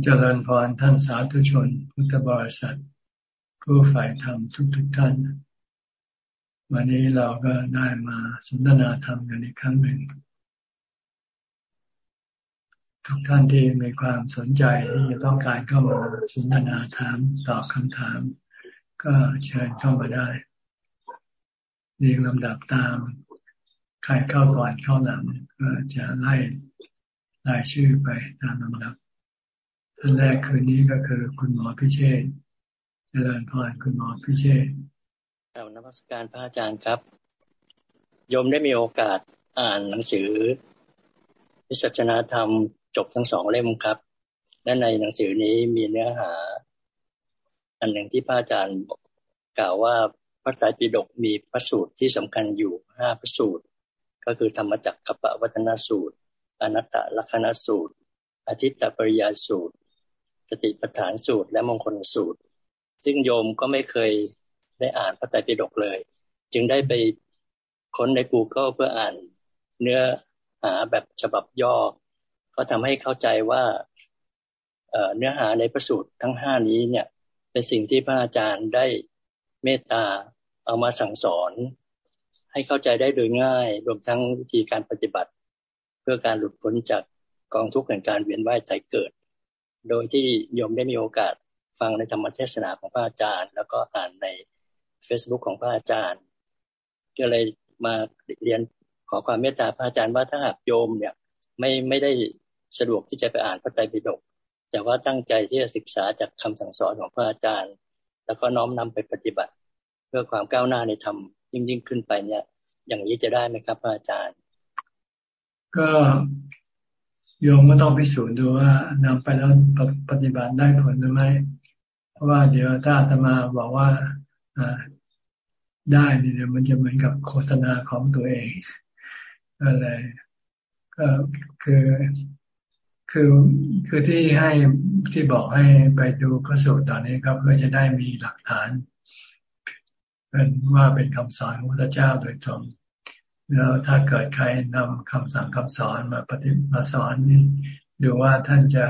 เจริญพรท่านสาธุชน พุทธบริษัท ผู้ฝ่ายธรรมทุกๆทท่าน วันนี้เราก็ได้มาสนทนาธรรมกันอีกครั้งหนึ่ง ทุกท่านที่มีความสนใจที่จะต้องการเข้ามาสนทนาถามตอบคำถาม ก็เชิญเข้ามาได้เรียงลำดับตาม ใครเข้าก่อนเข้าหลังก็จะไล่รายชื่อไปตามลำดับ ท่านแรกคืนนี้ก็คือคุณหมอพิเชษเจริญพรคุณหมอพิเชษกล่าวนมัสการพระอาจารย์ครับ โยมได้มีโอกาสอ่านหนังสือวิสัชนาธรรมจบทั้งสองเล่มครับ และในหนังสือนี้มีเนื้อหา อันหนึ่งที่พระอาจารย์กล่าวว่าพระไตรปิฎกมีพระสูตรที่สำคัญอยู่ห้าพระสูตร ก็คือธรรมจักรกัปวัฒนสูตร อนัตตลกษณสูตรอาทิตตปริยาสูตร สติปัฏฐานสูตรและมงคลสูตร ซึ่งโยมก็ไม่เคยได้อ่านพระไตรปิฎกเลย จึงได้ไปค้นใน Google เพื่ออ่านเนื้อหาแบบฉบับย่อ ก็ทำให้เข้าใจว่าเนื้อหาในพระสูตรทั้งห้านี้เนี่ย เป็นสิ่งที่พระอาจารย์ได้เมตตาเอามาสั่งสอน ให้เข้าใจได้โดยง่าย รวมทั้งวิธีการปฏิบัติ เพื่อการหลุดพ้นจากกองทุกข์แห่งการเวียนว่ายตายเกิด โดยที่โยมได้มีโอกาสฟังในธรรมเทศนาของพระอาจารย์ แล้วก็อ่านใน Facebook ของพระอาจารย์ ก็เลยมาเรียนขอความเมตตาพระอาจารย์ว่าถ้าหากโยมเนี่ยไม่ไม่ได้สะดวกที่จะไปอ่านพระไตรปิฎกแต่ว่าตั้งใจที่จะศึกษาจากคำสั่งสอนของพระอาจารย์ แล้วก็น้อมนำไปปฏิบัติ เพื่อความก้าวหน้าในธรรมยิ่งยิ่งขึ้นไปเนี่ย อย่างนี้จะได้ไหมครับพระอาจารย์ ก็ โยมก็ต้องพิสูจน์ดูว่านำไปแล้วปฏิบัติได้ผลหรือไม่ เพราะว่าเดี๋ยวถ้าอาตมาบอกว่าได้เนี่ยมันจะเหมือนกับโฆษณาของตัวเองอะไรก็คือคือคือที่ให้ที่บอกให้ไปดูพระสูตรตอนนี้ครับเพื่อจะได้มีหลักฐานเป็นว่าเป็นคำสอนของพระเจ้าโดยตรง แล้วถ้าเกิดใครนำคำสั่งคำสอนมาปฏิมาสอนนี่ดูว่าท่านจะ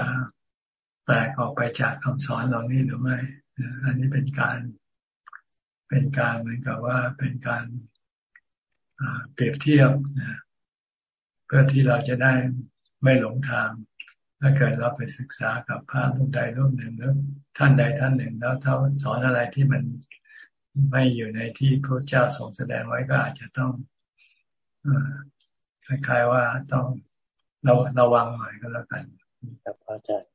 แตกออกไปจากคำสอนเหล่านี้หรือไม่อันนี้เป็นการเป็นการเหมือนกับว่าเป็นการเปรียบเทียบนะเพื่อที่เราจะได้ไม่หลงทาง ถ้าเกิดเราไปศึกษากับพระรูปใดรูปหนึ่งแล้วท่านใดท่านหนึ่ง แล้วเขาสอนอะไรที่มันไม่อยู่ในที่พระเจ้าทรงแสดงไว้ก็อาจจะต้อง คล้ายๆว่าต้องเราระวังหน่อยก็แล้วกันครับอาจารย์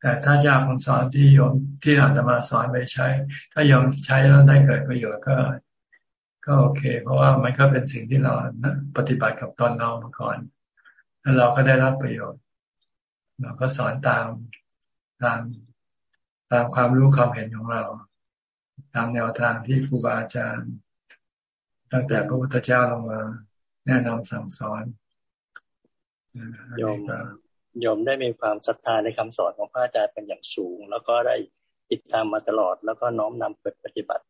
แต่ถ้าจะคำสอนที่โยมที่อาตมาสอนไปใช้ ถ้าโยมใช้แล้วได้เกิดประโยชน์ก็ ก็โอเค เพราะว่ามันก็เป็นสิ่งที่เราปฏิบัติกับตอนเรามาก่อน แล้วเราก็ได้รับประโยชน์ เราก็สอนตามตามตามความรู้ความเห็นของเรา ตามแนวทางที่ครูบาอาจารย์ ตั้งแต่พระพุทธเจ้าลงมา แนะนำสั่งสอนโยมโยมได้มีความศรัทธาในคำสอนของพระอาจารย์เป็นอย่างสูง แล้วก็ได้ติดตามมาตลอด แล้วก็น้อมนำไปปฏิบัติ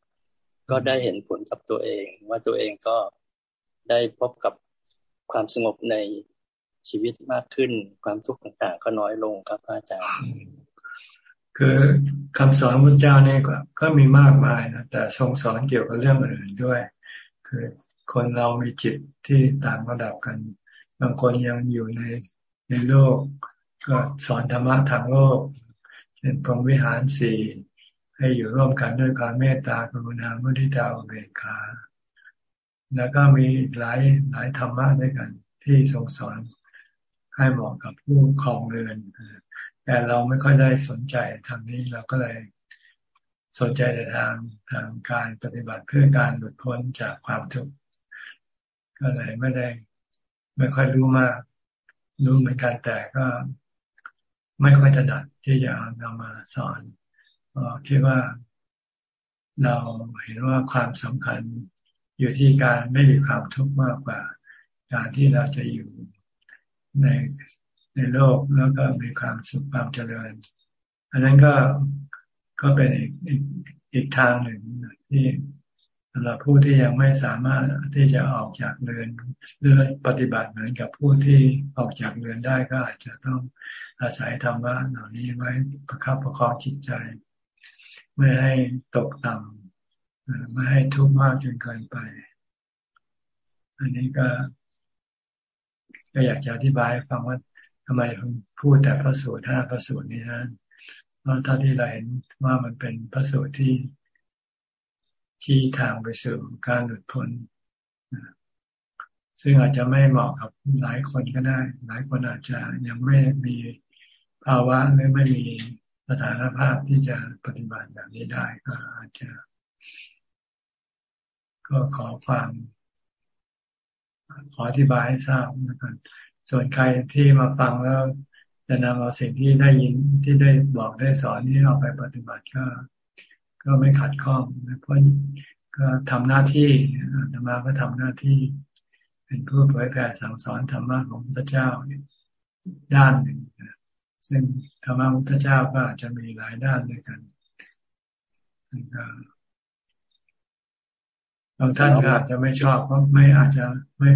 ก็ได้เห็นผลกับตัวเอง ว่าตัวเองก็ได้พบกับความสงบในชีวิตมากขึ้น ความทุกข์ต่างๆ ก็น้อยลงครับพระอาจารย์ คือคำสอนพระเจ้าเนี่ยก็มีมากมายนะแต่ทรงสอนเกี่ยวกับเรื่องอื่นด้วย คือ คนเรามีจิตที่ต่างระดับกัน บางคนยังอยู่ในในโลก ก็สอนธรรมะทางโลกเช่นพรหมวิหารสี่ให้อยู่ร่วมกันด้วยความเมตตากรุณามุทิตาอเบกขาแล้วก็มีหลายหลายธรรมะด้วยกัน ที่ทรงสอนให้เหมาะกับผู้ครองเรือนแต่เราไม่ค่อยได้สนใจทางนี้เราก็เลยสนใจในทางทางการปฏิบัติเพื่อการหลุดพ้นจากความทุกข์ ก็เลยไม่ได้ ไม่ค่อยรู้มาก รู้เหมือนกันแต่ก็ไม่ค่อยถนัดที่จะนำมาสอนคิดว่าเราเห็นว่าความสำคัญอยู่ที่การไม่มีความทุกข์มากกว่า การที่เราจะอยู่ในในโลกแล้วก็มีความสุขความเจริญ อันนั้นก็ก็เป็นอีกอีกอีกทางหนึ่งที่ำหรับผู้ที่ยังไม่สามารถที่จะออกจากเรือนหรือปฏิบัติเหมือนกับผู้ที่ออกจากเรือนได้ก็อาจจะต้องอาศัยธรรมะเหล่านี้ไว้ประคับประคองจิตใจ ไม่ให้ตกต่ำไม่ให้ทุกข์มากจนเกินไป อันนี้ก็ ก็อยากจะอธิบายฟังว่าทำไมพูดแต่พระสูตรห้าพระสูตรนี้นะเพราะท่าที่เราเห็นว่ามันเป็นพระสูตรที่ ที่ทางไปสู่การหลุดพ้นซึ่งอาจจะไม่เหมาะกับหลายคนก็ได้ หลายคนอาจจะยังไม่มีภาวะหรือไม่มีสถานภาพที่จะปฏิบัติแบบนี้ได้ก็อาจจะ ก็ขอความขออธิบายให้ทราบนะครับส่วนใครที่มาฟังแล้วจะนำเอาสิ่งที่ได้ยินที่ได้บอกได้สอนนี้เอาไปปฏิบัติก็ ก็ไม่ขัดข้องเพราะก็ทำหน้าที่ธรรมาก็ทำหน้าที่ เป็นผู้เผยแผ่สั่งสอนธรรมะของพระเจ้าด้านหนึ่งซึ่งธรรมะของพระเจ้าก็อาจจะมีหลายด้านด้วยกันบางท่านก็อาจจะไม่ชอบเพราะไม่อาจจะไม่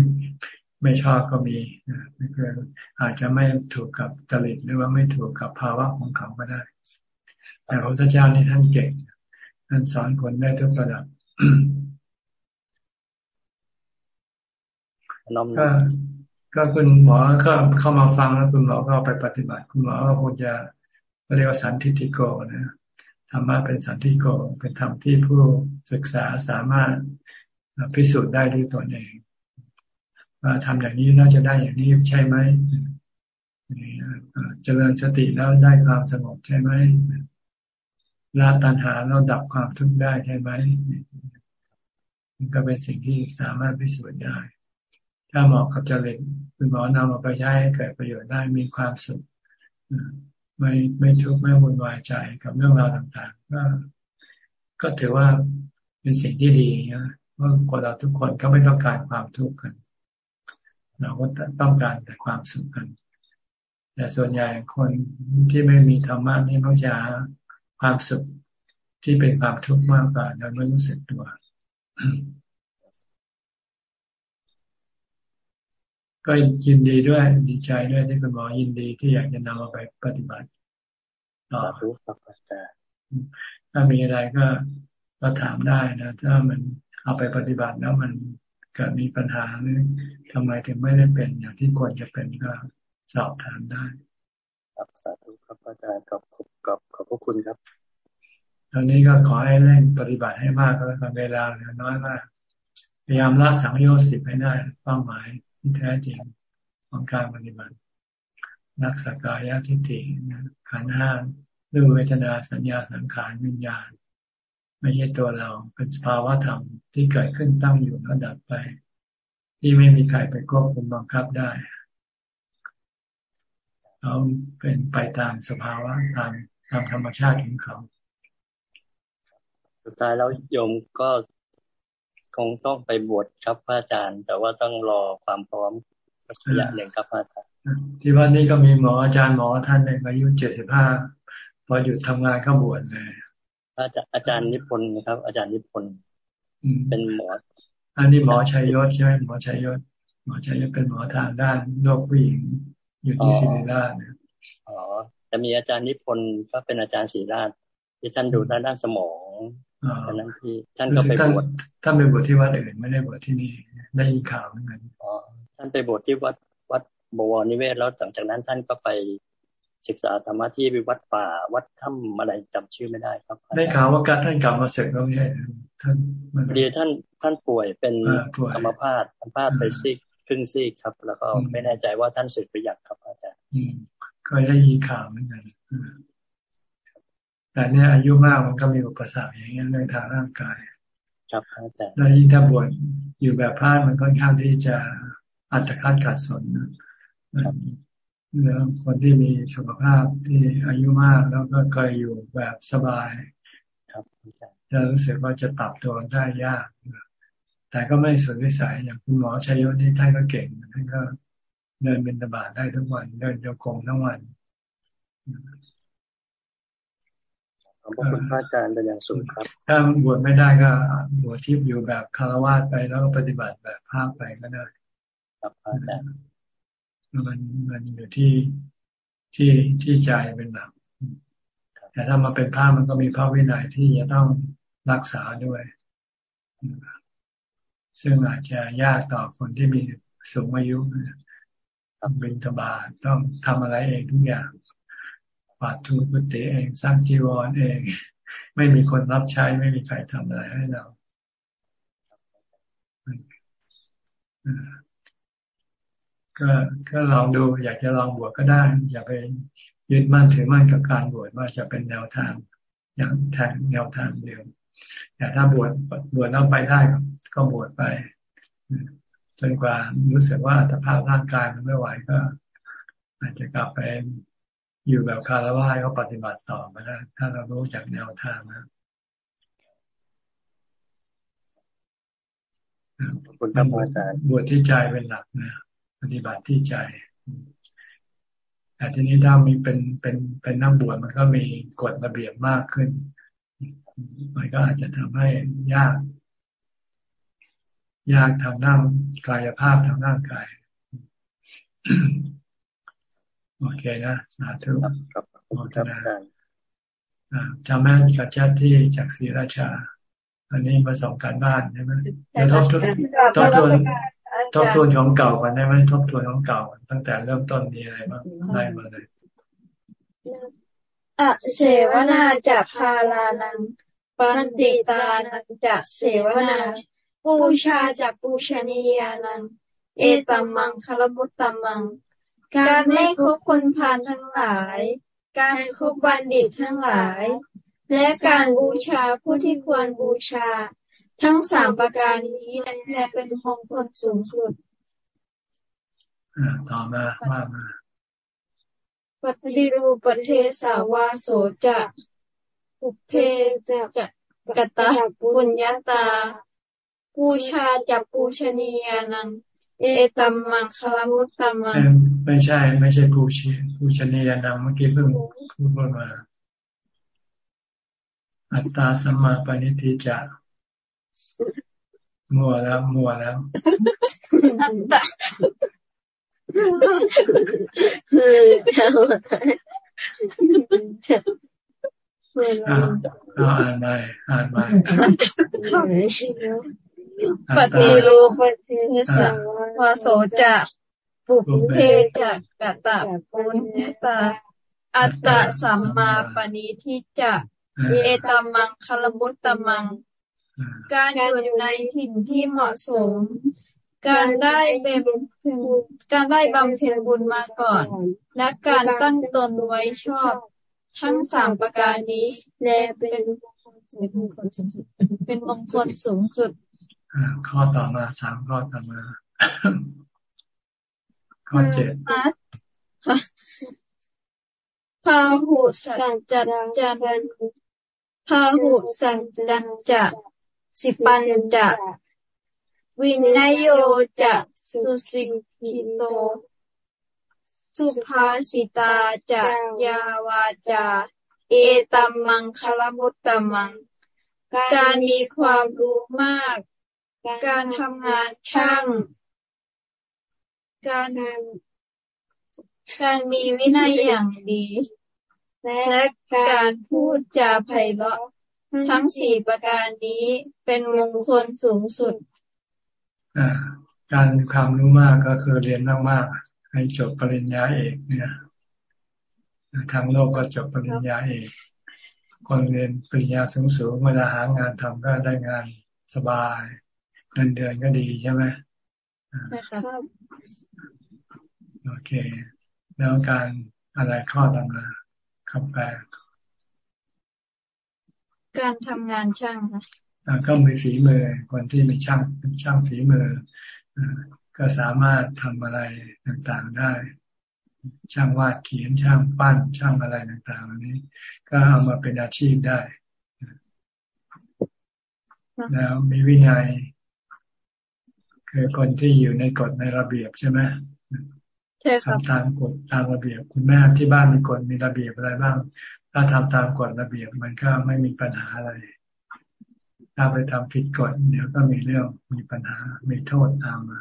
ไม่ชอบก็มีนะคืออาจจะไม่ถูกกับจริตหรือว่าไม่ถูกกับภาวะของเขาก็ได้ แต่พระพุทธเจ้านี่ท่านเก่ง ท่านสอนคนได้ทุกระดับก็ก็คุณหมอก็เข้ามาฟังแล้วคุณหมอก็ไปปฏิบัติ คุณหมอก็คงจะเรียกว่าสันทิติโกนะธรรมะเป็นสันติโกเป็นธรรมที่ผู้ศึกษาสามารถพิสูจน์ได้ด้วยตนเองว่าทำอย่างนี้น่าจะได้อย่างนี้ใช่ไหมเจริญสติแล้วได้ความสงบใช่ไหม ละตัณหาเราดับความทุกข์ได้ใช่ไหมมันก็เป็นสิ่งที่สามารถพิสูจน์ได้ ถ้าเหมาะกับจริตคุณหมอนำมาไปใช้ให้เกิดประโยชน์ได้มีความสุขไม่ไม่ทุกข์ไม่วุ่นวายใจกับเรื่องราวต่างๆ ก็ ก็ถือว่าเป็นสิ่งที่ดีนะว่าคนเราทุกคนก็ไม่ต้องการความทุกข์กัน เราก็ต้องการแต่ความสุขกัน แต่ส่วนใหญ่คนที่ไม่มีธรรมะนี่เขาจะ ความสุขที่เป็นความทุกข์มากกว่าโดยไม่รู้สึกตัวก็ยินดีด้วยดีใจด้วยที่คุณหมอยินดีที่อยากจะนำมาไปปฏิบัติต่อรู้ครับอาจารย์ถ้ามีอะไรก็ก็ถามได้นะ ถ้ามันเอาไปปฏิบัติแล้วมันเกิดมีปัญหาหรือทำไมถึงไม่ได้เป็นอย่างที่ควรจะเป็นก็สอบถามได้ ครับสาธุครับอาจารย์ขอบขอบขอบพระคุณครับตอนนี้ก็ขอให้เร่งปฏิบัติให้มากก็แล้วกันเวลาเหลือน้อยมากพยายามละสังโยชน์สิบให้ได้เป้าหมายที่แท้จริงของการปฏิบัตินักสกายทิฏฐิขันห้าเรื่องเวทนาสัญญาสังขารวิญญาณ ไม่ใช่ตัวเราเป็นสภาวะธรรมที่เกิดขึ้นตั้งอยู่แล้วดับไป ที่ไม่มีใครไปควบคุมบังคับได้ เขาเป็นไปตามสภาวะตามตามธรรมชาติของเขา สุดท้ายแล้วโยมก็คงต้องไปบวชครับพระอาจารย์ แต่ว่าต้องรอความพร้อมระยะหนึ่งครับพระอาจารย์ที่วันนี้ก็มีหมออาจารย์หมอท่านหนึ่งอายุเจ็ดสิบห้าพอหยุดทำงานก็บวชเลยอาจารย์อาจารย์นิพนธ์นะครับ อาจารย์นิพนธ์เป็นหมอ อันนี้หมอชัยยศใช่ไหมหมอชัยยศหมอชัยยศเป็นหมอทางด้านโรคผู้หญิง อยู่ที่ศิริราชเนี่ยอ๋อจะมีอาจารย์นิพนธ์ก็เป็นอาจารย์ศิริราชที่ท่านดูด้านด้านสมองตอนนั้นที่ท่านก็ไปบวชท่านไปบวชที่วัดอื่นไม่ได้บวชที่นี่ได้ยินข่าวเหมือนกันอ๋อท่านไปบวชที่วัดวัดบวรนิเวศแล้วหลังจากนั้นท่านก็ไปศึกษาธรรมะที่วัดป่าวัดถ้ำอะไรจำชื่อไม่ได้ครับ ได้ข่าวว่าการท่านกลับมาเสร็จแล้วใช่ท่านพอดีท่านท่านป่วยเป็นอัมพาตอัมพาตไปซิกค รึ่งซีกครับ แล้วก็ไม่แน่ใจว่าท่านสึกไปอยากครับอาจารย์เคยได้ยินข่าวเหมือนกันแต่เนี่ยอายุมากมันก็มีอุปสรรคอย่างเงี้ยในทางร่างกาย ครับอาจารย์แล้วยิ่งถ้าบวชอยู่แบบพลาดมันค่อนข้างที่จะอัตคัดขาดสนนะแล้วคนที่มีสุขภาพที่อายุมากแล้วก็เคยอยู่แบบสบาย ครับจะรู้สึกว่าจะปรับตัวได้ยาก แต่ก็ไม่สุดวิสัยอย่างคุณหมอชัยยศที่ท่านก็เก่งท่านก็เดินเป็นตบาได้ทุกวัน เดินโยกงทั้งวันขอบคุณพระอาจารย์เป็นอย่างสูงครับ ถ้าบวชไม่ได้ก็บวชทิพย์อยู่แบบคารวะไปแล้วก็ปฏิบัติแบบภาคไปก็ได้ ครับพระอาจารย์มันมันอยู่ที่ที่ที่ใจเป็นหลักแต่ถ้ามาเป็นพระมันก็มีพระวินัยที่จะต้องรักษาด้วย ซึ่งอาจจะยากต่อคนที่มีสูงอายุทำบินทบาทต้องทำอะไรเองทุกอย่างปาดทุกุติเองสร้างจีวรเอง ไม่มีคนรับใช้ไม่มีใครทำอะไรให้เราก็ก็ลองดูอยากจะลองบวชก็ได้ อย่าไปยึดมั่นถือมั่นกับการบวชว่าจะเป็นแนวทางอย่างแทนแนวทางเดียว แต่ถ้าบวชบวชแล้วไปได้ก็บวชไปจนกว่ารู้สึกว่าสภาพร่างกายมันไม่ไหวก็ อาจจะกลับไปอยู่แบบคารวะก็ปฏิบัติต่อมาได้ถ้าเรารู้จากแนวทางนะขอบคุณครับอาจารย์บวชที่ใจเป็นหลักนะปฏิบัติที่ใจแต่ทีนี้ถ้ามีเป็นเป็นเป็นนั่งบวชมันก็มีกฎระเบียบมากขึ้น มันก็อาจจะทำให้ยาก ยากทางด้านกายภาพทางร่างกาย โอเคนะสาธุครับโอเคนะจำแม่กับเจ้าที่จากศรีราชา อันนี้มาสองการบ้านใช่ไหมเดี๋ยวทบทวนทบทวนทบทวนของเก่ากันได้ไหมทบทวนของเก่า ตั้งแต่เริ่มต้นมีอะไรบ้างได้มาเลย อเสวนาจะพาลานังปันติตานังจะเสวนาปูชาจะปูชนียานัง เอตัมมังคารมุตตัมมัง การไม่คบคนพาลทั้งหลาย การคบบัณฑิตทั้งหลาย และการบูชาผู้ที่ควรบูชา ทั้งสามประการนี้แลเป็นมงคลสูงสุดต่อมาว่ามา ปฏิรูปประเทศสาวาโสจะอุเพจะกตาปุญญาตา ปูชาจับปูชนียานัง เอตัมมังคลมุตตัมมังไม่ใช่ ไม่ใช่ผู้ชีผู้ชนียนามเมื่อกี้เพิ่งพูดมาอัตตาสมาปณิทิจะมัวแล้วมัวแล้วอัตตา เอาอ่านใหม่อ่านใหม่ปฏิรูปฏิสาวาโสจะปุเพจะกะตะปุญญตาอัตตะสัมมาปณิทิจะเอตมังคลมุตตมัง การอยู่ในถิ่นที่เหมาะสม การได้เป็นการได้บำเพ็ญบุญมาก่อน และการตั้งตนไว้ชอบ ทั้งสามประการนี้ แลเป็นมงคลสูงสุดเป็นมงคลสูงสุดข้อต่อมาสามข้อต่อมา ข้อเจ็ดพาหุสังจันจันพาหุสังจันจะสิปันจะ วินยโยจะสุสิกิโต สุภาสิตาจะยาวาจา เอตัมมังคลมุตตมัง การมีความรู้มาก การทำงานช่าง การการมีวินัยอย่างดี และการพูดจาไพเราะทั้งสี่ประการนี้เป็นมงคลสูงสุด การมีความรู้มากก็คือเรียนมากๆ ให้จบปริญญาเอกเนี่ยทางโลกก็จบปริญญาเอกคนเรียนปริญญาสูงๆเวลาหางานทำก็ได้งานสบายเงินเดือนก็ดีใช่ไหมใช่ครับโอเค แล้วการอะไรข้อต่อมาคำแปลการทำงานช่างนะ ก็มีฝีมือคนที่มีช่างช่างฝีมือก็สามารถทำอะไรต่างๆได้ ช่างวาดเขียนช่างปั้นช่างอะไรต่างๆอันนี้ ก็เอามาเป็นอาชีพได้ แล้วมีวินัย คือคนที่อยู่ในกฎในระเบียบใช่ไหมใช่ครับตามกฎตามระเบียบ คุณแม่ที่บ้านมีกฎมีระเบียบอะไรบ้าง ถ้าทำตามกฎระเบียบมันก็ไม่มีปัญหาอะไร ถ้าไปทำผิดกฎเดี๋ยวก็มีเรื่องมีปัญหา มีโทษตามมา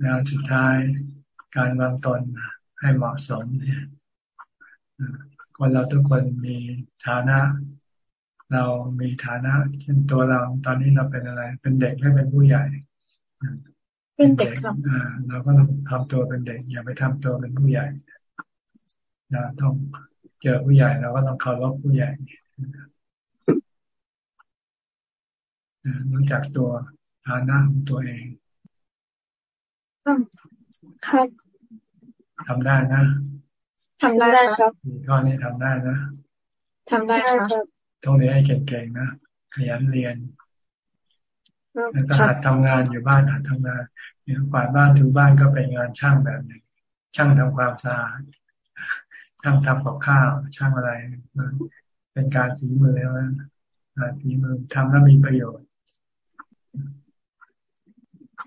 แล้วสุดท้ายการวางตนให้เหมาะสมเนี่ยคนเราทุกคนมีฐานะ เรามีฐานะเช่นตัวเราตอนนี้เราเป็นอะไร เป็นเด็กไม่เป็นผู้ใหญ่เป็นเด็กครับเราก็ต้องทำตัวเป็นเด็ก อย่าไปทำตัวเป็นผู้ใหญ่นะต้อง เจอผู้ใหญ่เราก็ต้องเคารพผู้ใหญ่รู้จักตัวฐานะของตัวเองครับทำได้นะทำได้ครับข้อนี้ทำได้นะทำได้ครับต้องเรียนให้เก่งๆนะขยันเรียนแล้วก็หัดทำงานอยู่บ้านหัดทำงานเนี่ยกวาดบ้านถึงบ้านก็เป็นงานช่างแบบหนึ่งช่างทำความสะอาด ช่างทำกับข้าว ช่างอะไร เป็นการฝีมือแล้วนะฝีมือทำแล้วมีประโยชน์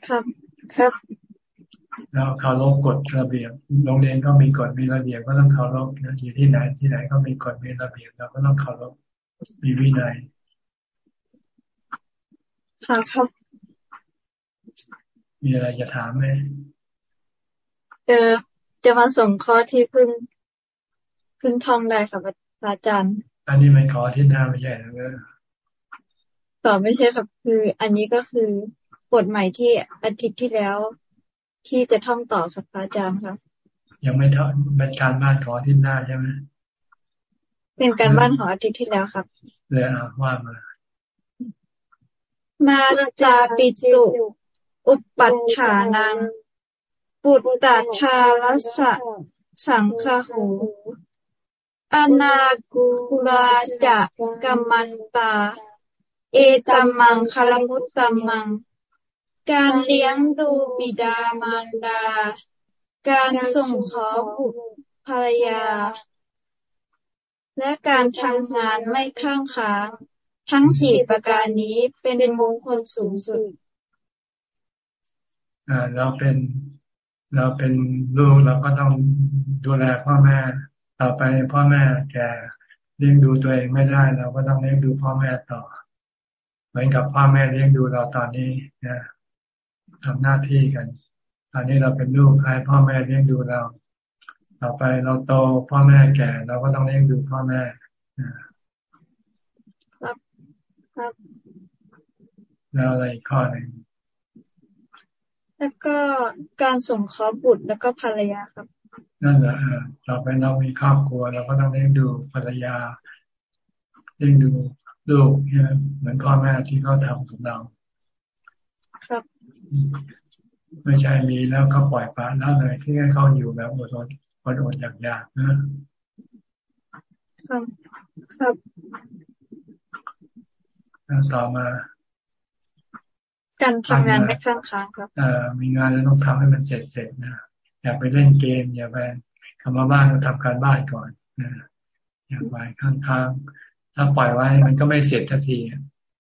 ครับครับแล้วเคารพกฎระเบียบโรงเรียนก็มีกฎมีระเบียบก็ต้องเคารพอยู่ที่ไหนที่ไหนก็มีกฎมีระเบียบเราก็ต้องเคารพมีวินัยค่ะครับ มีอะไรจะถามไหมเออจะมาส่งข้อที่พึ่ง พึ่งท่องได้ค่ะอาจารย์ อันนี้มันขอที่หน้าไม่ใช่หรือต่อไม่ใช่ครับคือ อันนี้ก็คือบทใหม่ที่อาทิตย์ที่แล้ว ที่จะท่องต่อครับอาจารย์ครับยังไม่ท่องเป็นการบ้านขอที่หน้าใช่ไหมเป็นการบ้านของอาทิตย์ที่แล้วครับเลยอะว่ามามาจาปิจุ อุปปัฏฐานังปุตตาทารัสะสังคหู อนากุราจะกัมมันตา เอตัมมังคารมุตตัมมัง การเลี้ยงดูบิดามารดา การส่งขอบุตรภรรยา และการทำงานไม่ข้างค้าง ทั้งสี่ประการนี้เป็นมงคลสูงสุดเราเป็นเราเป็นลูกเราก็ต้องดูแลพ่อแม่ ต่อไปพ่อแม่แก่เลี้ยงดูตัวเองไม่ได้เราก็ต้องเลี้ยงดูพ่อแม่ต่อ เหมือนกับพ่อแม่เลี้ยงดูเราตอนนี้นะทำหน้าที่กันตอนนี้เราเป็นลูกใครพ่อแม่เลี้ยงดูเรา ต่อไปเราโตพ่อแม่แก่ เราก็ต้องเลี้ยงดูพ่อแม่ครับครับแล้วอะไรข้อหนึ่งแล้วก็การส่งขอบุตรแล้วก็ภรรยาครับ นั่นแหละต่อไปเรามีครอบครัวเราก็ต้องเลี้ยงดูภรรยาเลี้ยงดูลูกเนี่ยเหมือนพ่อแม่ที่เขาทำกับเรา ครับ ไม่ใช่มีแล้วเขาปล่อยปละแล้วเลยที่ให้เขาอยู่แบบอดอดอดอดอยากอยากนะครับครับต่อมาการทำงานไม่ข้างค้างครับเอ่อมีงานแล้วต้องทำให้มันเสร็จเสร็จนะ อย่าไปเล่นเกม อย่าไปทำมาบ้านต้องทำการบ้านก่อนนะอย่าไปข้างค้างถ้าปล่อยไว้มันก็ไม่เสร็จทันที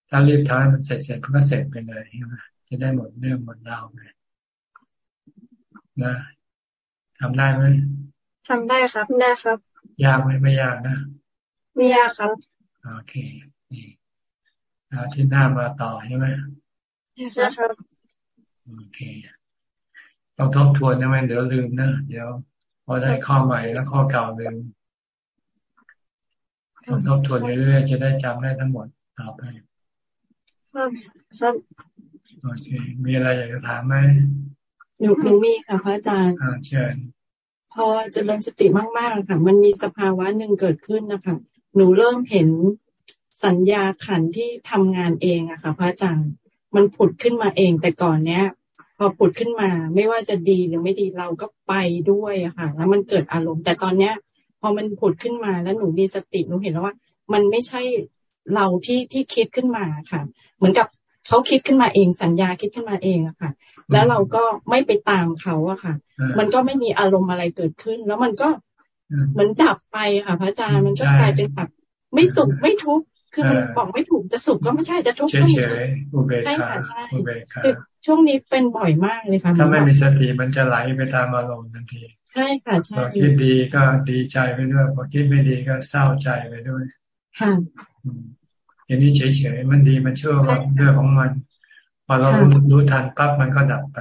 ถ้ารีบทำให้มันเสร็จเสร็จมันก็เสร็จไปเลยใช่ไหมจะได้หมดเรื่องหมดราวเลยนะทำได้ไหมทำได้ครับได้ครับ ยากไหมไม่ยากนะไม่ยากครับโอเคนี่อาที่หน้ามาต่อใช่ไหมใช่ครับโอเค ต้องทบทวนนะไหมเดี๋ยวลืมนะเดี๋ยวพอได้ข้อใหม่แล้วข้อเก่าลืมต้องทบทวนเรื่อยๆจะได้จำได้ทั้งหมดต่อไปครับครับโอเค มีอะไรอยากจะถามไหมหนูหนูมีค่ะพระอาจารย์อ่าเชิญพอเจริญสติมากๆค่ะ มันมีสภาวะหนึ่งเกิดขึ้นนะคะ หนูเริ่มเห็นสัญญาขันที่ทำงานเองอะค่ะ พระอาจารย์ มันผุดขึ้นมาเองแต่ก่อนเนี้ย พอผุดขึ้นมา ไม่ว่าจะดีหรือไม่ดีเราก็ไปด้วยอะค่ะ แล้วมันเกิดอารมณ์ แต่ตอนเนี้ย พอมันผุดขึ้นมาแล้วหนูมีสติหนูเห็นแล้วว่า มันไม่ใช่เราที่ที่คิดขึ้นมาค่ะ เหมือนกับเขาคิดขึ้นมาเองสัญญาคิดขึ้นมาเองอะค่ะ แล้วเราก็ไม่ไปตามเขาอะค่ะ มันก็ไม่มีอารมณ์อะไรเกิดขึ้น แล้วมันก็เหมือนดับไปค่ะ พระอาจารย์มันก็กลายเป็นแบบไม่สุขไม่ทุกข์คือมันบอกไม่ถูกจะสุขก็ไม่ใช่จะทุกข์ก็ไม่ใช่ใช่ค่ะใช่คือ ช่วงนี้เป็นบ่อยมากเลยค่ะถ้าไม่มีสติมันจะไหลไปตามอารมณ์ทันที ใช่ค่ะใช่พอคิดดีก็ดีใจไปด้วยพอคิดไม่ดีก็เศร้าใจไปด้วยค่ะอย่างนี้เฉยๆมันดีมันเชื่อว่าเรื่องของมันพอเรารู้ทันปั๊บมันก็ดับไป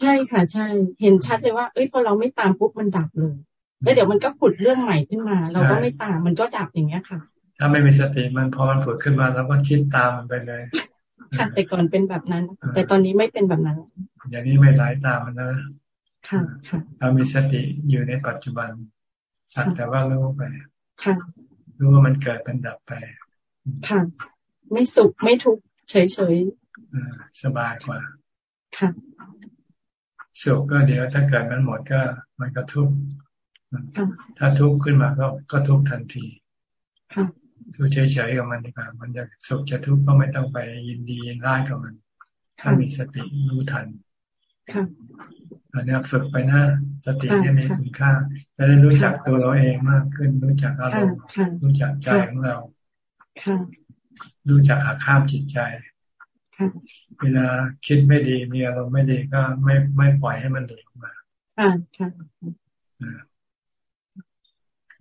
ใช่ค่ะ ใช่ เห็นชัดเลยว่า เอ้ยพอเราไม่ตามปุ๊บมันดับเลยแล้วเดี๋ยวมันก็ขุดเรื่องใหม่ขึ้นมา เราก็ไม่ตามมันก็ดับอย่างเงี้ยค่ะ ถ้าไม่มีสติมันพอมันผุดขึ้นมาเราก็คิดตามมันไปเลย ค่ะแต่ก่อนเป็นแบบนั้น แต่ตอนนี้ไม่เป็นแบบนั้น อย่างนี้ไม่ไหลาตามมันนะค่ะค่ะเรามีสติอยู่ในปัจจุบันสักแต่ว่ารู้ไปค่ะรู้ว่ามันเกิดเป็นดับไปค่ะไม่สุขไม่ทุกข์เฉยเฉยสบายกว่าค่ะสุขก็เดี๋ยวถ้าเกิดมันหมดก็ มันก็ทุกข์ถ้าทุกข์ขึ้นมาก็ก็ทุกข์ทันที ดูเฉยๆกับมันดีกว่ามันจะสุขจะทุกข์ก็ไม่ต้องไปยินดียินร้ายกับมัน ถ้ามีสติรู้ทันอันนี้ฝึกไปนะสตินี่มีคุณค่าจะได้รู้จักตัวเราเองมากขึ้น รู้จักอารมณ์รู้จักใจของเรารู้จักหักข้ามจิตใจเวลาคิดไม่ดีมีอารมณ์ไม่ดีก็ไม่ไม่ปล่อยให้มันหลุดออกมา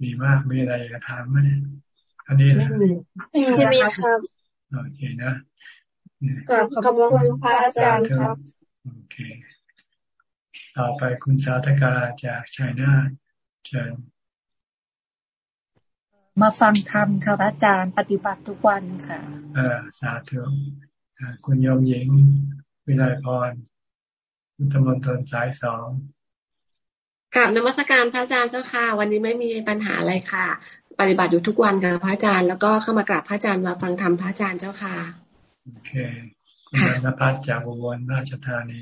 ดีมากมีอะไรจะถามไหม อันนี้นะไม่มีครับโอเคนะขอบคุณพระอาจารย์ครับโอเค ต่อไปคุณสาธกาจากชัยนาเชิญมาฟังธรรมค่ะอาจารย์ ปฏิบัติทุกวันค่ะ เออสาธุคุณยมหญิงวิไลพรคุณธมนทนสายสองกราบนมัสการพระอาจารย์เจ้าค่ะ วันนี้ไม่มีปัญหาอะไรค่ะ ปฏิบัติอยู่ทุกวันกับพระอาจารย์ แล้วก็เข้ามากราบพระอาจารย์มาฟังธรรมพระอาจารย์เจ้าค่ะโอเคคุณนภัสจากอุบลราชธานี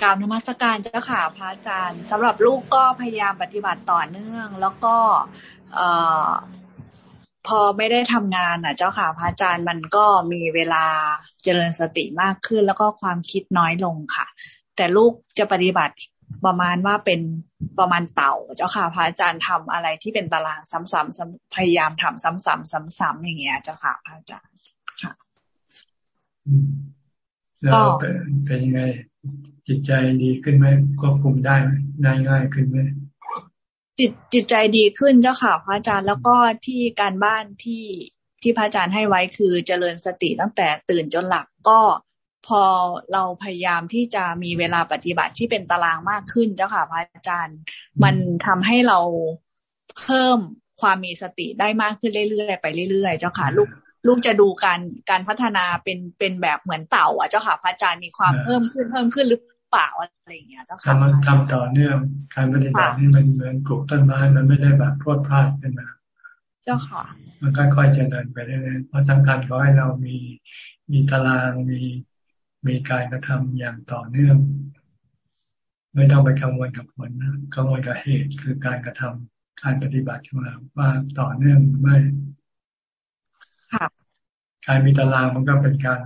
กราบนมัสการเจ้าค่ะพระอาจารย์สำหรับลูกก็พยายามปฏิบัติต่อเนื่อง แล้วก็เอ่อพอไม่ได้ทำงานอะ เจ้าค่ะพระอาจารย์มันก็มีเวลาเจริญสติมากขึ้น แล้วก็ความคิดน้อยลงค่ะ แต่ลูกจะปฏิบัติ ประมาณว่าเป็นประมาณเต่าเจ้าค่ะพระอาจารย์ทำอะไรที่เป็นตารางซ้ำๆพยายามทำซ้ำๆซ้ำๆอย่างเงี้ยเจ้าค่ะพระอาจารย์ค่ะแล้วเป็นยังไงจิตใจดีขึ้นไหมควบคุมได้ง่ายง่ายขึ้นไหมจิตจิตใจดีขึ้นเจ้าค่ะพระอาจารย์แล้วก็ที่การบ้านที่ที่พระอาจารย์ให้ไว้คือเจริญสติตั้งแต่ตื่นจนหลับก็ พอเราพยายามที่จะมีเวลาปฏิบัติที่เป็นตารางมากขึ้นเจ้าค่ะพระอาจารย์ มันทำให้เราเพิ่มความมีสติได้มากขึ้นเรื่อยๆไปเรื่อยๆเจ้าค่ะลูกลูกจะดูการการพัฒนาเป็นเป็นแบบเหมือนเต่า อะเจ้าค่ะพระอาจารย์มีความเพิ่มขึ้นเพิ่มขึ้นหรือเปล่าอะไรอย่างเงี้ยเจ้าค่ะทำทำต่อเนื่องการปฏิบัตินี่มันเหมือนปลูกต้นไม้มันไม่ได้แบบพรวดพลาดขึ้นมาเจ้าค่ะ มันค่อยๆเจริญไปเรื่อยๆเพราะสำคัญขอให้เรามีมีตารางมี มีการกระทำอย่างต่อเนื่อง ไม่ต้องไปกังวลกับผลกังวลกับเหตุคือการกระทำการปฏิบัติของเราว่าต่อเนื่องไม่การมีตารางมันก็เป็นการ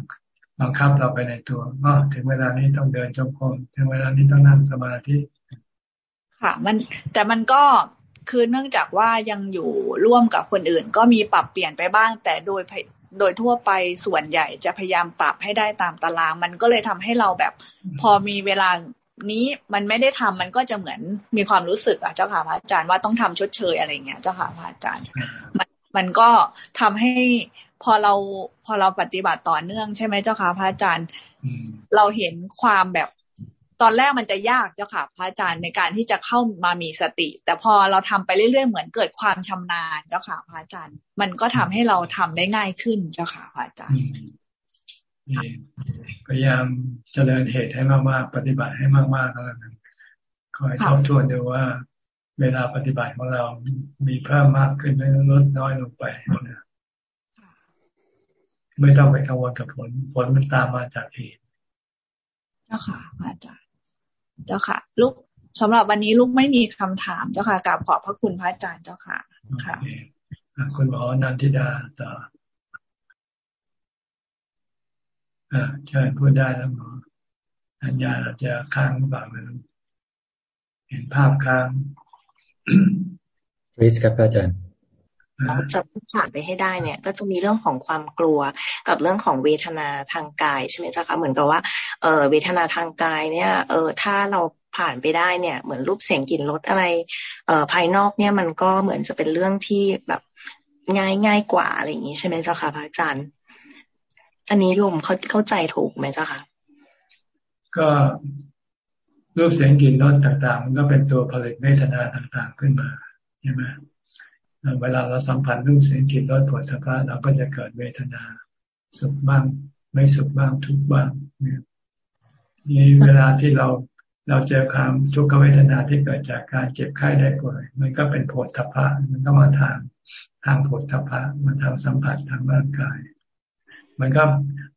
บังคับเราไปในตัวว่าถึงเวลานี้ต้องเดินจงกรมถึงเวลานี้ต้องนั่งสมาธิค่ะ มันแต่มันก็คือเนื่องจากว่ายังอยู่ร่วมกับคนอื่น ก็มีปรับเปลี่ยนไปบ้าง แต่โดย โดยทั่วไปส่วนใหญ่จะพยายามปรับให้ได้ตามตาราง มันก็เลยทำให้เราแบบ พอมีเวลานี้มันไม่ได้ทำมันก็จะเหมือนมีความรู้สึกอะเจ้าค่ะพระอาจารย์ว่าต้องทำชดเชยอะไรเงี้ยเจ้าค่ะพระอาจารย์มันมันก็ทำให้พอเราพอเราปฏิบัติต่อเนื่องใช่ไหมเจ้าค่ะพระอาจารย์ เราเห็นความแบบ ตอนแรกมันจะยากเจ้าค่ะ พระอาจารย์ในการที่จะเข้ามามีสติ แต่พอเราทำไปเรื่อยๆเหมือนเกิดความชำนาญเจ้าค่ะ พระอาจารย์ มันก็ทำให้เราทำได้ง่ายขึ้นเจ้าค่ะ พระอาจารย์พยายามเจริญเหตุให้มากๆปฏิบัติให้มากๆแล้วกันคอยทบทวนดูว่า เวลาปฏิบัติของเรา มีเพิ่มมากขึ้นหรือลดน้อยลงไปนะไม่ต้องไปกังวลกับผล ผลมันตามมาจากเหตุเจ้าค่ะอาจารย์ เจ้าค่ะ ลูกสำหรับวันนี้ลูกไม่มีคำถามเจ้าค่ะกราบขอบพระคุณพระอาจารย์เจ้าค่ะค่ะคุณหมอนันทิดาต่ออ่าเชิญพูดได้แล้วหมออัญญาเราจะค้างหรือเปล่าไม่รู้เห็นภาพค้างริสครับอาจารย์เรา จะผ่านไปให้ได้เนี่ย ก็จะมีเรื่องของความกลัวกับเรื่องของเวทนาทางกายใช่ไหมจ๊ะคะเหมือนกับว่าเออเวทนาทางกายเนี่ยเออถ้าเราผ่านไปได้เนี่ย เหมือนรูปเสียงกลิ่นรสอะไรเอ่อภายนอกเนี่ยมันก็เหมือนจะเป็นเรื่องที่แบบง่ายง่ายกว่าอะไรอย่างนี้ใช่ไหมเจ้าค่ะพระอาจารย์ อันนี้โยมเขาเข้าใจถูกไหมเจ้าค่ะก็รูปเสียงกลิ่นรสต่างๆ มันก็เป็นตัวผลิตเวทนาต่างๆขึ้นมาใช่ไหม เวลาเราสัมผัสรูปเสียงกลิ่นรสผลทพะเราก็จะเกิดเวทนา สุขบ้าง ไม่สุขบ้างทุกบ้างนี่เวลาที่เราเราเจอความทุกขเวทนาที่เกิดจากการเจ็บไข้ได้ป่วยมันก็เป็นผฏฐพะมันก็มาทางทางผฏฐพะมันทางสัมผัสทางร่างกาย มันก็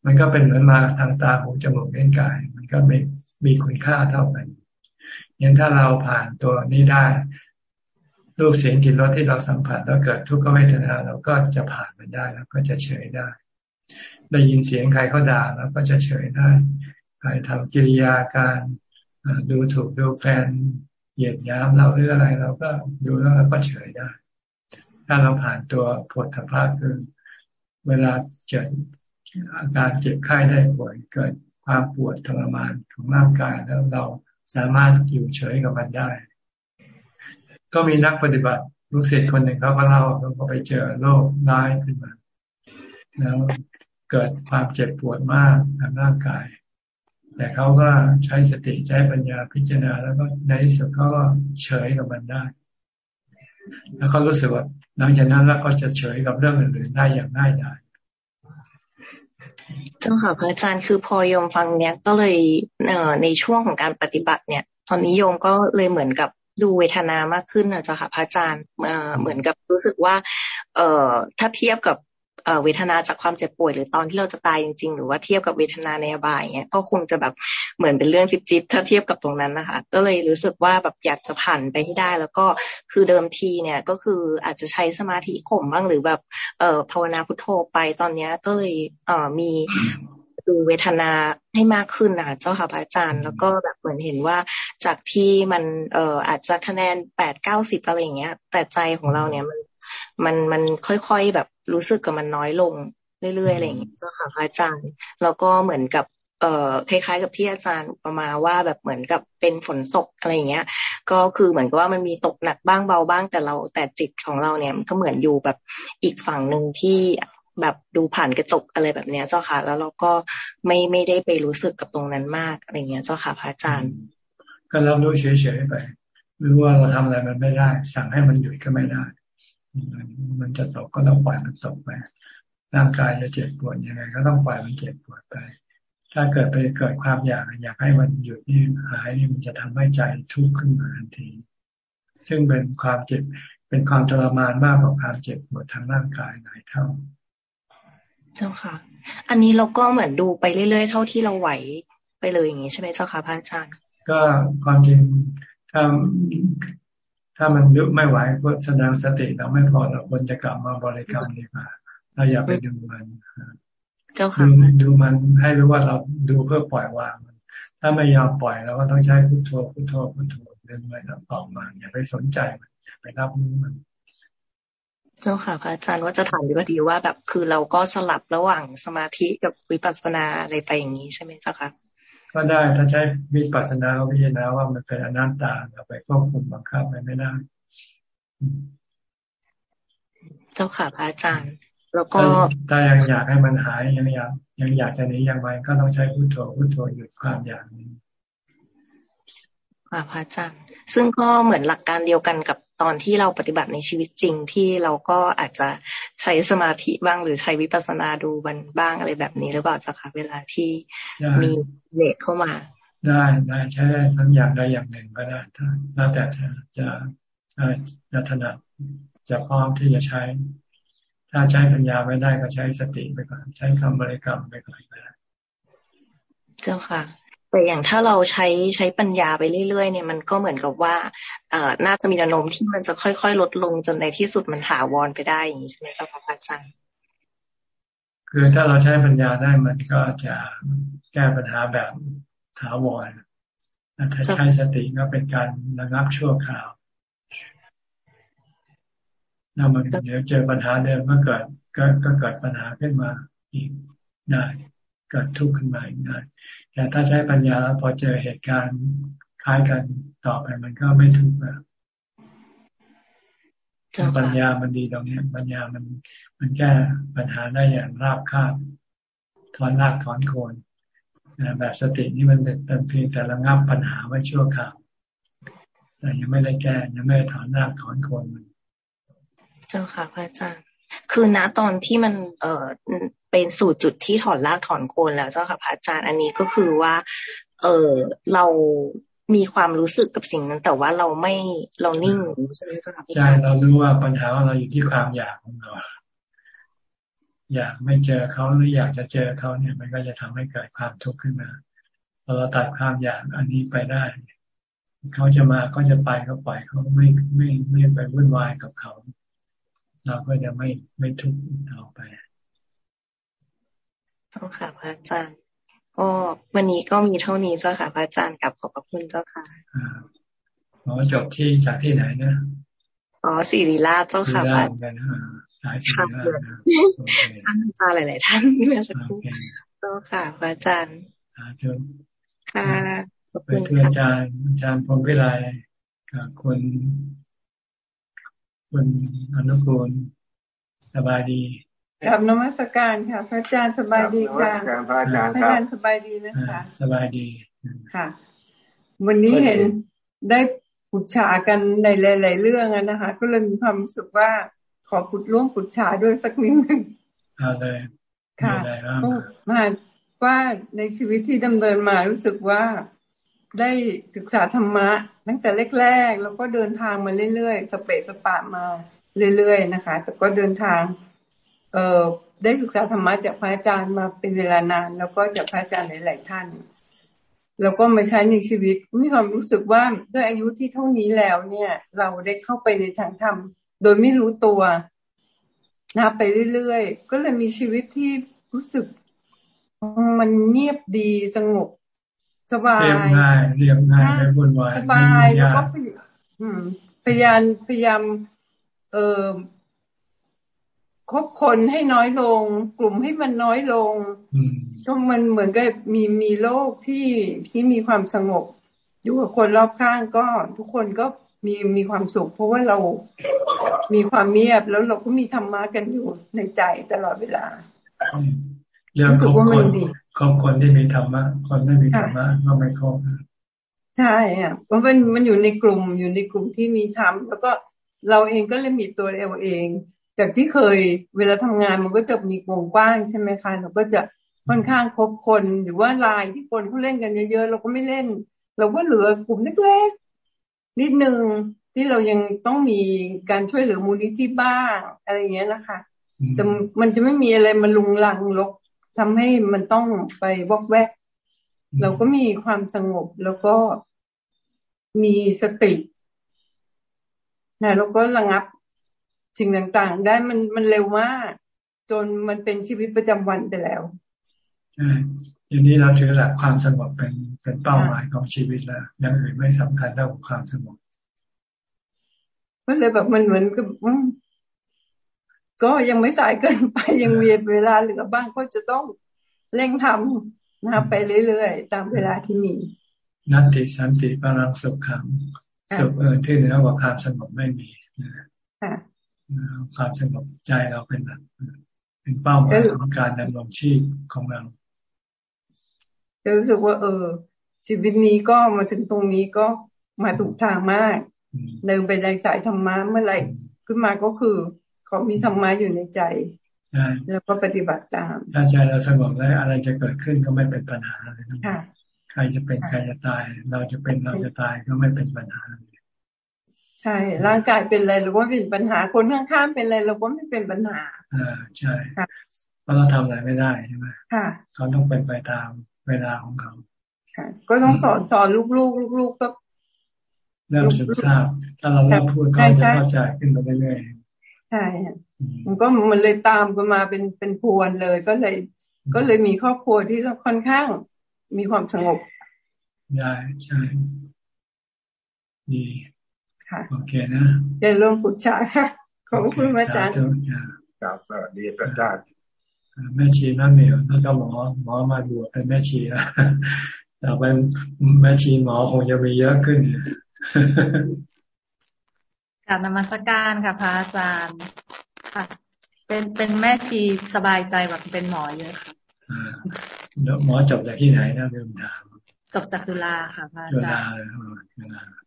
มันก็เป็นเหมือนมาทางตาหูจมูกเล่นกาย มันก็มีมีคุณค่าเท่ากันยังถ้าเราผ่านตัวนี้ได้ รูปเสียงกลิ่นรสที่เราสัมผัสแล้วเกิดทุกขเวทนาเราก็จะผ่านมันได้แล้วก็จะเฉยได้ ได้ยินเสียงใครเขาด่าเราก็จะเฉยได้ใครทำกิริยาการดูถูกดูแฟนเหยียดย้ำเราหรืออะไรเราก็ดูแล้วเราก็เฉยได้ ถ้าเราผ่านตัวผลถภาคือ เวลาเกิดอาการเจ็บไข้ได้ป่วยเกิดความปวดทรมานของร่างกายแล้วเราสามารถอยู่เฉยกับมันได้ ก็มีนักปฏิบัติลูกศิษย์คนหนึ่งเขาก็เล่าเขาไปเจอโรคร้ายขึ้นมา แล้วเกิดความเจ็บปวดมากทางร่างกาย แต่เขาก็ใช้สติใช้ปัญญาพิจารณา แล้วก็ในที่สุดเขาก็เฉยกับมันได้ แล้วเขารู้สึกว่าหลังจากนั้นแล้วก็จะเฉยกับเรื่องอื่นๆได้อย่างง่ายดายเจ้าค่ะพระอาจารย์คือพอโยมฟังเนี้ยก็เลยเอ่อในช่วงของการปฏิบัติเนี่ย ตอนนี้โยมก็เลยเหมือนกับ ดูเวทนามากขึ้นนะเจ้าค่ะพระอาจารย์เหมือนกับรู้สึกว่า เอ่อถ้าเทียบกับเวทนาจากความเจ็บป่วยหรือตอนที่เราจะตายจริง ๆ หรือว่าเทียบกับเวทนาในอบายเงี้ยก็คงจะแบบเหมือนเป็นเรื่องจิบๆถ้าเทียบกับตรงนั้นนะคะ ก็เลยรู้สึกว่าแบบอยากจะผ่านไปให้ได้ แล้วก็คือเดิมทีเนี่ยก็คืออาจจะใช้สมาธิข่มบ้างหรือแบบเอ่อภาวนาพุทโธไปตอนเนี้ยก็เลยเอ่อมี ดูเวทนาให้มากขึ้นนะเจ้าค่ะพระอาจารย์ แล้วก็แบบเหมือนเห็นว่าจากที่มันเอ่ออาจจะคะแนนแปดเก้าสิบอะไรอย่างเงี้ย แต่ใจของเราเนี่ยมันมันมันค่อยๆแบบรู้สึกกับมันน้อยลงเรื่อยๆอะไรอย่างเงี้ยเจ้าค่ะพระอาจารย์ แล้วก็เหมือนกับเอ่อคล้ายๆกับที่อาจารย์ประมาว่าแบบเหมือนกับเป็นฝนตกอะไรอย่างเงี้ย ก็คือเหมือนกับว่ามันมีตกหนักบ้างเบาบ้างแต่เราแต่จิตของเราเนี่ยมันก็เหมือนอยู่แบบอีกฝั่งหนึ่งที่ แบบดูผ่านกระจกอะไรแบบเนี้ยเจ้าค่ะ แล้วเราก็ไม่ไม่ได้ไปรู้สึกกับตรงนั้นมากอะไรเงี้ยเจ้าค่ะพระอาจารย์ก็รับรู้เฉยๆไปรู้ว่าเราทำอะไรมันไม่ได้ สั่งให้มันหยุดก็ไม่ได้ มันจะตกก็ต้องปล่อยมันตกไปร่างกายจะเจ็บปวดยังไง ก็ต้องปล่อยมันเจ็บปวดไป ถ้าเกิดไปเกิดความอยากอยากให้มันหยุดนี่หายนี่มันจะทำให้ใจทุกข์ขึ้นมาทันที ซึ่งเป็นความเจ็บเป็นความทรมานมากกว่าความเจ็บปวดทางร่างกายหลายเท่า เจ้าค่ะ อันนี้เราก็เหมือนดูไปเรื่อยๆ เท่าที่เราไหวไปเลยอย่างนี้ใช่ไหมเจ้าค่ะพระอาจารย์ ก็ความจริงถ้าถ้ามันยุไม่ไหวก็แสดงสติเราไม่พอเราควรจะกลับมาบริกรรมดีกว่าเราอย่าไปดูมันเจ้าค่ะดูมันให้รู้ว่าเราดูเพื่อปล่อยวางมัน ถ้าไม่ยอมปล่อยเราก็ต้องใช้พุทโธพุทโธพุทโธเดินไปแล้วออกมาอย่าไปสนใจมันอย่าไปรับรู้มัน เจ้าค่ะพระอาจารย์ว่าจะถามดีว่าดีว่าแบบคือเราก็สลับระหว่างสมาธิกับวิปัสสนาอะไรไปอย่างนี้ใช่ไหมเจ้าค่ะก็ได้ถ้าใช้วิปัสสนาวิจารณาว่ามันเป็นอนัตตาเราไปควบคุมบังคับมันไม่ได้ เจ้าค่ะพระอาจารย์ แล้วก็ถ้ายังอยากให้มันหายยังอยากยังอยากจะหนียังไงก็ต้องใช้พุทโธพุทโธหยุดความอยากนี้ค่ะพระอาจารย์ ซึ่งก็เหมือนหลักการเดียวกันกับ ตอนที่เราปฏิบัติในชีวิตจริงที่เราก็อาจจะใช้สมาธิบ้างหรือใช้วิปัสสนาดูบันบ้างอะไรแบบนี้หรือเปล่าจ้ะคะเวลาที่มีเลกเข้ามา ได้ได้ใช้ได้ทั้งอย่างใดอย่างหนึ่งก็ได้ถ้าแล้วแต่จะจะจะถนัดจะพร้อมที่จะใช้ ถ้าใช้ปัญญาไม่ได้ก็ใช้สติไปก่อนใช้คำบริกรรมไปก่อนก็ได้เจ้าค่ะ แต่อย่างถ้าเราใช้ใช้ปัญญาไปเรื่อยๆเนี่ยมันก็เหมือนกับว่าเอ่อน่าจะมีแนวโน้มที่มันจะค่อยๆ ลดลงจนในที่สุดมันถาวรไปได้อย่างนี้ใช่ไหมเจ้าค่ะอาจารย์คือถ้าเราใช้ปัญญาได้มันก็จะแก้ปัญหาแบบถาวรถ้าใช้สติก็เป็นการระงับชั่วคราวถ้ามันเดี๋ยวเจอปัญหาเดิมก็เกิดก็ก็เกิดปัญหาขึ้นมาอีกได้เกิดทุกข์ขึ้นมาอีกได้ แต่ถ้าใช้ปัญญาแล้วพอเจอเหตุการณ์คล้ายกันต่อไปมันก็ไม่ทุกข์แล้วปัญญามันดีตรงนี้ปัญญามันมันแก้ปัญหาได้อย่างราบคาบถอนรากถอนโคนแบบสตินี่มันเป็นเพียงแต่ระงับปัญหาไว้ชั่วคราวแต่ยังไม่ได้แก้ยังไม่ได้ถอนรากถอนโคนมัน เจ้าค่ะพระอาจารย์คือณตอนที่มันเออ เป็นสู่จุดที่ถอนรากถอนโคนแล้วเจ้าค่ะพระอาจารย์อันนี้ก็คือว่า เออเรามีความรู้สึกกับสิ่งนั้น แต่ว่าเราไม่เรานิ่งใช่ไหมเจ้าค่ะพระอาจารย์ใช่เรารู้ว่าปัญหาของเราอยู่ที่ความอยากของเราอยากไม่เจอเขาหรืออยากจะเจอเขาเนี่ย มันก็จะทำให้เกิดความทุกข์ขึ้นมาพอเราตัดความอยากอันนี้ไปได้เขาจะมาก็จะไปก็ปล่อยเขาไม่ไม่ไม่ไปวุ่นวายกับเขา เราก็จะไม่ไม่ทุกข์ต่อไป ต้องค่ะพระอาจารย์ ก็วันนี้ก็มีเท่านี้เจ้าค่ะพระอาจารย์กับขอบพระคุณเจ้าค่ะอ๋อจบที่จากที่ไหนนะอ๋อสิริราชเจ้าค่ะพระอาจารย์สายสิริราชท่านอาจารย์หลาย ๆ ท่านเมื่อสักครู่เจ้าค่ะพระอาจารย์ค่ะไปเพื่ออาจารย์อาจารย์พรมวิไลกับคุณคุณอนุกูลสบายดี กับนมัสการค่ะพระอาจารย์สบายดีค่ะพระอาจารย์พระอาจารย์สบายดีนะคะสบายดีค่ะ วันนี้เห็นได้ปุจฉากันในหลาย ๆ เรื่องนะคะ ก็เลยมีความรู้สึกว่าขอปุดร่วมปุจฉาด้วยสักนิดหนึ่งเอาเลยค่ะมาว่าในชีวิตที่ดำเนินมารู้สึกว่าได้ศึกษาธรรมะ ตั้งแต่แรก ๆ แล้วก็เดินทางมาเรื่อย ๆ สเปะสปะมาเรื่อย ๆ นะคะ แต่ก็เดินทาง เอ่อได้ศึกษาธรรมะจากพระอาจารย์มาเป็นเวลานาน แล้วก็จากพระอาจารย์หลาย ๆ ท่าน แล้วก็มาใช้ในชีวิตมีความรู้สึกว่าด้วยอายุที่เท่านี้แล้วเนี่ย เราได้เข้าไปในทางธรรม โดยไม่รู้ตัวนะไปเรื่อยๆ ก็เลยมีชีวิตที่รู้สึก มันเงียบดีสงบ สบายเรียบง่ายเรียบง่ายไม่วุ่นวายสบายแล้วก็พยายามพยายาม เอ่อ คบคนให้น้อยลง กลุ่มให้มันน้อยลงก็มันเหมือนกับมีมีโลกที่ที่มีความสงบ อยู่กับคนรอบข้างก็ทุกคนก็มีมีความสุข เพราะว่าเรามีความเงียบแล้วเราก็มีธรรมะกันอยู่ในใจตลอดเวลาเรื่องคบคนคบคนที่มีธรรมะคนไม่มีธรรมะก็ไม่คบใช่อะเพราะมันมันอยู่ในกลุ่มอยู่ในกลุ่มที่มีธรรมแล้วก็เราเองก็เลยมีตัวเราเอง จากที่เคยเวลาทำงานมันก็จะมีวงกว้างใช่ไหมคะเราก็จะค่อนข้างคบคนหรือว่าลายที่คนเขาเล่นกันเยอะๆเราก็ไม่เล่น เราก็เหลือกลุ่มเล็กๆนิดนึงที่เรายังต้องมีการช่วยเหลือมูลนิธิบ้างอะไรอย่างเงี้ยนะคะแต่มันจะไม่มีอะไรมาลุงลังลกทำให้มันต้องไปวอกแวก เราก็มีความสงบแล้วก็มีสตินะแล้วก็ระงับ สิ่งต่างๆ ได้มันมันเร็วมาก จนมันเป็นชีวิตประจำวันไปแล้วใช่ทีนี้เราถือหลักความสงบเป็นเป็นเป้าหมายของชีวิตแล้วอย่างอื่นไม่สำคัญเท่ากับความสงบก็เลยแบบมันเหมือนกับก็ยังไม่สายเกินไปยังมีเวลาเหลือบ้างก็จะต้องเร่งทำนะไปเรื่อยๆ ตามเวลาที่มี นัตติสันติปรังสุขขังสุขเออที่เหนือกว่าความสงบไม่มี ความสงบใจเราเป็นหลักเป็นเป้าหมายของการดำรงชีพของเราจะรู้สึกว่า เออ ชีวิตนี้ก็มาถึงตรงนี้ก็มาถูกทางมากเดินไปในสายธรรมะเมื่อไหร่ขึ้นมาก็คือเขามีธรรมะอยู่ในใจแล้วก็ปฏิบัติตาม ถ้าใจเราสงบแล้วอะไรจะเกิดขึ้นก็ไม่เป็นปัญหาเลยนะใครจะเป็นใครจะตาย เราจะเป็นเราจะตายก็ไม่เป็นปัญหา ใช่ ร่างกายเป็นอะไรเราก็ไม่เป็นปัญหา คนข้างๆเป็นอะไรเราก็ไม่เป็นปัญหาอ่าใช่เพราะเราทำอะไรไม่ได้ใช่ไหมค่ะเขาต้องเป็นไปตามเวลาของเขาค่ะ ก็ต้องสอนสอนลูกๆลูกๆก็เริ่มศึกษาถ้าเราเริ่มพูดเขาจะเข้าใจขึ้นไปเรื่อยๆใช่มันก็มันเลยตามกันมาเป็นเป็นพวนเลย ก็เลย ก็เลยมีครอบครัวที่ค่อนข้างมีความสงบได้ใช่ดี ค่ะโอเคนะจะร่วมปุจฉาค่ะ ขอบคุณอาจารย์ครับสวัสดีอาจารย์แม่ชีนั่นเนี่ยแล้วก็หมอหมอมาบวชเป็นแม่ชีแล้วต่อไปแม่ชีหมอคงจะมีเยอะขึ้นกาบนมัสการค่ะพระอาจารย์ค่ะ เป็นเป็นแม่ชีสบายใจแบบเป็นหมอเยอะค่ะหมอจบจากที่ไหนนะเรื่องถาม จบจากจุฬาค่ะพระอาจารย์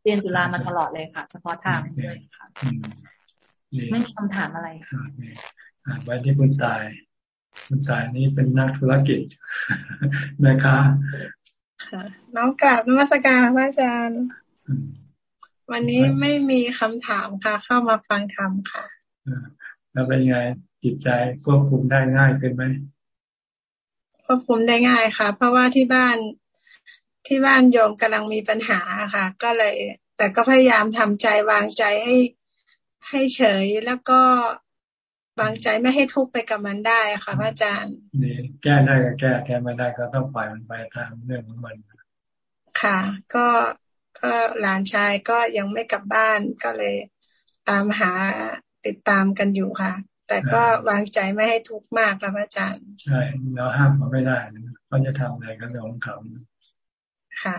เรียนจุฬามาตลอดเลยค่ะ เฉพาะทางเลยค่ะไม่มีคำถามอะไรค่ะไว้ที่คุณตาย คุณตายนี่เป็นนักธุรกิจนะคะน้องกราบนมัสการพระอาจารย์ วันนี้ไม่มีคำถามค่ะ เข้ามาฟังธรรมค่ะแล้วเป็นไงจิตใจควบคุมได้ง่ายขึ้นไหมควบคุมได้ง่ายค่ะ เพราะว่าที่บ้าน ที่บ้านโยมกำลังมีปัญหาค่ะ ก็เลย แต่ก็พยายามทำใจวางใจให้ให้เฉยแล้วก็วางใจไม่ให้ทุกข์ไปกับมันได้ค่ะพระอาจารย์นี่แก้ได้ก็แก้แก้ไม่ได้ก็ต้องปล่อยมันไปตามเรื่องของมัน ค่ะ ก็ก็หลานชายก็ยังไม่กลับบ้านก็เลยตามหาติดตามกันอยู่ค่ะ แต่ก็วางใจไม่ให้ทุกข์มากครับอาจารย์ ใช่ เราห้ามเขาไม่ได้เขาจะทำอะไรก็เรื่องของเขา ค่ะ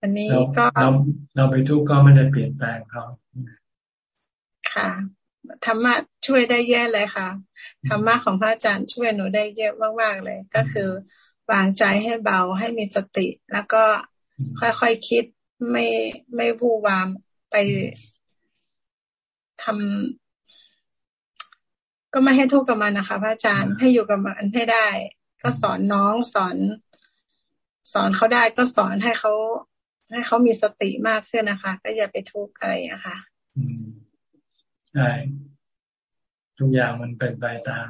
วันนี้ก็เราเราไปทุกข์ก็ไม่ได้เปลี่ยนแปลงเขาค่ะธรรมะช่วยได้แย่เลยค่ะธรรมะของพระอาจารย์ช่วยหนูได้เยอะมากๆเลย ก็คือวางใจให้เบาให้มีสติ แล้วก็ค่อยๆคคิดไม่ไม่ผู้วามไปทำก็ไม่ให้ทุกข์กับมันนะคะ พระอาจารย์ให้อยู่กับมันให้ได้ ก็สอนน้องสอน สอนเขาได้ก็สอนให้เขาให้เขามีสติมากขึ้นนะคะ ก็อย่าไปทุกข์อะไรอะค่ะใช่ ทุกอย่างมันเป็นไปตาม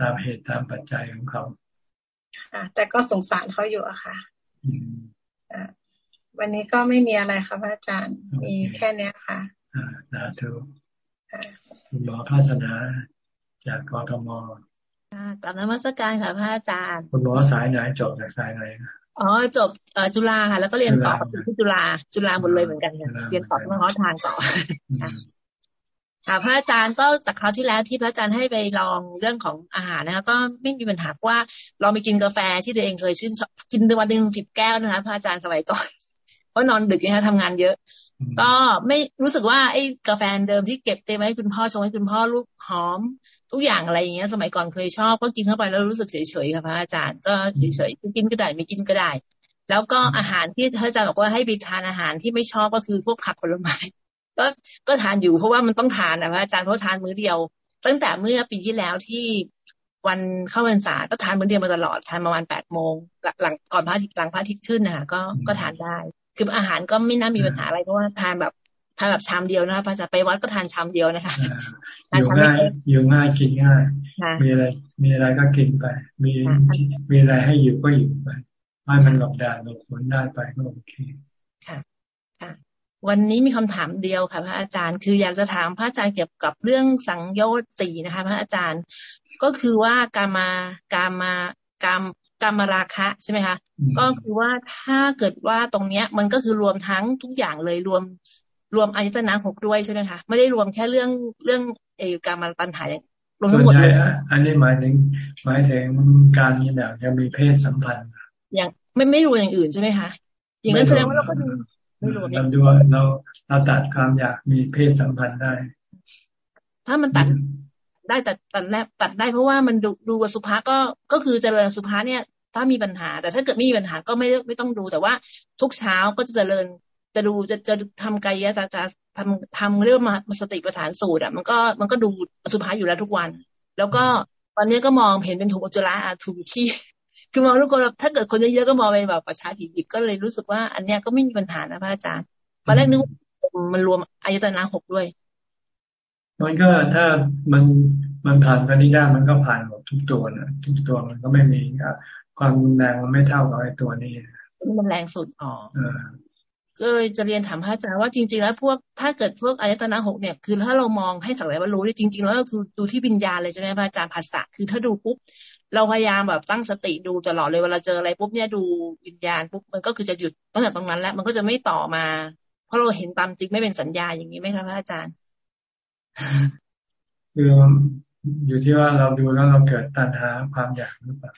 ตามเหตุตามปัจจัยของเขาอ่าแต่ก็สงสารเขาอยู่อะค่ะอ่าวันนี้ก็ไม่มีอะไรค่ะพระอาจารย์ มีแค่เนี้ยค่ะอ่าสาธุคุณหมอภาสนาจากกทมกลับนมัสการค่ะพระอาจารย์ คุณหมอสายไหนจบจากสายไหน อ๋อจบจุฬาค่ะ แล้วก็เรียนต่อที่จุฬาจุฬาหมดเลยเหมือนกันค่ะเรียนต่อที่มหาทางต่อค่ะพระอาจารย์ก็จากคราวที่แล้วที่พระอาจารย์ให้ไปลองเรื่องของอาหารนะคะก็ไม่มีปัญหาว่าเราไปกินกาแฟที่ตัวเองเคยชื่นกินเดือนวันหนึ่งสิบแก้วนะคะพระอาจารย์สมัยก่อนเพราะนอนดึกนะคะทำงานเยอะ ก็ไม่รู้สึกว่าไอ้กาแฟเดิมที่เก็บเต็มไว้คุณพ่อชงให้คุณพ่อลูกหอม ทุกอย่างอะไรอย่างเงี้ย สมัยก่อนเคยชอบ ก็กินเข้าไปแล้วรู้สึกเฉยๆค่ะพระอาจารย์ก็เฉยๆกินก็ได้ไม่กินก็ได้ แล้วก็อาหารที่พระอาจารย์บอกว่าให้ไปทานอาหารที่ไม่ชอบก็คือพวกผักผลไม้ก็ก็ทานอยู่เพราะว่ามันต้องทานนะพระอาจารย์เพราะทานมื้อเดียว ตั้งแต่เมื่อปีที่แล้วที่วันเข้าพรรษาก็ทานมื้อเดียวมาตลอดทานประมาณแปดโมงหลังก่อนพระอาทิตย์หลังพระอาทิตย์ขึ้นนะคะก็ก็ทานได้ คืออาหารก็ไม่น่ามีปัญหาอะไรเพราะว่าทานแบบ ทานแบบชามเดียวนะคะพระอาจารย์ไปวัดก็ทานชามเดียวนะคะอยู่ง่ายอยู่ง่ายกินง่าย มีอะไร มีอะไรก็กินไป มีมีอะไรให้อยู่ก็อยู่ไปไม่มันหลบแดดหลบฝนได้ไปก็โอเคค่ะวันนี้มีคำถามเดียวค่ะ พระอาจารย์คืออยากจะถามพระอาจารย์เกี่ยวกับเรื่องสังโยชน์สี่นะคะ พระอาจารย์ก็คือว่าการมาการมากามกามราคะใช่ไหมคะก็คือว่าถ้าเกิดว่าตรงเนี้ย มันก็คือรวมทั้งทุกอย่างเลยรวม รวมอายตนะหกด้วยใช่ไหมคะไม่ได้รวมแค่เรื่องเรื่องเอการมาตัณหารวมทั้งหมดเลยอันนี้หมายถึงหมายถึงการมีแบบจะมีเพศสัมพันธ์อย่างไม่ไม่รวมอย่างอื่นใช่ไหมคะอย่างนั้นแสดงว่าเราก็ดูเราดูเราเราตัดความอยากมีเพศสัมพันธ์ได้ ถ้ามันตัดได้ตัดตัดแรกตัดได้เพราะว่ามันดูดูสุภาก็ก็คือเจริญสุภาเนี่ย ถ้ามีปัญหา แต่ถ้าเกิดไม่มีปัญหาก็ไม่ไม่ต้องดูแต่ว่าทุกเช้าก็จะเจริญ จะดูจะจะทำกายะจะจะทำทำเรื่องมาสติปัฏฐานสูตรอะมันก็มันก็ดูสุภาอยู่แล้วทุกวัน แล้วก็ตอนนี้ก็มองเห็นเป็นถูกจุฬาถูกที่คือมองทุกคนถ้าเกิดคนเยอะๆก็มองเป็นแบบประชาธิปไตยก็เลยรู้สึกว่า อันเนี้ยก็ไม่มีปัญหานะพระอาจารย์ตอนแรกนึกมันรวมอายตนะหกด้วย มันก็ถ้ามันมันผ่านไปนี้ได้มันก็ผ่านหมดทุกตัวนะทุกตัวมันก็ไม่มีความรุนแรงมันไม่เท่ากับไอ้ตัวนี้มันแรงสุดอ๋อ ก็เลยจะเรียนถามพระอาจารย์ว่าจริง ๆ แล้วพวกถ้าเกิดพวกอายตนะหกเนี่ย คือถ้าเรามองให้สักแต่ว่ารู้จริง ๆ แล้วก็คือดูที่วิญญาณเลยใช่ไหมพระอาจารย์ภาษาคือถ้าดูปุ๊บเราพยายามแบบตั้งสติดูตลอดเลยเวลาเจออะไรปุ๊บเนี่ยดูวิญญาณปุ๊บมันก็คือจะหยุดตั้งแต่ตรงนั้นแล้ว มันก็จะไม่ต่อมา เพราะเราเห็นตามจริงไม่เป็นสัญญาอย่างนี้ไหมคะพระอาจารย์คืออยู่ที่ว่าเราดูแล้วเราเกิดตัณหาความอยากหรือเปล่า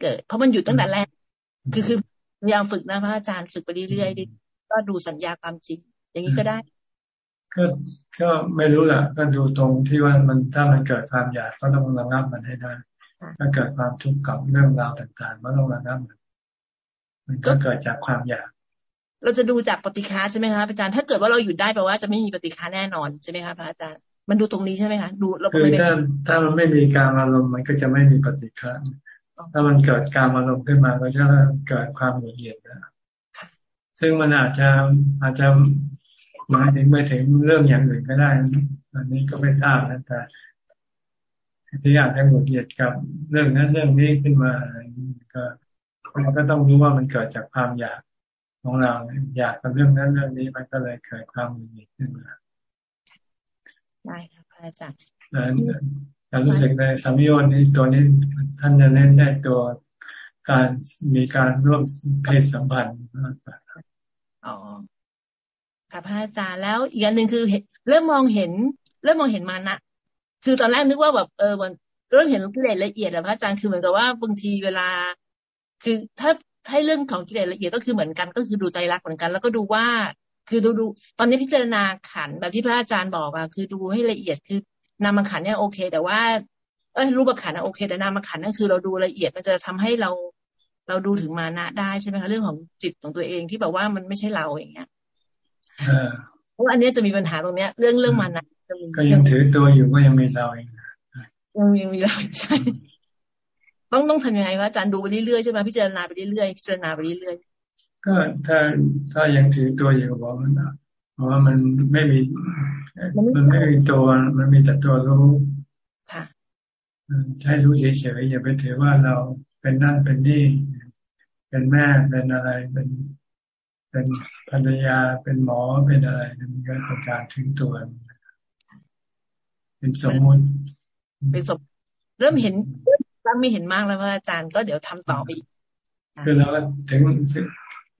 เกิด เพราะมันอยู่ตั้งแต่แรกคือคือพยายามฝึกนะพระอาจารย์ฝึกไปเรื่อยๆ ก็ดูสัญญาความจริง อย่างนี้ก็ได้ ก็ก็ไม่รู้แหละก็ดูตรงที่ว่ามันถ้ามันเกิดความอยากก็ต้องระงับมันให้ได้ถ้าเกิดความทุกข์กับเรื่องราวต่างๆก็ต้องระงับมันมันก็เกิดจากความอยากเราจะดูจากปฏิฆาใช่ไหมคะอาจารย์ถ้าเกิดว่าเราหยุดได้แปลว่าจะไม่มีปฏิฆาแน่นอนใช่ไหมคะพระอาจารย์มันดูตรงนี้ใช่ไหมคะดูเราคือถ้าถ้ามันไม่มีการอารมณ์มันก็จะไม่มีปฏิฆาถ้ามันเกิดการอารมณ์ขึ้นมาก็จะเกิดความหงุดหงิดนะ ซึ่งมันอาจจะอาจจะหมายถึงไปถึงเรื่องอย่างอื่นก็ได้ อันนี้ก็ไม่ทราบนะแต่ที่อาจจะหงุดหงิดกับเรื่องนั้นเรื่องนี้ขึ้นมาก็เราก็ต้องรู้ว่ามันเกิดจากความอยากของเราอยากกับเรื่องนั้นเรื่องนี้มันก็เลยเกิดความหงุดหงิดขึ้นมาได้ค่ะอาจารย์แต่รู้สึกในสามิโยนนี้ตัวนี้ท่านจะเน้นได้ตัวการมีการร่วมเพศสัมพันธ์ อ๋อค่ะพระอาจารย์แล้วอีกอันหนึ่งคือเริ่มมองเห็น เริ่มมองเห็นมานะคือตอนแรกนึกว่าแบบเออมันเริ่มเห็นกิเลสละเอียดแล้วพระอาจารย์คือเหมือนกับว่าบางทีเวลา คือถ้าถ้าเรื่องของกิเลสละเอียดก็คือเหมือนกัน ก็คือดูใจรักเหมือนกัน แล้วก็ดูว่า คือดูดู ตอนนี้พิจารณาขันแบบที่พระอาจารย์บอกอะคือดูให้ละเอียดคือนามขันเนี่ยโอเค แต่ว่า เออรูปขันอะโอเค แต่นามขันนั่นคือเราดูละเอียดมันจะทำให้เรา เราดูถึงมานะได้ใช่ไหมคะเรื่องของจิตของตัวเองที่แบบว่ามันไม่ใช่เราอย่างเงี้ยเพราะอันนี้จะมีปัญหาตรงเนี้ย เรื่องเรื่องมานะก็ยังถือตัวอยู่ก็ยังมีเราเองยังยังมีเราใช่ต้องต้องทำยังไงวะอาจารย์ดูไปเรื่อยๆใช่ไหมพิจารณาไปเรื่อยๆพิจารณาไปเรื่อยก็ถ้าถ้ายังถือตัวอยู่บอกมันเพราะว่ามันไม่มี มันไม่มีตัวมันมีแต่ตัวรู้ค่ะใช้รู้เฉยๆอย่าไปถือว่าเราเป็นนั่นเป็นนี่ เป็นแม่เป็นอะไรเป็นเป็นภรรยาเป็นหมอเป็นอะไรมันก็เป็นการถึงตัว เป็นสมมุติ เป็นสมเริ่มเห็นเริ่มไม่เห็นมากแล้วพระอาจารย์ก็เดี๋ยวทำต่อไปอีกคือเราก็ถึง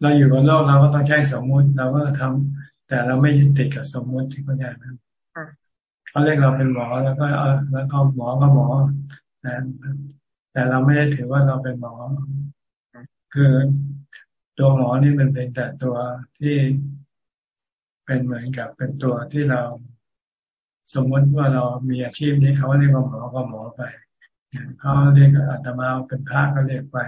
เราอยู่บนโลกเราก็ต้องใช้สมมุติเราก็ทำแต่เราไม่ยึดติดกับสมมุติที่เขาอยากนะเขาเรียกเราเป็นหมอแล้วก็แล้วก็หมอก็หมอแต่แต่เราไม่ได้ถือว่าเราเป็นหมอ คือตัวหมอนี่มันเป็นแต่ตัวที่เป็นเหมือนกับเป็นตัวที่เราสมมติว่าเรามีอาชีพนี้เขาเรียกว่าหมอก็หมอไปเขาเรียกอาตมาเป็นพระก็เรียกไป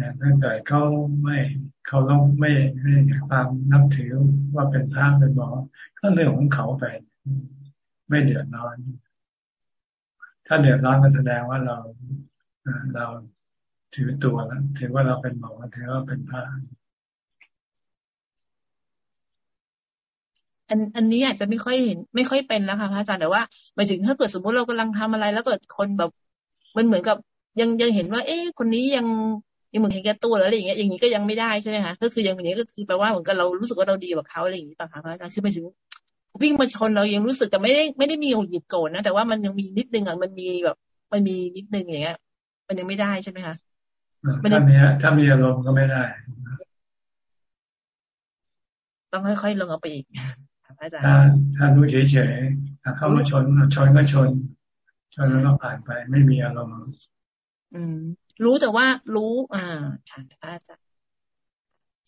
นะถ้าเกิดเขาไม่เขาต้องไม่ไม่ความนับถือว่าเป็นพระเป็นหมอก็เรื่องของเขาไป ไม่เดือดร้อน ถ้าเดือดร้อนก็แสดงว่าเราเรา ถือตัวแล้วถือว่าเราเป็นหมอถือว่าเป็นพระอันอันนี้อาจจะไม่ค่อยเห็น ไม่ค่อยเป็นแล้วค่ะพระอาจารย์แต่ว่าหมายถึงถ้าเกิดสมมติเรากำลังทำอะไร แล้วเกิดคนแบบ มันเหมือนกับยังยังเห็นว่า เอ๊ะคนนี้ยังยังเหมือนเห็นแก่ตัวแล้วอะไรอย่างเงี้ยอย่างนี้ก็ยังไม่ได้ใช่ไหมคะก็คือยังแบบนี้ก็คือแปลว่าเหมือนกับเรารู้สึกว่าเราดีกว่าเขาอะไรอย่างนี้ป่ะคะพระอาจารย์คือไปถึงวิ่งมาชนเรายังรู้สึกแต่ไม่ได้ไม่ได้มีหงุดหงิดโกรธนะแต่ว่ามันยังมีนิดนึงอะมันมีแบบ มันมีนิดนึงอย่างเงี้ย มันยังไม่ได้ใช่ไหมคะ ถ้ามีถ้ามีอารมณ์ก็ไม่ได้ ต้องค่อยๆลงเอาไปอีกอาจารย์ถ้ารู้เฉยๆถ้าเข้ามาชนชนก็ชน ชนแล้วก็ผ่านไป ไม่มีอารมณ์อืม รู้แต่ว่ารู้ อ่าค่ะพระอาจารย์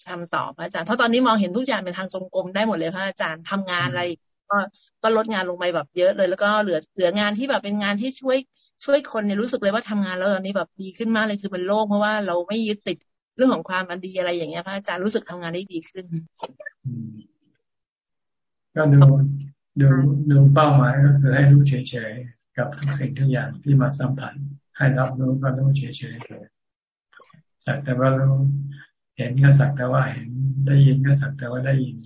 ทำต่อพระอาจารย์เพราะตอนนี้มองเห็นทุกอย่างเป็นทางจงกรมได้หมดเลยพระอาจารย์ทำงานอะไรก็ก็ลดงานลงไปแบบเยอะเลย แล้วก็เหลือเหลืองานที่แบบเป็นงานที่ช่วย ช่วยคนเนี่ยรู้สึกเลยว่าทำงานแล้วตอนนี้แบบดีขึ้นมากเลยคือเป็นโล่งเพราะว่าเราไม่ยึดติดเรื่องของความอันดีอะไรอย่างเงี้ยพระอาจารย์รู้สึกทำงานได้ดีขึ้นก็ดูดูดูเป้าหมายก็คือให้รู้เฉยๆกับทุกสิ่งทุกอย่างที่มาสัมผัสให้รับรู้ก็รู้เฉยๆสักแต่ว่ารู้เห็นก็สักแต่ว่าเห็นได้ยินก็สักแต่ว่าได้ยิน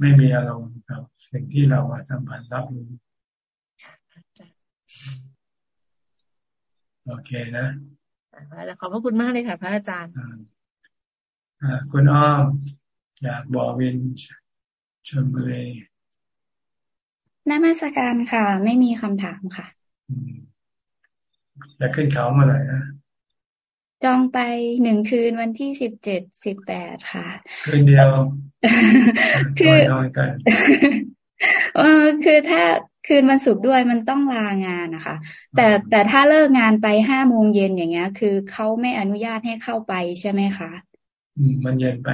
ไม่มีอารมณ์กับสิ่งที่เรามาสัมผัสรับรู้ โอเคนะขอบพระคุณมากเลยค่ะ พระอาจารย์คุณอ้อมอยากบอกวินชนบุรีนมัสการค่ะ ไม่มีคำถามค่ะจะขึ้นเขาเมื่อไหร่นะจองไปหนึ่งคืนวันที่สิบเจ็ดสิบแปดค่ะ คืนเดียวคือเออคือถ้า คืนวันศุกร์ด้วยมันต้องลางานนะคะ แต่แต่ถ้าเลิกงานไปห้าโมงเย็นอย่างเงี้ย คือเขาไม่อนุญาตให้เข้าไปใช่ไหมคะมันเย็นไป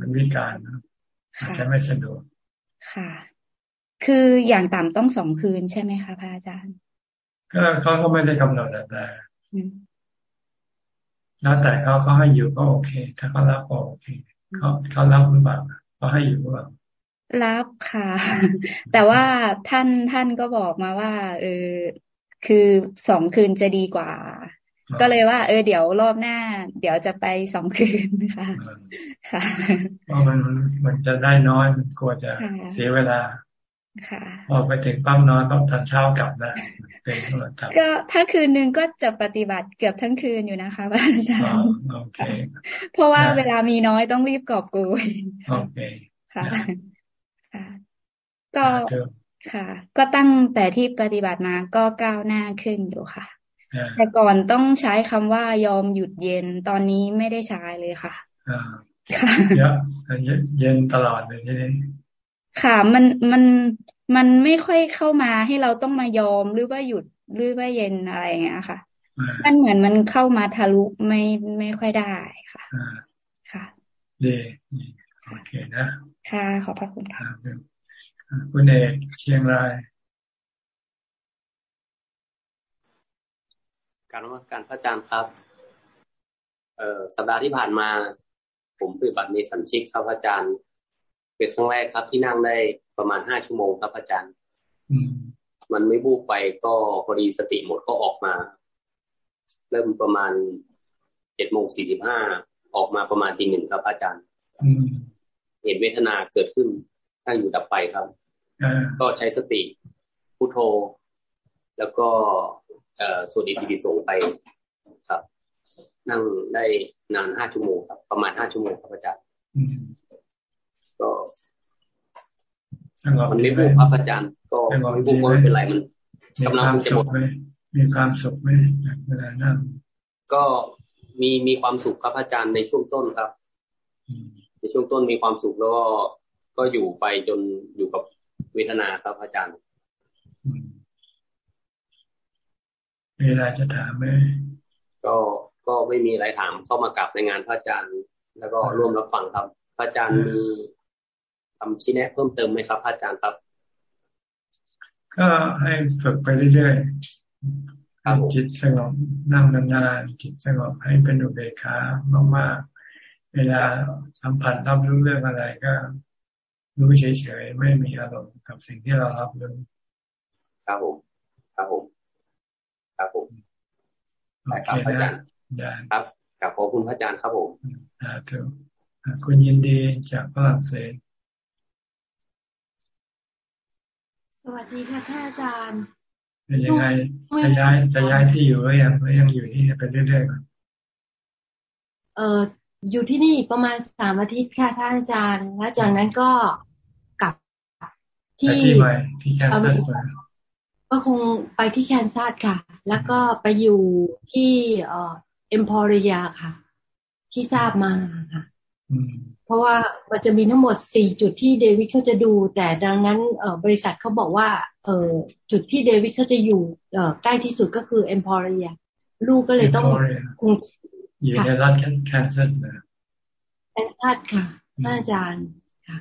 มันวิการอาจจะไม่สะดวกค่ะ คืออย่างต่ำต้องสองคืนใช่ไหมคะพระอาจารย์ก็เขาก็ไม่ได้กำหนดแต่แล้วแต่เขาเขาให้อยู่ก็โอเค ถ้าเขารับก็โอเคเขาเขารับหรือเปล่าเขาให้อยู่หรือเปล่า รับค่ะ แต่ว่าท่านท่านก็บอกมาว่า เออคือสองคืนจะดีกว่า ก็เลยว่า เออเดี๋ยวรอบหน้า เดี๋ยวจะไปสองคืนค่ะค่ะเพราะมันมันจะได้น้อยมันกลัวจะเสียเวลาค่ะพอไปถึงปั้มนอนปั้มตอนเช้ากลับแล้วเป็นก็ถ้าคืนนึงก็จะปฏิบัติเกือบทั้งคืนอยู่นะคะอาจารย์โอเคเพราะว่าเวลามีน้อยต้องรีบกอบกูโอเคค่ะค่ะ ก็ค่ะ ก็ตั้งแต่ที่ปฏิบัติมาก็ก้าวหน้าขึ้นอยู่ค่ะ แต่ก่อนต้องใช้คำว่ายอมหยุดเย็นตอนนี้ไม่ได้ใช้เลยค่ะค่ะเยอะเย็นตลอดเลยนี่ค่ะ มันมันมันไม่ค่อยเข้ามาให้เราต้องมายอมหรือว่าหยุดหรือว่าเย็นอะไรอย่างเงี้ยค่ะ มันเหมือนมันเข้ามาทะลุไม่ไม่ค่อยได้ค่ะ ค่ะดีโอเคนะ ค่ะ ขอบพระคุณค่ะ คุณเอกเชียงรายการรัชการพระอาจารย์ครับ เอ่อสัปดาห์ที่ผ่านมา ผมปฏิบัติในสัญชิกครับพระอาจารย์ เป็นครั้งแรกครับที่นั่งได้ประมาณห้าชั่วโมงครับพระอาจารย์มันไม่บูบไปก็พอดีสติหมดก็ออกมา เริ่มประมาณเจ็ดโมงสี่สิบห้าออกมาประมาณตีหนึ่งครับพระอาจารย์เห็นเวทนาเกิดขึ้นตั้งอยู่ดับไปครับ ก็ใช้สติพุโทโธ แล้วก็สวดอิติปิโสไปครับ นั่งได้นานห้าชั่วโมงครับ ประมาณห้าชั่วโมงครับอาจารย์ก็มันไม่พูดครับอาจารย์ ก็ไม่พูดก็ไม่เป็นไรมันกำลังจะหมดมีความสุขไหมเวลานั่งก็มีมีความสุขครับอาจารย์ในช่วงต้นครับ ในช่วงต้นมีความสุขแล้วก็ก็อยู่ไปจนอยู่กับ เวทนาครับอาจารย์มีอะไรจะถามไหมก็ก็ไม่มีอะไรถามเข้ามากลับในงานพระอาจารย์ แล้วก็ร่วมรับฟังครับ พระอาจารย์มีคำชี้แนะเพิ่มเติมไหมครับพระอาจารย์ครับ ก็ให้ฝึกไปเรื่อยๆจิตสงบนั่งนานๆจิตสงบให้เป็นอุเบกขามากๆเวลาสัมผัสรับรู้เรื่องอะไรก็ รู้เฉยๆไม่มีอารมณ์กับสิ่งที่เรารับรู้ครับผมครับผมครับผมครับอาจารย์ครับกับขอบคุณพระอาจารย์ครับผมอ่าถูกคุณยินดีจากฝรั่งเศสสวัสดีค่ะท่านอาจารย์เป็นยังไงจะย้ายจะย้ายที่อยู่หรือยังหรือยังอยู่ที่เป็นเรื่อยๆเอ่อ อยู่ที่นี่ประมาณสามอาทิตย์ค่ะท่านอาจารย์ แล้วจากนั้นก็กลับที่ที่แคนซัสก็คงไปที่แคนซัสค่ะ แล้วก็ไปอยู่ที่เอ่อเอ็มพอริยาค่ะ ที่ทราบมาค่ะเพราะว่ามันจะมีทั้งหมดสี่จุดที่เดวิดเขาจะดู แต่ดังนั้นเออบริษัทเขาบอกว่า เออจุดที่เดวิดเขาจะอยู่เออใกล้ที่สุดก็คือเอ็มพอริยาลูกก็เลยต้องคง อยู่ในรัฐแคนซัสนะแคนซัสค่ะอาจารย์ค่ะ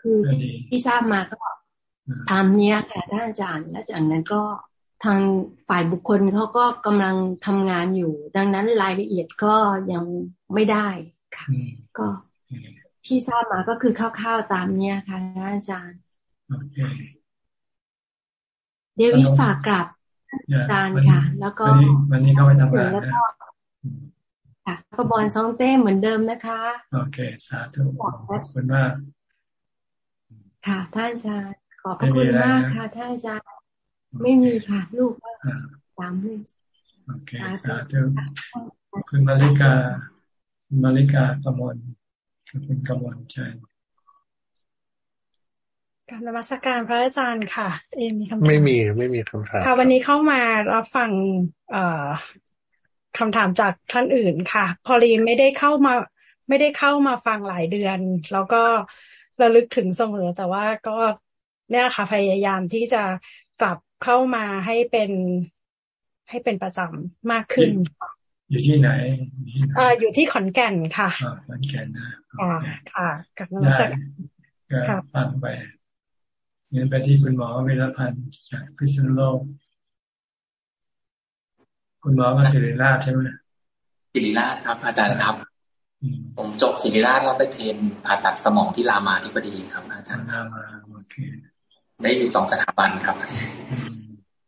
คือที่ทราบมาก็ตามเนี้ยค่ะท่านอาจารย์ และจากนั้นก็ทางฝ่ายบุคคลเขาก็กำลังทำงานอยู่ ดังนั้นรายละเอียดก็ยังไม่ได้ค่ะ ก็ที่ทราบมาก็คือคร่าวๆตามเนี้ยค่ะท่านอาจารย์เดวิดฝากกลับอาจารย์ค่ะ แล้วก็วันนี้เขาไปทำงานนะ ค่ะกระบอนซองเต้เหมือนเดิมนะคะ โอเค สาธุขอบคุณมาก ค่ะ ท่านอาจารย์ขอบคุณมากค่ะ ท่านอาจารย์ไม่มีค่ะ ลูกตามเลยโอเค สาธุคุณมาริกา คุณมาริกากมลคุณกมลใจการนมัสการพระอาจารย์ค่ะ เอ็มีคำถามไม่มีไม่มีคำถามค่ะวันนี้เข้ามารับฟังเอ่อ คำถามจากท่านอื่นค่ะ พอลีนไม่ได้เข้ามา ไม่ได้เข้ามาฟังหลายเดือน แล้วก็ระลึกถึงเสมอ แต่ว่าก็เนี่ยค่ะพยายามที่จะกลับเข้ามาให้เป็นให้เป็นประจำมากขึ้น อยู่ที่ไหนอ่าอยู่ที่ขอนแก่นค่ะขอนแก่นนะค่ะค่ะ กับนักศึกษาฟังไปเงินไปที่คุณหมอเวรพันธ์จากพิษณุโลก คุณหมอก็ศิริราชใช่ไหมศิริราชครับ อาจารย์ครับ ผมจบศิริราชแล้วไปเทรนผ่าตัดสมองที่รามาธิบดีครับ อาจารย์รามาโอเคได้อยู่สองสถาบันครับ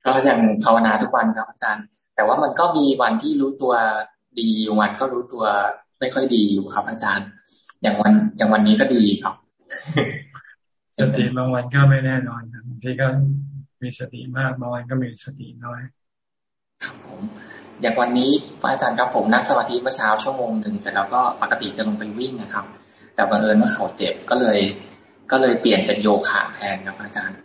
ก็ยังภาวนาทุกวันครับ อาจารย์ แต่ว่ามันก็มีวันที่รู้ตัวดีวันก็รู้ตัวไม่ค่อยดีอยู่ครับ อาจารย์ อย่างวันอย่างวันนี้ก็ดีครับสติบางวันก็ไม่แน่นอนบางทีก็มีสติมากบางวันก็มีสติน้อย ครับผม อย่างวันนี้พระอาจารย์ครับผมนั่งสมาธิเมื่อเช้าชั่วโมงหนึ่งเสร็จแล้วก็ปกติจะลงไปวิ่งนะครับ แต่บังเอิญว่าเขาเจ็บก็เลย ก็เลยเปลี่ยนเป็นโยคะแทนครับอาจารย์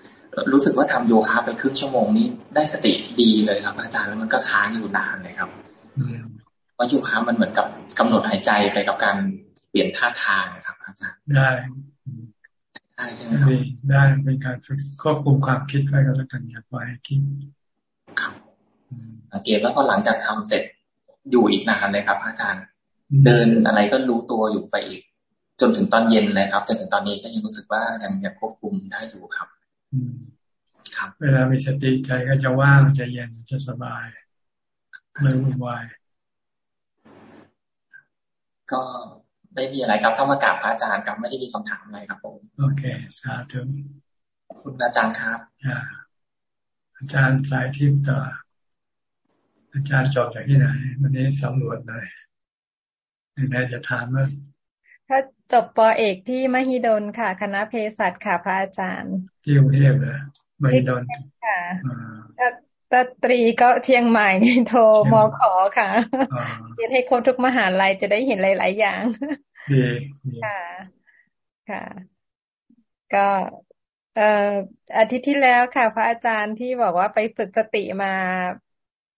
รู้สึกว่าทำโยคะไปครึ่งชั่วโมงนี้ได้สติดีเลยครับอาจารย์แล้วมันก็ค้างอยู่นานเลยครับว่าโยคะมันเหมือนกับกำหนดหายใจไปกับการเปลี่ยนท่าทางครับอาจารย์ได้ได้ใช่ไหมครับได้เป็นการควบคุมความคิดไว้ก็แล้วกันอย่าปล่อยให้คิดครับ สังเกตว่าพอหลังจากทำเสร็จอยู่อีกนานเลยครับ อาจารย์ เดินอะไรก็รู้ตัวอยู่ไปอีก จนถึงตอนเย็นเลยครับจนถึงตอนนี้ก็ยังรู้สึกว่ายังยังควบคุมได้อยู่ครับครับเวลามีสติใจก็จะว่างจะเย็นจะสบายไม่วุ่นวายก็ไม่มีอะไรครับเข้ามากราบพระอาจารย์ครับไม่ได้มีคำถามอะไรครับผมโอเค สาธุคุณอาจารย์ครับอาจารย์สายทิพย์ต่อ อาจารย์จบจากที่ไหนวันนี้สำรวจหน่อยไหนจะถามว่าถ้าจบปอเอกที่มหิดลค่ะ คณะเภสัชค่ะพระอาจารย์ ที่กรุงเทพเลยมหิดลค่ะตตรีก็เทียงใหม่โทรมอขอค่ะเรียนให้ครบทุกมหาลัยจะได้เห็นหลาย ๆ อย่างค่ะ ค่ะ ก็เอ่ออาทิตย์ที่แล้วค่ะ พระอาจารย์ที่บอกว่าไปฝึกสติมา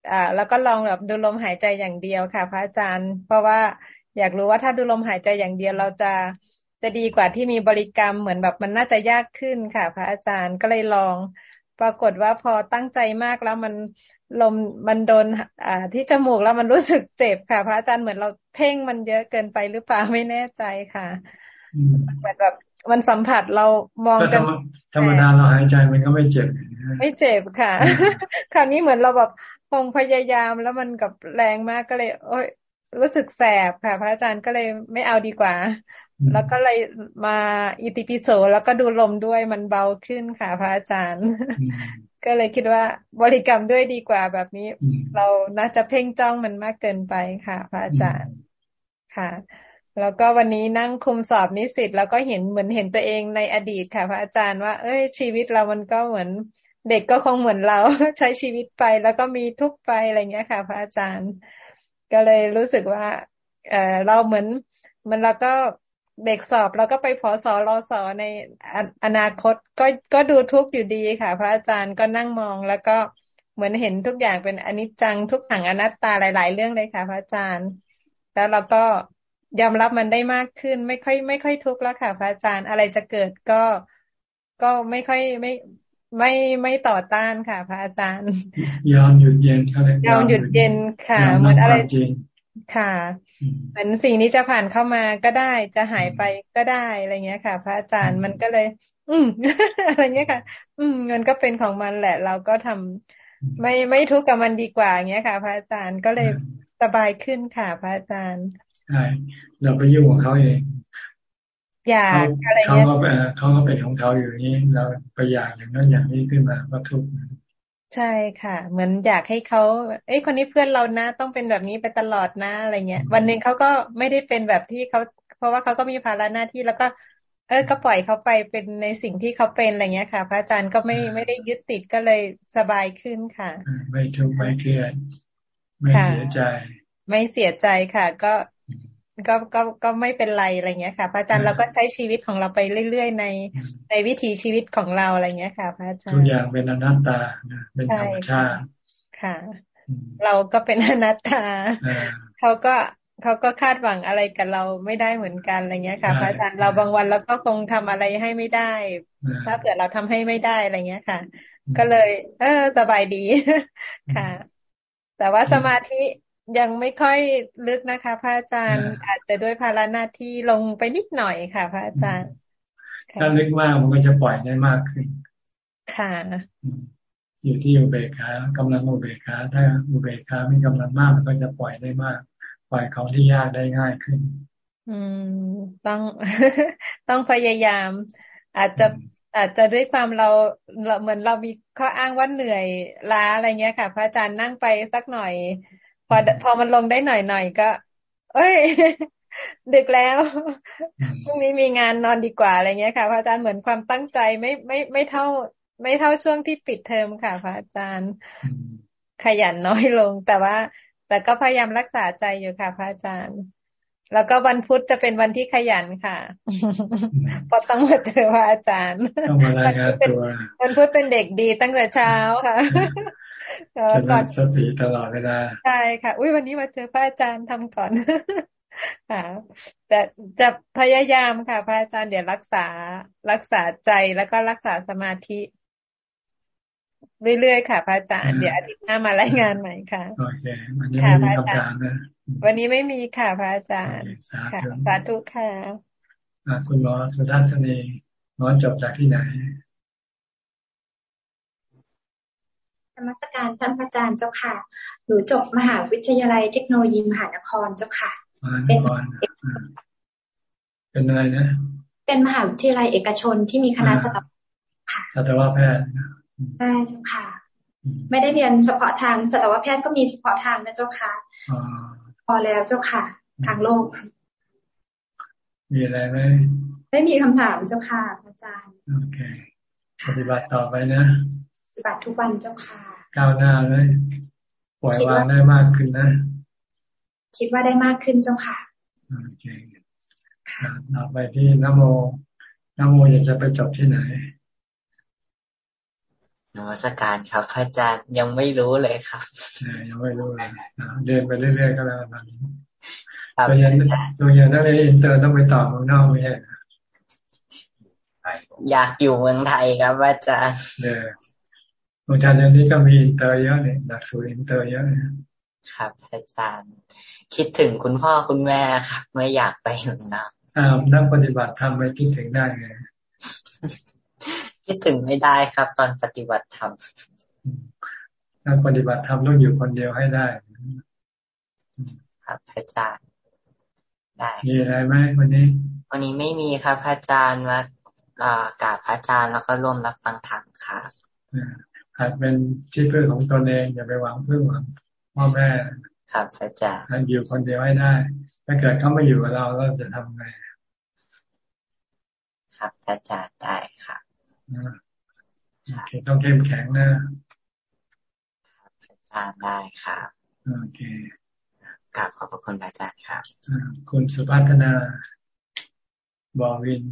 อ่าแล้วก็ลองแบบดูลมหายใจอย่างเดียวค่ะ พระอาจารย์ เพราะว่าอยากรู้ว่าถ้าดูลมหายใจอย่างเดียวเราจะจะดีกว่าที่มีบริกรรมเหมือนแบบมันน่าจะยากขึ้นค่ะ พระอาจารย์ก็เลยลอง ปรากฏว่าพอตั้งใจมากแล้วมันลมมันโดนอ่าที่จมูกแล้วมันรู้สึกเจ็บค่ะ พระอาจารย์เหมือนเราเพ่งมันเยอะเกินไปหรือเปล่าไม่แน่ใจค่ะเหมือนแบบ มันสัมผัสเรามองกันธรรมดาเราหายใจมันก็ไม่เจ็บ ไม่เจ็บค่ะ คราวนี้เหมือนเราแบบคงพยายามแล้วมันกับแรงมากก็เลย โอ้ยรู้สึกแสบค่ะ พระอาจารย์ก็เลยไม่เอาดีกว่า แล้วก็เลยมาอิติปิโสแล้วก็ดูลมด้วยมันเบาขึ้นค่ะ พระอาจารย์ ก็เลยคิดว่าบริกรรมด้วยดีกว่าแบบนี้ เราน่าจะเพ่งจ้องมันมากเกินไปค่ะ พระอาจารย์ค่ะ แล้วก็วันนี้นั่งคุมสอบนิสิตแล้วก็เห็นเหมือนเห็นตัวเองในอดีตค่ะ พระอาจารย์ว่า เอ้ยชีวิตเรามันก็เหมือนเด็กก็คงเหมือนเราใช้ชีวิตไป แล้วก็มีทุกไปอะไรเงี้ยค่ะ พระอาจารย์ ก็เลยรู้สึกว่า เออเราเหมือนมันเราก็เด็กสอบแล้วก็ไปพอสอรอสอในอนาคตก็ก็ดูทุกอยู่ดีค่ะ พระอาจารย์ก็นั่งมองแล้วก็เหมือนเห็นทุกอย่างเป็นอนิจจังทุกขังอนัตตาหลาย ๆ เรื่องเลยค่ะ พระอาจารย์ แล้วเราก็ ยอมรับมันได้มากขึ้น ไม่ค่อย ไม่ค่อยทุกข์แล้วค่ะพระอาจารย์อะไรจะเกิดก็ก็ไม่ค่อยไม่ไม่ไม่ต่อต้านค่ะ พระอาจารย์ ยอมหยุดเย็นค่ะยอมหยุดเย็นค่ะเหมือนอะไรค่ะเหมือนสิ่งนี้จะผ่านเข้ามาก็ได้จะหายไปก็ได้อะไรเงี้ยค่ะ พระอาจารย์มันก็เลย อืมอะไรเงี้ยค่ะ อืมมันก็เป็นของมันแหละ เราก็ทำไม่ไม่ทุกข์กับมันดีกว่าเงี้ยค่ะ พระอาจารย์ก็เลยสบายขึ้นค่ะ พระอาจารย์ ใช่เราไปยุ่งของเขาเอง อยากอะไรเงี้ยเขาก็เขาก็เป็นของเขาอยู่นี้เราไปอยากอย่างนั้นอย่างนี้ขึ้นมาก็ทุกข์ใช่ค่ะ เหมือนอยากให้เขาเอ้ยคนนี้เพื่อนเรานะ ต้องเป็นแบบนี้ไปตลอดนะอะไรเงี้ย วันหนึ่งเขาก็ไม่ได้เป็นแบบที่เขาเพราะว่าเขาก็มีภาระหน้าที่แล้วก็ เออก็ปล่อยเขาไปเป็นในสิ่งที่เขาเป็นอะไรเงี้ยค่ะ พระอาจารย์ก็ไม่ไม่ได้ยึดติดก็เลยสบายขึ้นค่ะ ไม่ทุกข์ไม่เครียดไม่เสียใจ ไม่เสียใจค่ะ ก็ ก็ก็ก็ไม่เป็นไรอะไรเงี้ยค่ะ พระอาจารย์เราก็ใช้ชีวิตของเราไปเรื่อย ๆ ในในวิถีชีวิตของเราอะไรเงี้ยค่ะ พระอาจารย์ทุกอย่างเป็นอนัตตาเป็นธรรมชาติค่ะ เราก็เป็นอนัตตาเขาก็เขาก็คาดหวังอะไรกับเราไม่ได้เหมือนกันอะไรเงี้ยค่ะ พระอาจารย์เราบางวันเราก็คงทำอะไรให้ไม่ได้ ถ้าเกิดเราทำให้ไม่ได้อะไรเงี้ยค่ะ ก็เลย เออ สบายดีค่ะ แต่ว่าสมาธิ ยังไม่ค่อยลึกนะคะ พระอาจารย์อาจจะด้วยภาระหน้าที่ลงไปนิดหน่อยค่ะ พระอาจารย์ถ้าลึกมากมันก็จะปล่อยได้มากขึ้น ค่ะอยู่ที่อุเบกขากำลังอุเบกขาถ้าอุเบกขามีกำลังมากมันก็จะปล่อยได้มาก ปล่อยของที่ยากได้ง่ายขึ้น อืมต้องต้องพยายาม อาจจะอาจจะด้วยความเราเราเหมือนเรามีข้ออ้างว่าเหนื่อยล้าอะไรเงี้ยค่ะ พระอาจารย์นั่งไปสักหน่อย พอพอมันลงได้หน่อยหน่อยก็ เอ้ย ดึกแล้วพรุ่งนี้มีงานนอนดีกว่าอะไรเงี้ยค่ะพระอาจารย์เหมือนความตั้งใจไม่ไม่ไม่เท่า ไม่เท่าช่วงที่ปิดเทอมค่ะ พระอาจารย์ ขยันน้อยลง แต่ว่า แต่ก็พยายามรักษาใจอยู่ค่ะ พระอาจารย์ แล้วก็วันพุธจะเป็นวันที่ขยันค่ะเพราะต้องมาเจอพระอาจารย์ต้องมารายงานตัววันพุธเป็นเด็กดีตั้งแต่เช้าค่ะ ก่อนสติตลอดเวลาใช่ค่ะอุ้ยวันนี้มาเจอพระอาจารย์ทำก่อนค่ะแต่จะพยายามค่ะ พระอาจารย์เดี๋ยวรักษารักษาใจแล้วก็รักษาสมาธิเรื่อยๆค่ะพระอาจารย์เดี๋ยวอาทิตย์หน้ามารายงานใหม่ค่ะโอเควันนี้ไม่มีคำถามนะวันนี้ไม่มีค่ะพระอาจารย์ค่ะสาธุค่ะคุณหมอสุทัศนีหมอจบจากที่ไหนธรร มสการท่านพระอาจารย์เจ้าค่ะ หนูจบมหาวิทยาลัยเทคโนโลยีมหานครเจ้าค่ะ เป็นเป็นอะไรนะ เป็นมหาวิทยาลัยเอกชนที่มีคณะสัตวค่ะสัตวแพทย์ใช่เจ้าค่ะ ไม่ได้เรียนเฉพาะทางสัตวแพทย์ก็มีเฉพาะทางนะเจ้าค่ะพอแล้วเจ้าค่ะ ทางโลก มีอะไรไหมไม่มีคำถามเจ้าค่ะอาจารย์ โอเค ปฏิบัติต่อไปนะ ปฏิบัติทุกวันเจ้าค่ะ ก้าวหน้าเลยปล่อยวางได้มากขึ้นนะ คิดว่าได้มากขึ้นเจ้าค่ะโอเคเราไปที่นโมนโมอยากจะไปจบที่ไหนนมัสการครับพระอาจารย์ยังไม่รู้เลยครับยังไม่รู้เลยเดินไปเรื่อยๆก็แล้วกันตัวยันตัวยันนักเรียนอินเตอร์ต้องไปต่อเมืองนอกไม่ใช่อยากอยู่เมืองไทยครับอาจารย์ เนี่ยเมืองไทยนี้ก็มีอินเตอร์เยอะเนี่ยหลักสูตรอินเตอร์เยอะเนี่ยครับอาจารย์ คิดถึงคุณพ่อคุณแม่ครับไม่อยากไปเมืองนอกอ่านักปฏิบัติทำไม่คิดถึงได้ไงคิดถึงไม่ได้ครับ ตอนปฏิบัติธรรมการปฏิบัติธรรมต้องอยู่คนเดียวให้ได้ ครับอาจารย์ได้มีอะไรไหมวันนี้ วันนี้ไม่มีครับอาจารย์มากราบพระอาจารย์แล้วก็ร่วมรับฟังธรรมครับ อาจเป็นที่พึ่งของตนเองอย่าไปหวังพึ่งหวังพ่อแม่ครับอาจารย์อยู่คนเดียวให้ได้ ถ้าเกิดเขามาอยู่กับเราเราจะทำไงครับอาจารย์ได้ครับโอเคต้องเข้มแข็งนะอาจารย์ได้ครับโอเคกราบขอบพระคุณอาจารย์ครับคุณสุพัฒนาบอวิน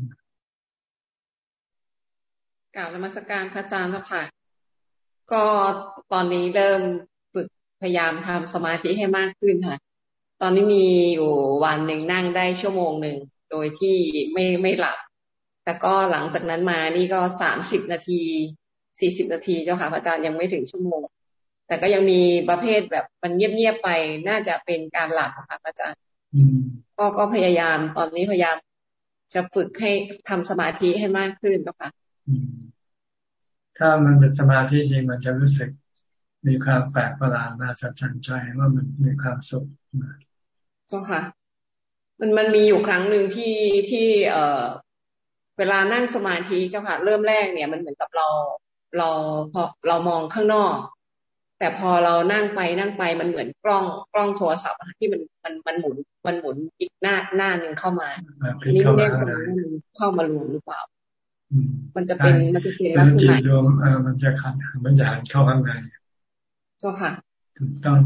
กล่าวนมัสการพระอาจารย์แล้วค่ะ ก็ตอนนี้เริ่มฝึกพยายามทำสมาธิให้มากขึ้นค่ะ ตอนนี้มีอยู่วันหนึ่งนั่งได้ชั่วโมงหนึ่ง โดยที่ไม่ไม่หลับ แต่ก็หลังจากนั้นมานี่ก็สามสิบนาทีสี่สิบนาทีเจ้าค่ะพระอาจารย์ยังไม่ถึงชั่วโมง แต่ก็ยังมีประเภทแบบมันเงียบๆไปน่าจะเป็นการหลับค่ะพระอาจารย์ก็ก็พยายามตอนนี้พยายามจะฝึกให้ทำสมาธิให้มากขึ้นเจ้าค่ะ ถ้ามันเป็นสมาธิจริงมันจะรู้สึกมีความแปลกประหลาดน่าสันใจว่ามันมีความสุขเจ้าค่ะ มันมันมีอยู่ครั้งหนึ่งที่ที่เอ่อเวลานั่งสมาธิเจ้าค่ะ เริ่มแรกเนี่ยมันเหมือนกับเราเราพอเรามองข้างนอก แต่พอเรานั่งไปนั่งไปมันเหมือนกล้องกล้องโทรศัพท์ที่มันมันมันหมุนมันหมุนอีกหน้าหน้าหนึ่งเข้ามานี่ไม่แน่ใจว่ามันเข้ามารวมหรือเปล่า มันจะเป็นมันจะเป็นลักษณะรวมมันจะขันมันจะหันเข้าข้างในเจ้าค่ะถูกต้อง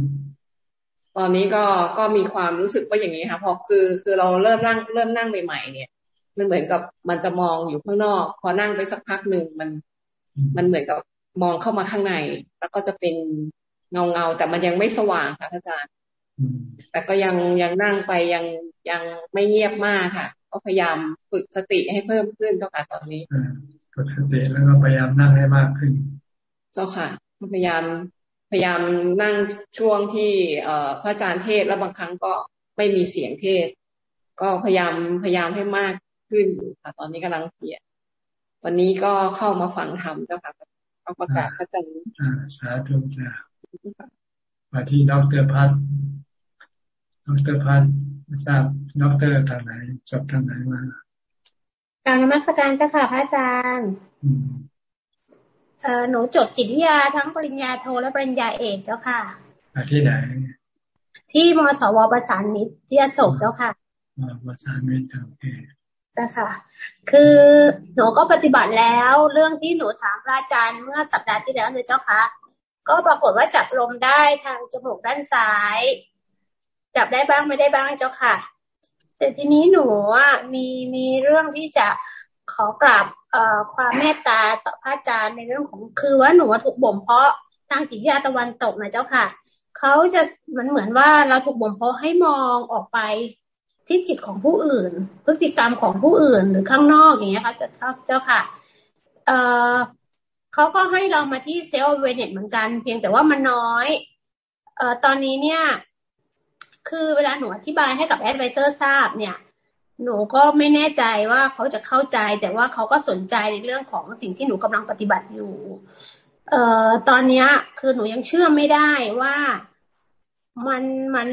ตอนนี้ก็ก็มีความรู้สึกว่าอย่างนี้ค่ะพอคือคือเราเริ่มนั่งเริ่มนั่งใหม่ๆเนี่ย มันเหมือนกับมันจะมองอยู่ข้างนอก พอนั่งไปสักพักหนึ่งมัน มันเหมือนกับมองเข้ามาข้างใน แล้วก็จะเป็นเงาเงาแต่มันยังไม่สว่างค่ะอาจารย์แต่ก็ยังยังนั่งไปยังยังไม่เงียบมากค่ะ ก็พยายามฝึกสติให้เพิ่มขึ้นเจ้าค่ะตอนนี้ฝึกสติแล้วก็พยายามนั่งให้มากขึ้น เจ้าค่ะพยายามพยายามนั่งช่วงที่เอ่อพระอาจารย์เทศแล้วบางครั้งก็ไม่มีเสียงเทศ ก็พยายามพยายามให้มากขึ้นอยู่ค่ะ ตอนนี้กำลังเพียรวันนี้ก็เข้ามาฟังธรรมเจ้าค่ะเอาประกาศพระอาจารย์สาธุจ้ามาที่ดรพัฒน์ดรพัฒน์ไม่ ทราบดรทางไหนจบทางไหนมาการนมัสการเจ้าค่ะพระอาจารย์เออหนูจบจิตวิทยาทั้งปริญญาโทและปริญญาเอกเจ้าค่ะที่ไหน ที่มสวประสานมิตรที่อโศกเจ้าค่ะประสานมิตรโอเคนะคะคือหนูก็ปฏิบัติแล้วเรื่องที่หนูถามพระอาจารย์เมื่อสัปดาห์ที่แล้วเลยเจ้าค่ะ ก็ปรากฏว่าจับลมได้ทางจมูกด้านซ้าย จับได้บ้างไม่ได้บ้างเจ้าค่ะ แต่ทีนี้หนูอะมีมีเรื่องที่จะขอกราบเอ่อความเมตตาต่อพระอาจารย์ในเรื่องของคือว่าหนูถูกบ่มเพาะทางจิตวิทยาตะวันตกนะเจ้าค่ะเขาจะมันเหมือนว่าเราถูกบ่มเพาะให้มองออกไปที่จิตของผู้อื่น พฤติกรรมของผู้อื่นหรือข้างนอกอย่างเงี้ยค่ะจะเจ้าค่ะ เอ่อเขาก็ให้เรามาที่ self-awareness เหมือนกัน เพียงแต่ว่ามันน้อย เอ่อตอนนี้เนี่ย คือเวลาหนูอธิบายให้กับ advisor ทราบเนี่ยหนูก็ไม่แน่ใจว่าเขาจะเข้าใจ แต่ว่าเขาก็สนใจในเรื่องของสิ่งที่หนูกำลังปฏิบัติอยู่ เอ่อตอนนี้คือหนูยังเชื่อมไม่ได้ว่ามันมัน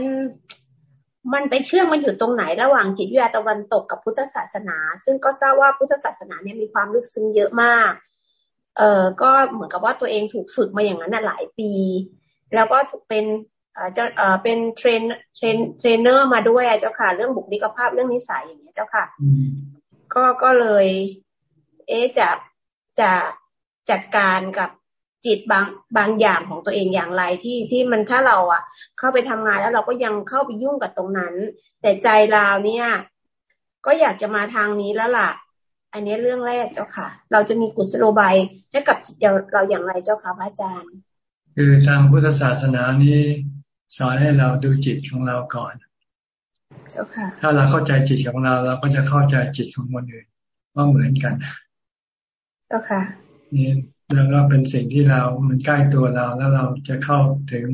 มันไปเชื่อมมันอยู่ตรงไหนระหว่างจิตวิทยาตะวันตกกับพุทธศาสนา ซึ่งก็ทราบว่าพุทธศาสนาเนี่ยมีความลึกซึ้งเยอะมาก เอ่อก็เหมือนกับว่าตัวเองถูกฝึกมาอย่างนั้นหลายปี แล้วก็ถูกเป็น เอ่อจะเอ่อเป็น train train trainer มาด้วยเจ้าค่ะ เรื่องบุคลิกภาพเรื่องนิสัยอย่างเงี้ยเจ้าค่ะ ก็ก็เลย เอ๊จะจะจัดการกับจิตบางบางอย่างของตัวเองอย่างไรที่ที่มันถ้าเราอะ เข้าไปทำงานแล้วเราก็ยังเข้าไปยุ่งกับตรงนั้น แต่ใจเราเนี่ย ก็อยากจะมาทางนี้แล้วล่ะ อันนี้เรื่องแรกเจ้าค่ะ เราจะมีกุศโลบายให้กับจิตเราอย่างไรเจ้าค่ะพระอาจารย์ คือทางพุทธศาสนานี้ สอนให้เราดูจิตของเราก่อนเจ้าค่ะถ้าเราเข้าใจจิตของเราเราก็จะเข้าใจจิตของคนอื่นว่าเหมือนกันเจ้าค่ะนี่แล้วก็เป็นสิ่งที่เรา มันใกล้ตัวเราแล้วเราจะเข้าถึง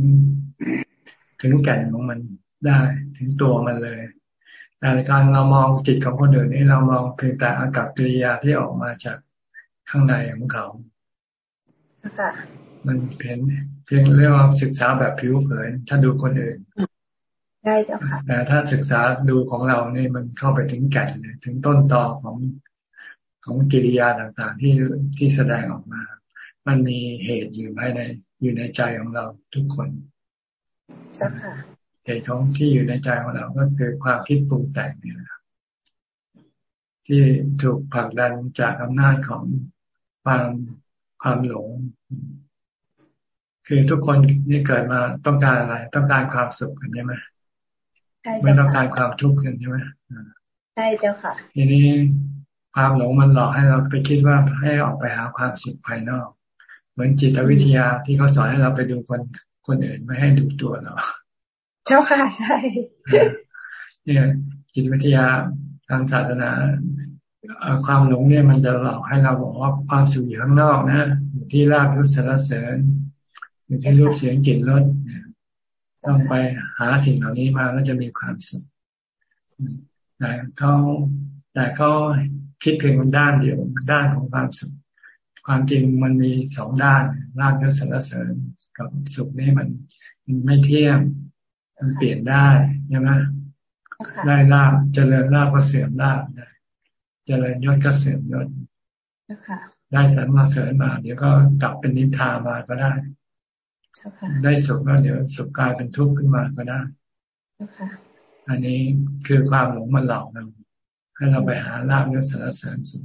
ถึงแก่นของมันได้ถึงตัวมันเลยแต่การเรามองจิตของคนอื่นนี่เรามองเพียงแต่อากับกิริยาที่ออกมาจากข้างในของเขามันเพียง เพียงเรียกว่าศึกษาแบบผิวเผิน ถ้าดูคนอื่นได้จ้ะค่ะแต่ถ้าศึกษาดูของเราเนี่ยมันเข้าไปถึงแก่นเลยถึงต้นตอของของกิริยาต่างๆที่ที่แสดงออกมา มันมีเหตุอยู่ภายในอยู่ในใจของเราทุกคนใช่ค่ะเหตุของที่อยู่ในใจของเราก็คือความคิดปรุงแต่งเนี่ยนะที่ถูกผลักดันจากอำนาจของความความหลง คือทุกคนนี่เกิดมาต้องการอะไร ต้องการความสุขกันใช่ไหมไม่ต้องการความทุกข์กันใช่ไหมใช่เจ้าค่ะ ทีนี้ความหลงมันหลอกให้เราไปคิดว่าให้ออกไปหาความสุขภายนอก เหมือนจิตวิทยาที่เขาสอนให้เราไปดูคนคนอื่นไม่ให้ดูตัวเราเจ้าค่ะใช่เนี่ยจิตวิทยาทางศาสนาความหลงเนี่ยมันจะหลอกให้เราบอกว่าความสุขอยู่ข้างนอกนะอยู่ที่ราบรุสรเสริญ อยู่ที่รูปเสียงกลิ่นรสต้องไปหาสิ่งเหล่านี้มาแล้วจะมีความสุขแต่เขาแต่เขาคิดเพียงมันด้านเดียวด้านของความสุข ความจริงมันมีสองด้านลาภยศสรรเสริญกับสุขนี่มันมันไม่เที่ยงมันเปลี่ยนได้ใช่ไหมได้ลาบเจริญลาบก็เสื่อมลาบได้เจริญยศก็เสื่อมยศได้สรรมาเสริญมา เดี๋ยวก็กลับเป็นนิทามาก็ได้ ได้สุขแล้วเดี๋ยวสุขกลายเป็นทุกข์ขึ้นมาก็ได้อันนี้คือความหลงมันหลอกเราให้เราไปหาลาบยศสรรเสริญสุข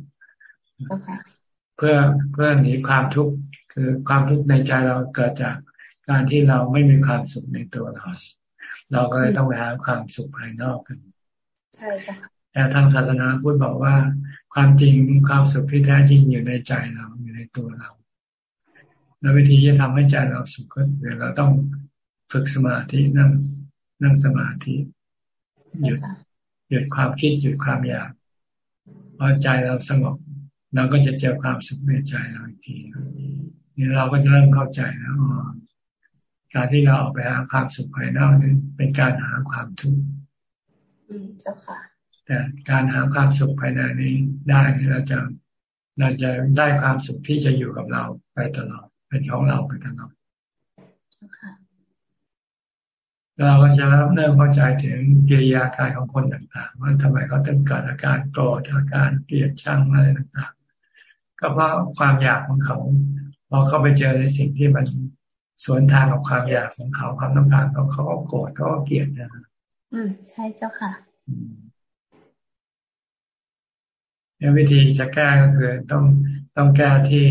พื่อเพื่อหนีความทุกข์คือความทุกข์ในใจเราเกิดจากการที่เราไม่มีความสุขในตัวเรา เราก็เลยต้องไปหาความสุขภายนอกกัน ใช่ค่ะแต่ทางศาสนาพูดบอกว่า ความจริงความสุขที่แท้จริงอยู่ในใจเราอยู่ในตัวเรา แล้ววิธีจะทำให้ใจเราสุขก็คือเราต้องฝึกสมาธินั่งนั่งสมาธิหยุดหยุดความคิดหยุดความอยากพอใจเราสงบเราก็จะเจอความสุขในใจเราอีกทีนี่เราก็จะเริ่มเข้าใจแล้วการที่เราออกไปหาความสุขภายนอกนี่เป็นการหาความทุกข์เจ้าค่ะ แต่การหาความสุขภายในนี้ได้เราจะเราจะได้ความสุขที่จะอยู่กับเราไปตลอด เป็นของเราไปตลอดเราก็จะเริ่มเข้าใจถึงกิริยาการของคนต่างๆ ว่าทำไมเขาถึงเกิดอาการโกรธอาการเกลียดชังอะไรต่างๆ ก็เพราะความอยากของเขาพอเขาไปเจอในสิ่งที่มันสวนทางกับความอยากของเขาความต้องการของเขาก็โกรธเขาก็เกลียดนะอืมใช่เจ้าค่ะเนี่ยวิธีจะแก้ก็คือต้องต้องแก้ที่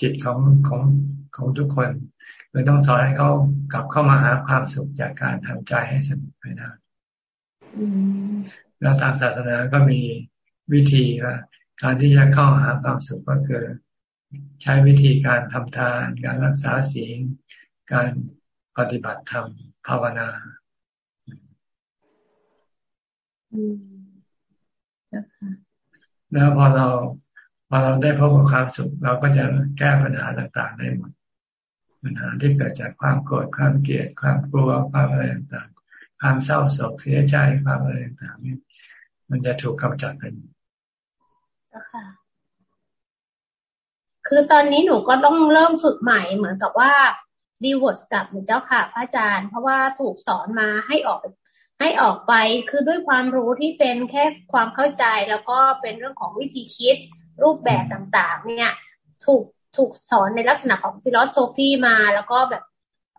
จิตของของ ของทุกคนคือต้องสอนให้เขากลับเข้ามาหาความสุขจากการทำใจให้สงบไปได้แล้วทางศาสนาก็มีวิธีว่าการที่จะเข้าหาความสุขก็คือ ใช้วิธีการทำทาน การรักษาศีลการปฏิบัติธรรมภาวนาแล้วพอเราพอเราได้พบกับความสุขเราก็จะแก้ปัญหาต่างๆได้หมด ปัญหาที่เกิดจากความโกรธความเกลียดความกลัวความอะไรต่างๆความเศร้าโศกเสียใจความอะไรต่างๆนี่มันจะถูกกำจัดไปเจ้าค่ะ คือตอนนี้หนูก็ต้องเริ่มฝึกใหม่เหมือนกับว่าดีเวอร์สกับเจ้าค่ะพระอาจารย์ เพราะว่าถูกสอนมาให้ออกให้ออกไปคือด้วยความรู้ที่เป็นแค่ความเข้าใจแล้วก็เป็นเรื่องของวิธีคิดรูปแบบต่าง ๆ เนี่ย ถูก ถูกสอนในลักษณะของ philosophy มา แล้วก็แบบ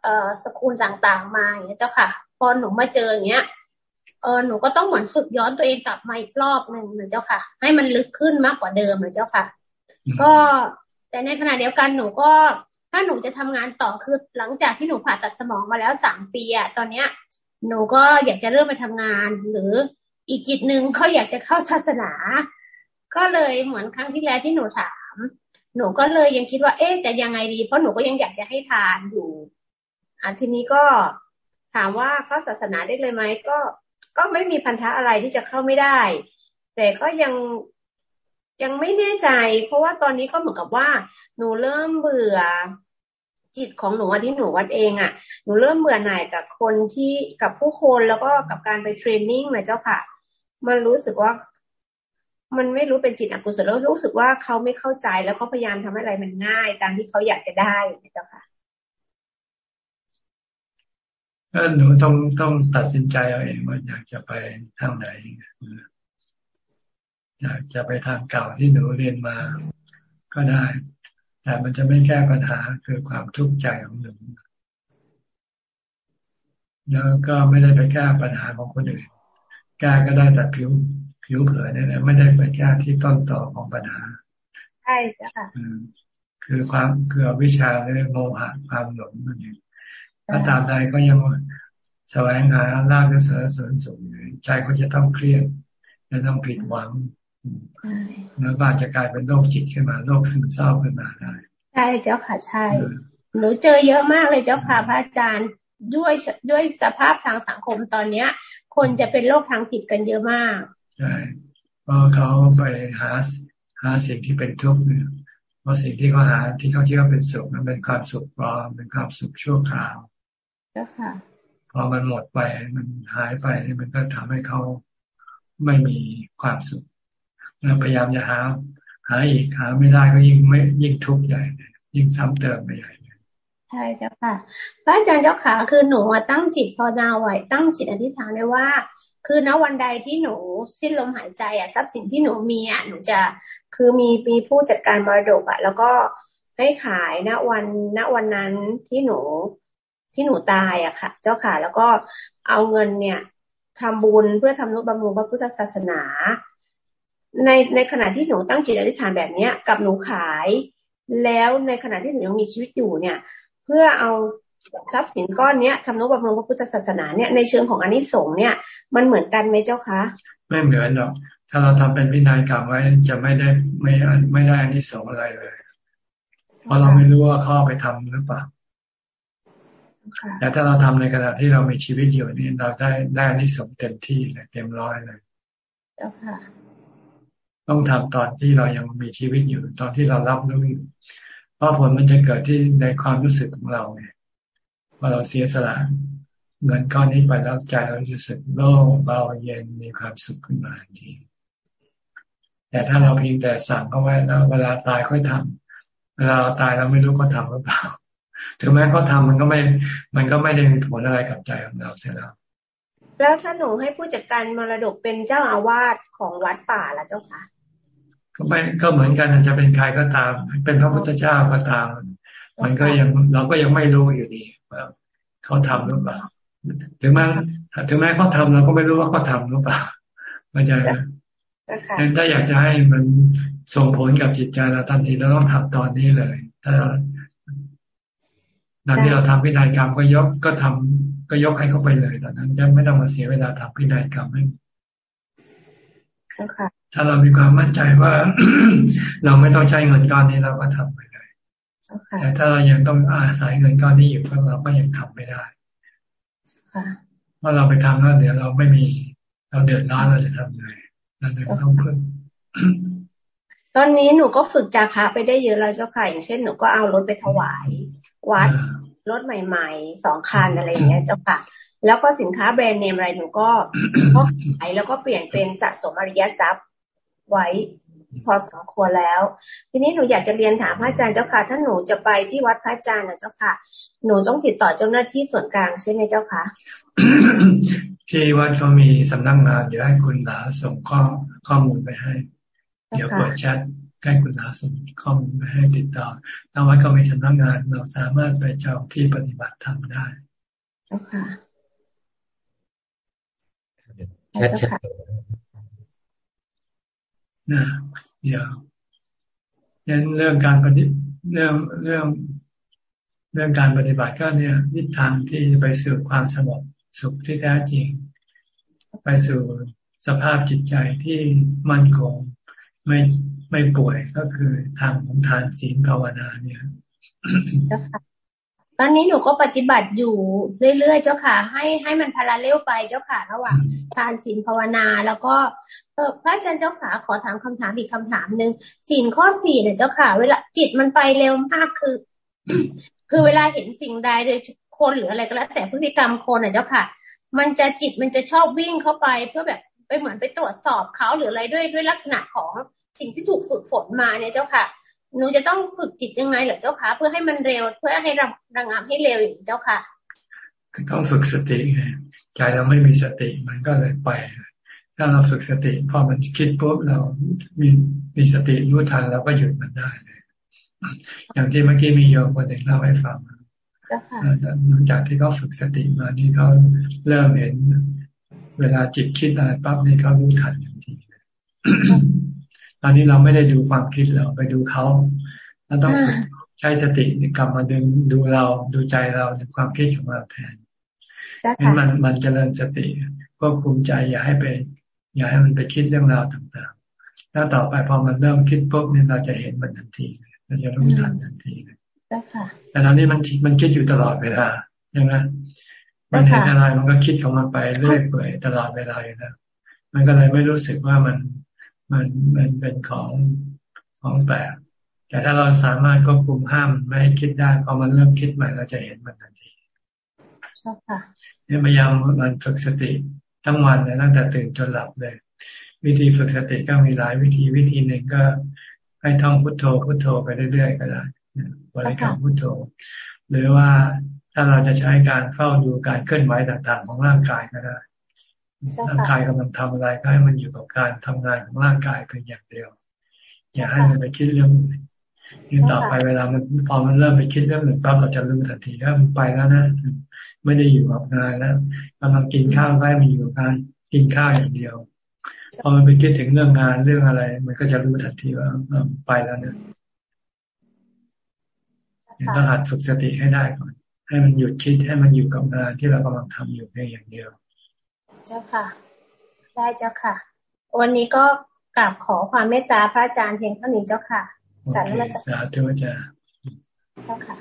เอ่อสกุลต่างๆ มาอย่างนี้เจ้าค่ะ พอหนูมาเจออย่างเงี้ยเออหนูก็ต้องเหมือนฝึกย้อนตัวเองกลับมาอีกรอบหนึ่งนะเจ้าค่ะ ให้มันลึกขึ้นมากกว่าเดิมนะเจ้าค่ะ ก็แต่ในขณะเดียวกันหนูก็ถ้าหนูจะทำงานต่อคือหลังจากที่หนูผ่าตัดสมองมาแล้วสามปีอะตอนเนี้ย หนูก็อยากจะเริ่มไปทำงาน หรืออีกจิตหนึ่งเขาอยากจะเข้าศาสนา ก็เลยเหมือนครั้งที่แล้วที่หนูถาม หนูก็เลยยังคิดว่า เอ๊ะจะยังไงดี เพราะหนูก็ยังอยากจะให้ทานอยู่อันทีนี้ก็ถามว่าเข้าศาสนาได้เลยไหมก็ก็ไม่มีพันธะอะไรที่จะเข้าไม่ได้ แต่ก็ยังยังไม่แน่ใจ เพราะว่าตอนนี้ก็เหมือนกับว่า หนูเริ่มเบื่อจิตของหนูที่หนูวัดเองอะ่ะ หนูเริ่มเบื่อหน่ายกับคนที่กับผู้คนแล้วก็กับการไปเทรนนิ่งนะเจ้าค่ะ มันรู้สึกว่า มันไม่รู้เป็นจิตอกุศลแล้วรู้สึกว่าเขาไม่เข้าใจแล้วก็พยายามทำให้อะไรมันง่าย ตามที่เขาอยากจะได้นะเจ้าค่ะก็หนูต้องต้องตัดสินใจเอาเองว่าอยากจะไปทางไหน อยากจะไปทางเก่าที่หนูเรียนมาก็ได้ แต่มันจะไม่แก้ปัญหาคือความทุกข์ใจของหนูแล้วก็ไม่ได้ไปแก้ปัญหาของคนอื่นแก้ก็ได้แต่ผิว ผิวเผินนี่แหละไม่ได้ไปแก้ที่ต้นต่อของปัญหา ใช่จ้ะค่ะคือความคือวิชาเรื่องโมหะความหลงนั่นเองถ้าตามใดก็ยังแสวงหาลาภเสริญสุขอยู่ใจก็จะต้องเครียดจะต้องผิดหวังแล้วอาจจะกลายเป็นโรคจิตขึ้นมาโรคซึมเศร้าขึ้นมาได้ใช่เจ้าค่ะใช่หนูเจอเยอะมากเลยเจ้าค่ะพระอาจารย์ ด้วยด้วยสภาพทางสังคมตอนเนี้ย คนจะเป็นโรคทางจิตกันเยอะมาก ใช่เพราะเขาไปหาหาสิ่งที่เป็นทุกข์เนี่ยเพราะสิ่งที่เขาหาที่เขาเชื่อเป็นสุขมันเป็นความสุขปลอมเป็นความสุขชั่วคราวเจ้าค่ะพอมันหมดไปมันหายไปมันก็ทำให้เขาไม่มีความสุขเราพยายามจะหา หาอีกหาไม่ได้ก็ยิ่งไม่ยิ่งทุกข์ใหญ่ ยิ่งซ้ำเติมไปใหญ่ใช่เจ้าค่ะพระอาจารย์เจ้าขาคือหนูตั้งจิตภาวนาไว้ตั้งจิตอธิษฐานไว้ว่า คือณวันใดที่หนูสิ้นลมหายใจอะทรัพย์สินที่หนูมีอะหนูจะคือมีมีผู้จัดการมรดกอะ แล้วก็ให้ขายณวันณวันนั้นที่หนูที่หนูตายอะค่ะ เจ้าค่ะ แล้วก็เอาเงินเนี่ยทำบุญเพื่อทำนุบำรุงพระพุทธศาสนา ในในขณะที่หนูตั้งจิตอธิษฐานแบบเนี้ย กับหนูขาย แล้วในขณะที่หนูยังมีชีวิตอยู่เนี่ย เพื่อเอา ทรัพย์สินก้อนเนี้ยทำนุบำรุงพระพุทธศาสนาเนี่ยในเชิงของอนิสงส์เนี่ย มันเหมือนกันไหมเจ้าคะ ไม่เหมือนหรอก ถ้าเราทำเป็นวินัยกรรมไว้จะไม่ได้ไม่ไม่ได้อนิสงส์อะไรเลยเพราะเราไม่รู้ว่าเขาไปทำหรือเปล่าแต่ถ้าเราทำในขณะที่เรามีชีวิตอยู่นี่เราได้ได้นิสมเต็มที่เลยเต็มร้อยเลยต้องทำตอนที่เรายังมีชีวิตอยู่ ตอนที่เรารับรู้อยู่เพราะผลมันจะเกิดที่ในความรู้สึกของเราไง พอเราเสียสละเงินก้อนนี้ไปแล้วใจเราจะรู้สึกโล่งเบาเย็นมีความสุขขึ้นมาทันที แต่ถ้าเราเพียงแต่สั่งเขาไว้แล้วเวลาตายค่อยทำเวลาเราตายเราไม่รู้เขาทาหรือเปล่าถึงแม้เขาทามันก็ไม่ มันก็ไม่ได้มีผลอะไรกับใจของเราเสียแล้วแล้วถ้าหนูให้ผู้จัดการมรดกเป็นเจ้าอาวาสของวัดป่าล่ะเจ้าค่ะก็ไม่ก็เหมือนกันจะเป็นใครก็ตาม เป็นพระพุทธเจ้าก็ตาม มันก็ยังเราก็ยังไม่รู้อยู่ดีว่า เขาทำหรือเปล่าถึงแม้ถึงแม้เขาทาเราก็ไม่รู้ว่าเขาทาหรือเปล่ามันจะถ้าอยากจะให้มันส่งผลกับจิตใจเราทันทีเราต้องทำตอนนี้เลย ถ้าตอนที่เราทำพินัยกรรมก็ยกก็ทำก็ยกให้เขาไปเลยตอนนั้นจะไม่ต้องมาเสียเวลาทำพินัยกรรมให้ถ้าเรามีความมั่นใจว่า เราไม่ต้องใช้เงินก้อนนี้เราก็ทำไปเลย แต่ถ้าเรายังต้องอาศัยเงินก้อนนี้อยู่เราก็ยังทำไม่ได้เพราะเราไปทำแล้วเดี๋ยวเราไม่มีเราเดือดร้อนเราจะทำไงเราเลยต้องพึ่งตอนนี้หนูก็ฝึกจาคะไปได้เยอะแล้วเจ้าค่ะอย่างเช่นหนูก็เอารถไปถวาย วัดรถใหม่ๆสองคันอะไรอย่างเงี้ยเจ้าค่ะ แล้วก็สินค้าแบรนด์เนมอะไรหนูก็ก็ขายแล้วก็เปลี่ยนเป็นสะสมอริยทรัพย์ไว้ พอสมควรแล้ว ทีนี้หนูอยากจะเรียนถามพระอาจารย์เจ้าค่ะ ถ้าหนูจะไปที่วัดพระอาจารย์นะเจ้าค่ะ หนูต้องติดต่อเจ้าหน้าที่ส่วนกลางใช่ไหมเจ้าค่ะ ที่วัดเขามีสำนักงงานเดี๋ยวให้คุณหลาส่งข้อข้อมูลไปให้ เดี๋ยวเปิดแชทใกล้คุณหลาส่งข้อมูลไปให้ติดต่อถ้าวัดเขามีสำนักงงานเราสามารถไปจองที่ปฏิบัติธรรมได้แชทแชท นะเดี๋ยวยันเรื่องการปฏิเรื่องเรื่องเรื่องการปฏิบัติก็เนี่ยวิธีทางที่ไปสู่ความสงบสุขที่แท้จริง ไปสู่สภาพจิตใจที่มั่นคงไม่ไม่ป่วยก็คือทางของทานศีลภาวนาเนี่ย ตอนนี้หนูก็ปฏิบัติอยู่เรื่อยๆ เจ้าค่ะ ให้ให้มันพาราเรลไปเจ้าค่ะระหว่างทานศีลภาวนาแล้วก็เออพระอาจารย์เจ้าค่ะขอถามคำถามอีกคำถามหนึ่งศีลข้อสี่เนี่ยเจ้าค่ะ เวลาจิตมันไปเร็วมากคือ คือเวลาเห็นสิ่งใดโดยคนหรืออะไรก็แล้ว แต่พฤติกรรมคนอะเจ้าค่ะ มันจะจิตมันจะชอบวิ่งเข้าไป เพื่อแบบไปเหมือนไปตรวจสอบเขาหรืออะไรด้วยด้วยลักษณะของสิ่งที่ถูกฝึกฝนมาเนี่ยเจ้าค่ะ หนูจะต้องฝึกจิตยังไงเหรอเจ้าคะเพื่อให้มันเร็วเพื่อให้ระระงับให้เร็วอย่างเจ้าค่ะต้องฝึกสติไงใจเราไม่มีสติมันก็เลยไป ถ้าเราฝึกสติพอมันคิดปุ๊บเรามีมีสติรู้ทันเราก็หยุดมันได้เลยอย่างที่เมื่อกี้มีโยมคนหนึ่งเล่าให้ฟังหลังจากที่เขาฝึกสติมานี่เขาเริ่มเห็น เวลาจิตคิดอะไรปั๊บนี่เขารู้ทันทันที ตอนนี้เราไม่ได้ดูความคิดเราไปดูเขาเราต้องใช้สติกลับมาดึงดูเราดูใจเราดูความคิดของเราแทนนั้นมันมันเจริญสติควบคุมใจอย่าให้ไป อย่าให้มันไปคิดเรื่องราวต่างๆ แล้วต่อไปพอมันเริ่มคิดปุ๊บเนี่ยเราจะเห็นมันทันทีเราจะรู้ทันทันทีแต่ตอนนี้มันมันคิดอยู่ตลอดเวลาใช่ไหมมันเห็นอะไรมันก็คิดของมันไปเรื่อยเปื่อยตลอดเวลาอยู่แล้วมันก็เลยไม่รู้สึกว่ามัน มันมันเป็นของของแปลกแต่ถ้าเราสามารถควบคุมห้ามไม่ให้คิดได้พอมันเริ่มคิดใหม่เราจะเห็นมันทันทีเนี่ยพยายามมันฝึกสติทั้งวันเลยตั้งแต่ตื่นจนหลับเลย วิธีฝึกสติก็มีหลายวิธีวิธีหนึ่งก็ให้ท่องพุทโธพุทโธไปเรื่อยๆก็ได้บริกรรมพุทโธ หรือว่าถ้าเราจะใช้การเฝ้าดูการเคลื่อนไหวต่างๆ ของร่างกายก็ได้ ร่างกายกำลังทำอะไรก็ให้มันอยู่กับการทำงานของร่างกายเพียงอย่างเดียว อย่าให้มันไปคิดเรื่องยิ่งต่อไปเวลามันพอมันเริ่มไปคิดเรื่องหนึ่งปั๊บเราจะรู้ทันทีว่ามันไปแล้วนะไม่ได้อยู่กับงานแล้วกำลังกินข้าวได้มันอยู่กับการกินข้าวอย่างเดียวพอมันไปคิดถึงเรื่องงานเรื่องอะไร มันก็จะรู้ทันทีว่าไปแล้วเนี่ยต้องหัดฝึกสติให้ได้ก่อน ให้มันหยุดคิดให้มันอยู่กับงานที่เรากำลังทำอยู่เพียงอย่างเดียว เจ้าค่ะ ได้เจ้าค่ะ วันนี้ก็กราบขอความเมตตาพระอาจารย์เพียงเท่านี้เจ้าค่ะสาธุสาธุจ้าเจ้าค่ะ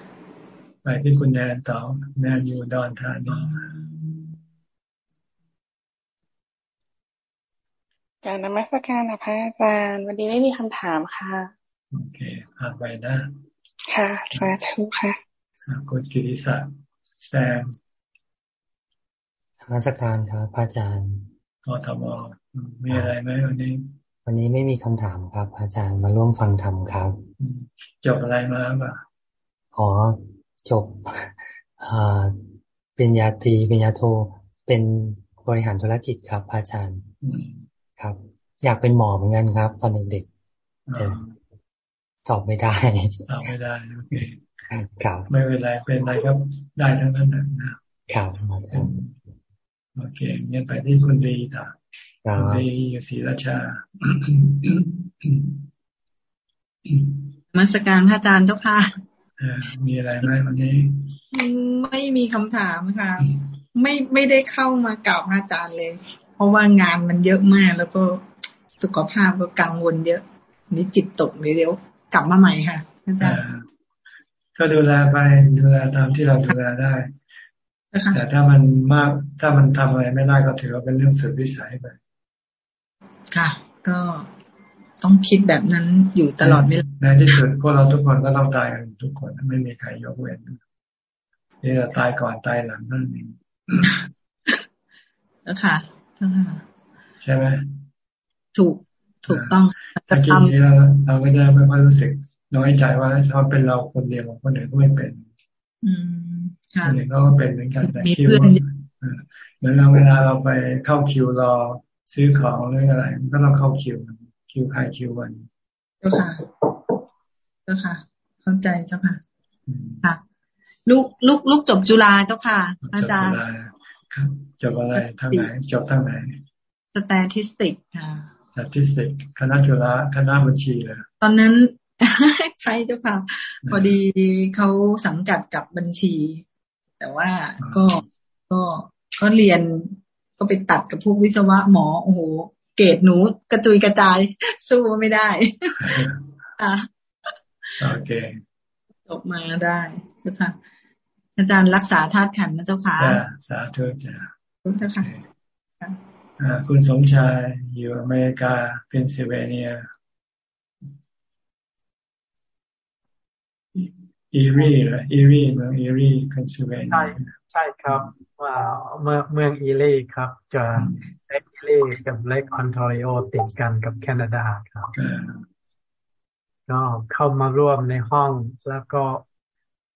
ไปที่คุณแนนต่อแนนอยู่ดอนทานีการนมัสการนะพระอาจารย์ วันนี้ไม่มีคำถามค่ะ โอเคผ่านไปนะ ค่ะสาธุค่ะคุณกิติศักดิ์แซม ธรรมสการครับพระอาจารย์กทมมีอะไรไหมวันนี้ วันนี้ไม่มีคำถามครับ อาจารย์มาร่วมฟังธรรมครับ จบอะไรมาบ้างอ๋อจบอ่าเป็นยาตรีเป็นยาโทเป็นบริหารธุรกิจครับ อาจารย์ครับ อยากเป็นหมอเหมือนกันครับ ตอนเด็กๆแต่ตอบไม่ได้ตอบไม่ได้โอเคครับ ไม่เป็นไรเป็นอะไรครับได้ทั้งนั้นนะครับอาจารย์ โอเคเงี้ยไปที่คุณดีต่อคุณดีอยู่ศรีราชามาสการพระอาจารย์เจ้าค่ะมีอะไรไหมวันนี้ ไม่มีคำถามค่ะ ไม่ไม่ได้เข้ามากล่าวพระอาจารย์เลย เพราะว่างานมันเยอะมากแล้วก็สุขภาพก็กังวลเยอะนี่จิตตกเดี๋ยวกลับมาใหม่ค่ะอาจารย์ก็ดูแลไปดูแลตามที่เราดูแลได้ แต่ถ้ามันมากถ้ามันทำอะไรไม่ได้ก็ถือว่าเป็นเรื่องสุดวิสัยไปค่ะ ก็ต้องคิดแบบนั้นอยู่ตลอดเวลาในที่สุดพวกเราทุกคนก็ต้องตายกันทุกคนไม่มีใครยกเว้นนี่เราตายก่อนตายหลังนั่นเองแล้วค่ะใช่ค่ะใช่ไหมถูกถูกต้องแต่ทีนี้เราเราไม่ได้ไม่ค่อยรู้สึกน้อยใจว่าถ้าเป็นเราคนเดียวคนอื่นก็ไม่เป็น อืม คนอื่นก็เป็นเหมือนกันแต่คิวเหมือนเราเวลาเราไปเข้าคิวรอซื้อของหรืออะไรก็ต้องเข้าคิวคิวใครคิววันเจ้าค่ะเจ้าค่ะ เข้าใจเจ้าค่ะค่ะ ลูกลูกลูกจบจุฬาเจ้าค่ะ อาจารย์ครับจบอะไรทางไหนจบทางไหนสแตทิสติกค่ะสแตทิสติกคณะจุฬาคณะบัญชีเลยตอนนั้นใช่เจ้าค่ะ พอดีเขาสังกัดกับบัญชี แต่ว่าก็ก็ก็เรียนก็ไปตัดกับพวกวิศวะหมอโอ้โหเกรดหนูกระจุยกระจาย สู้ไม่ได้อะโอเคจบมาได้เจ้าค่ะอาจารย์รักษาธาตุขันธ์นะเจ้าค่ะสาธุจ้ะเจ้าค่ะคุณสมชายอยู่อเมริกาเพนซิลเวเนีย อีรีเหรออีรีเมืองอีรีเพนซิลเวเนียใช่ใช่ครับว่าเมืองเมืองอีรีครับ จะเล็กอีรีกับเล็กออนทอริโอติดกันกับแคนาดาครับ ก็เข้ามาร่วมในห้องแล้วก็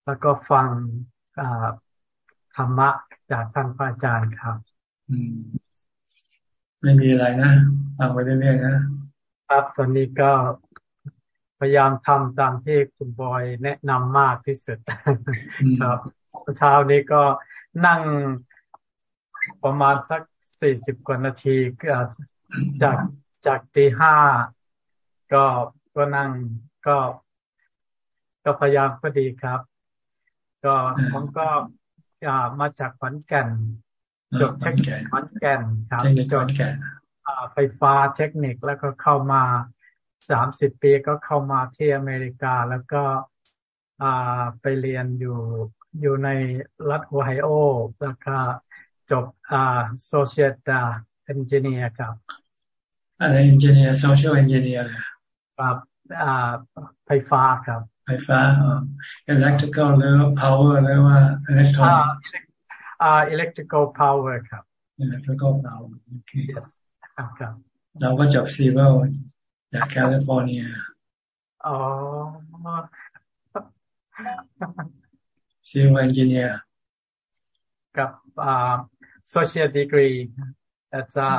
แล้วก็ฟังธรรมะจากท่านพระอาจารย์ครับไม่มีอะไรนะฟังไปเรื่อยๆนะครับตอนนี้ก็ พยายามทำตามที่คุณบอยแนะนำมากที่สุดครับเช้านี้ก็นั่งประมาณสักสี่สิบกว่านาทีจากจากตีห้าก็ก็นั่งก็ก็พยายามก็ดีครับ ก็ผมก็มาจากขอนแก่นจบเทคนิคขอนแก่นครับจบไฟฟ้าเทคนิคแล้วก็เข้ามา สามสิบปีก็เข้ามาที่อเมริกาแล้วก็ไปเรียนอยู่อยู่ในรัฐโอไฮโอแล้วก็จบอ่า associate engineer ครับอะไร engineer social engineer ครับอ่าไฟฟ้าครับ ไฟฟ้า electrical หรือ power หรือว่า electronic อ่า electrical power ครับ electrical power โอเคครับเราก็จบ civil จากแคลิฟอร์เนีย อ๋อ civil engineer กับอ่า social degree that's a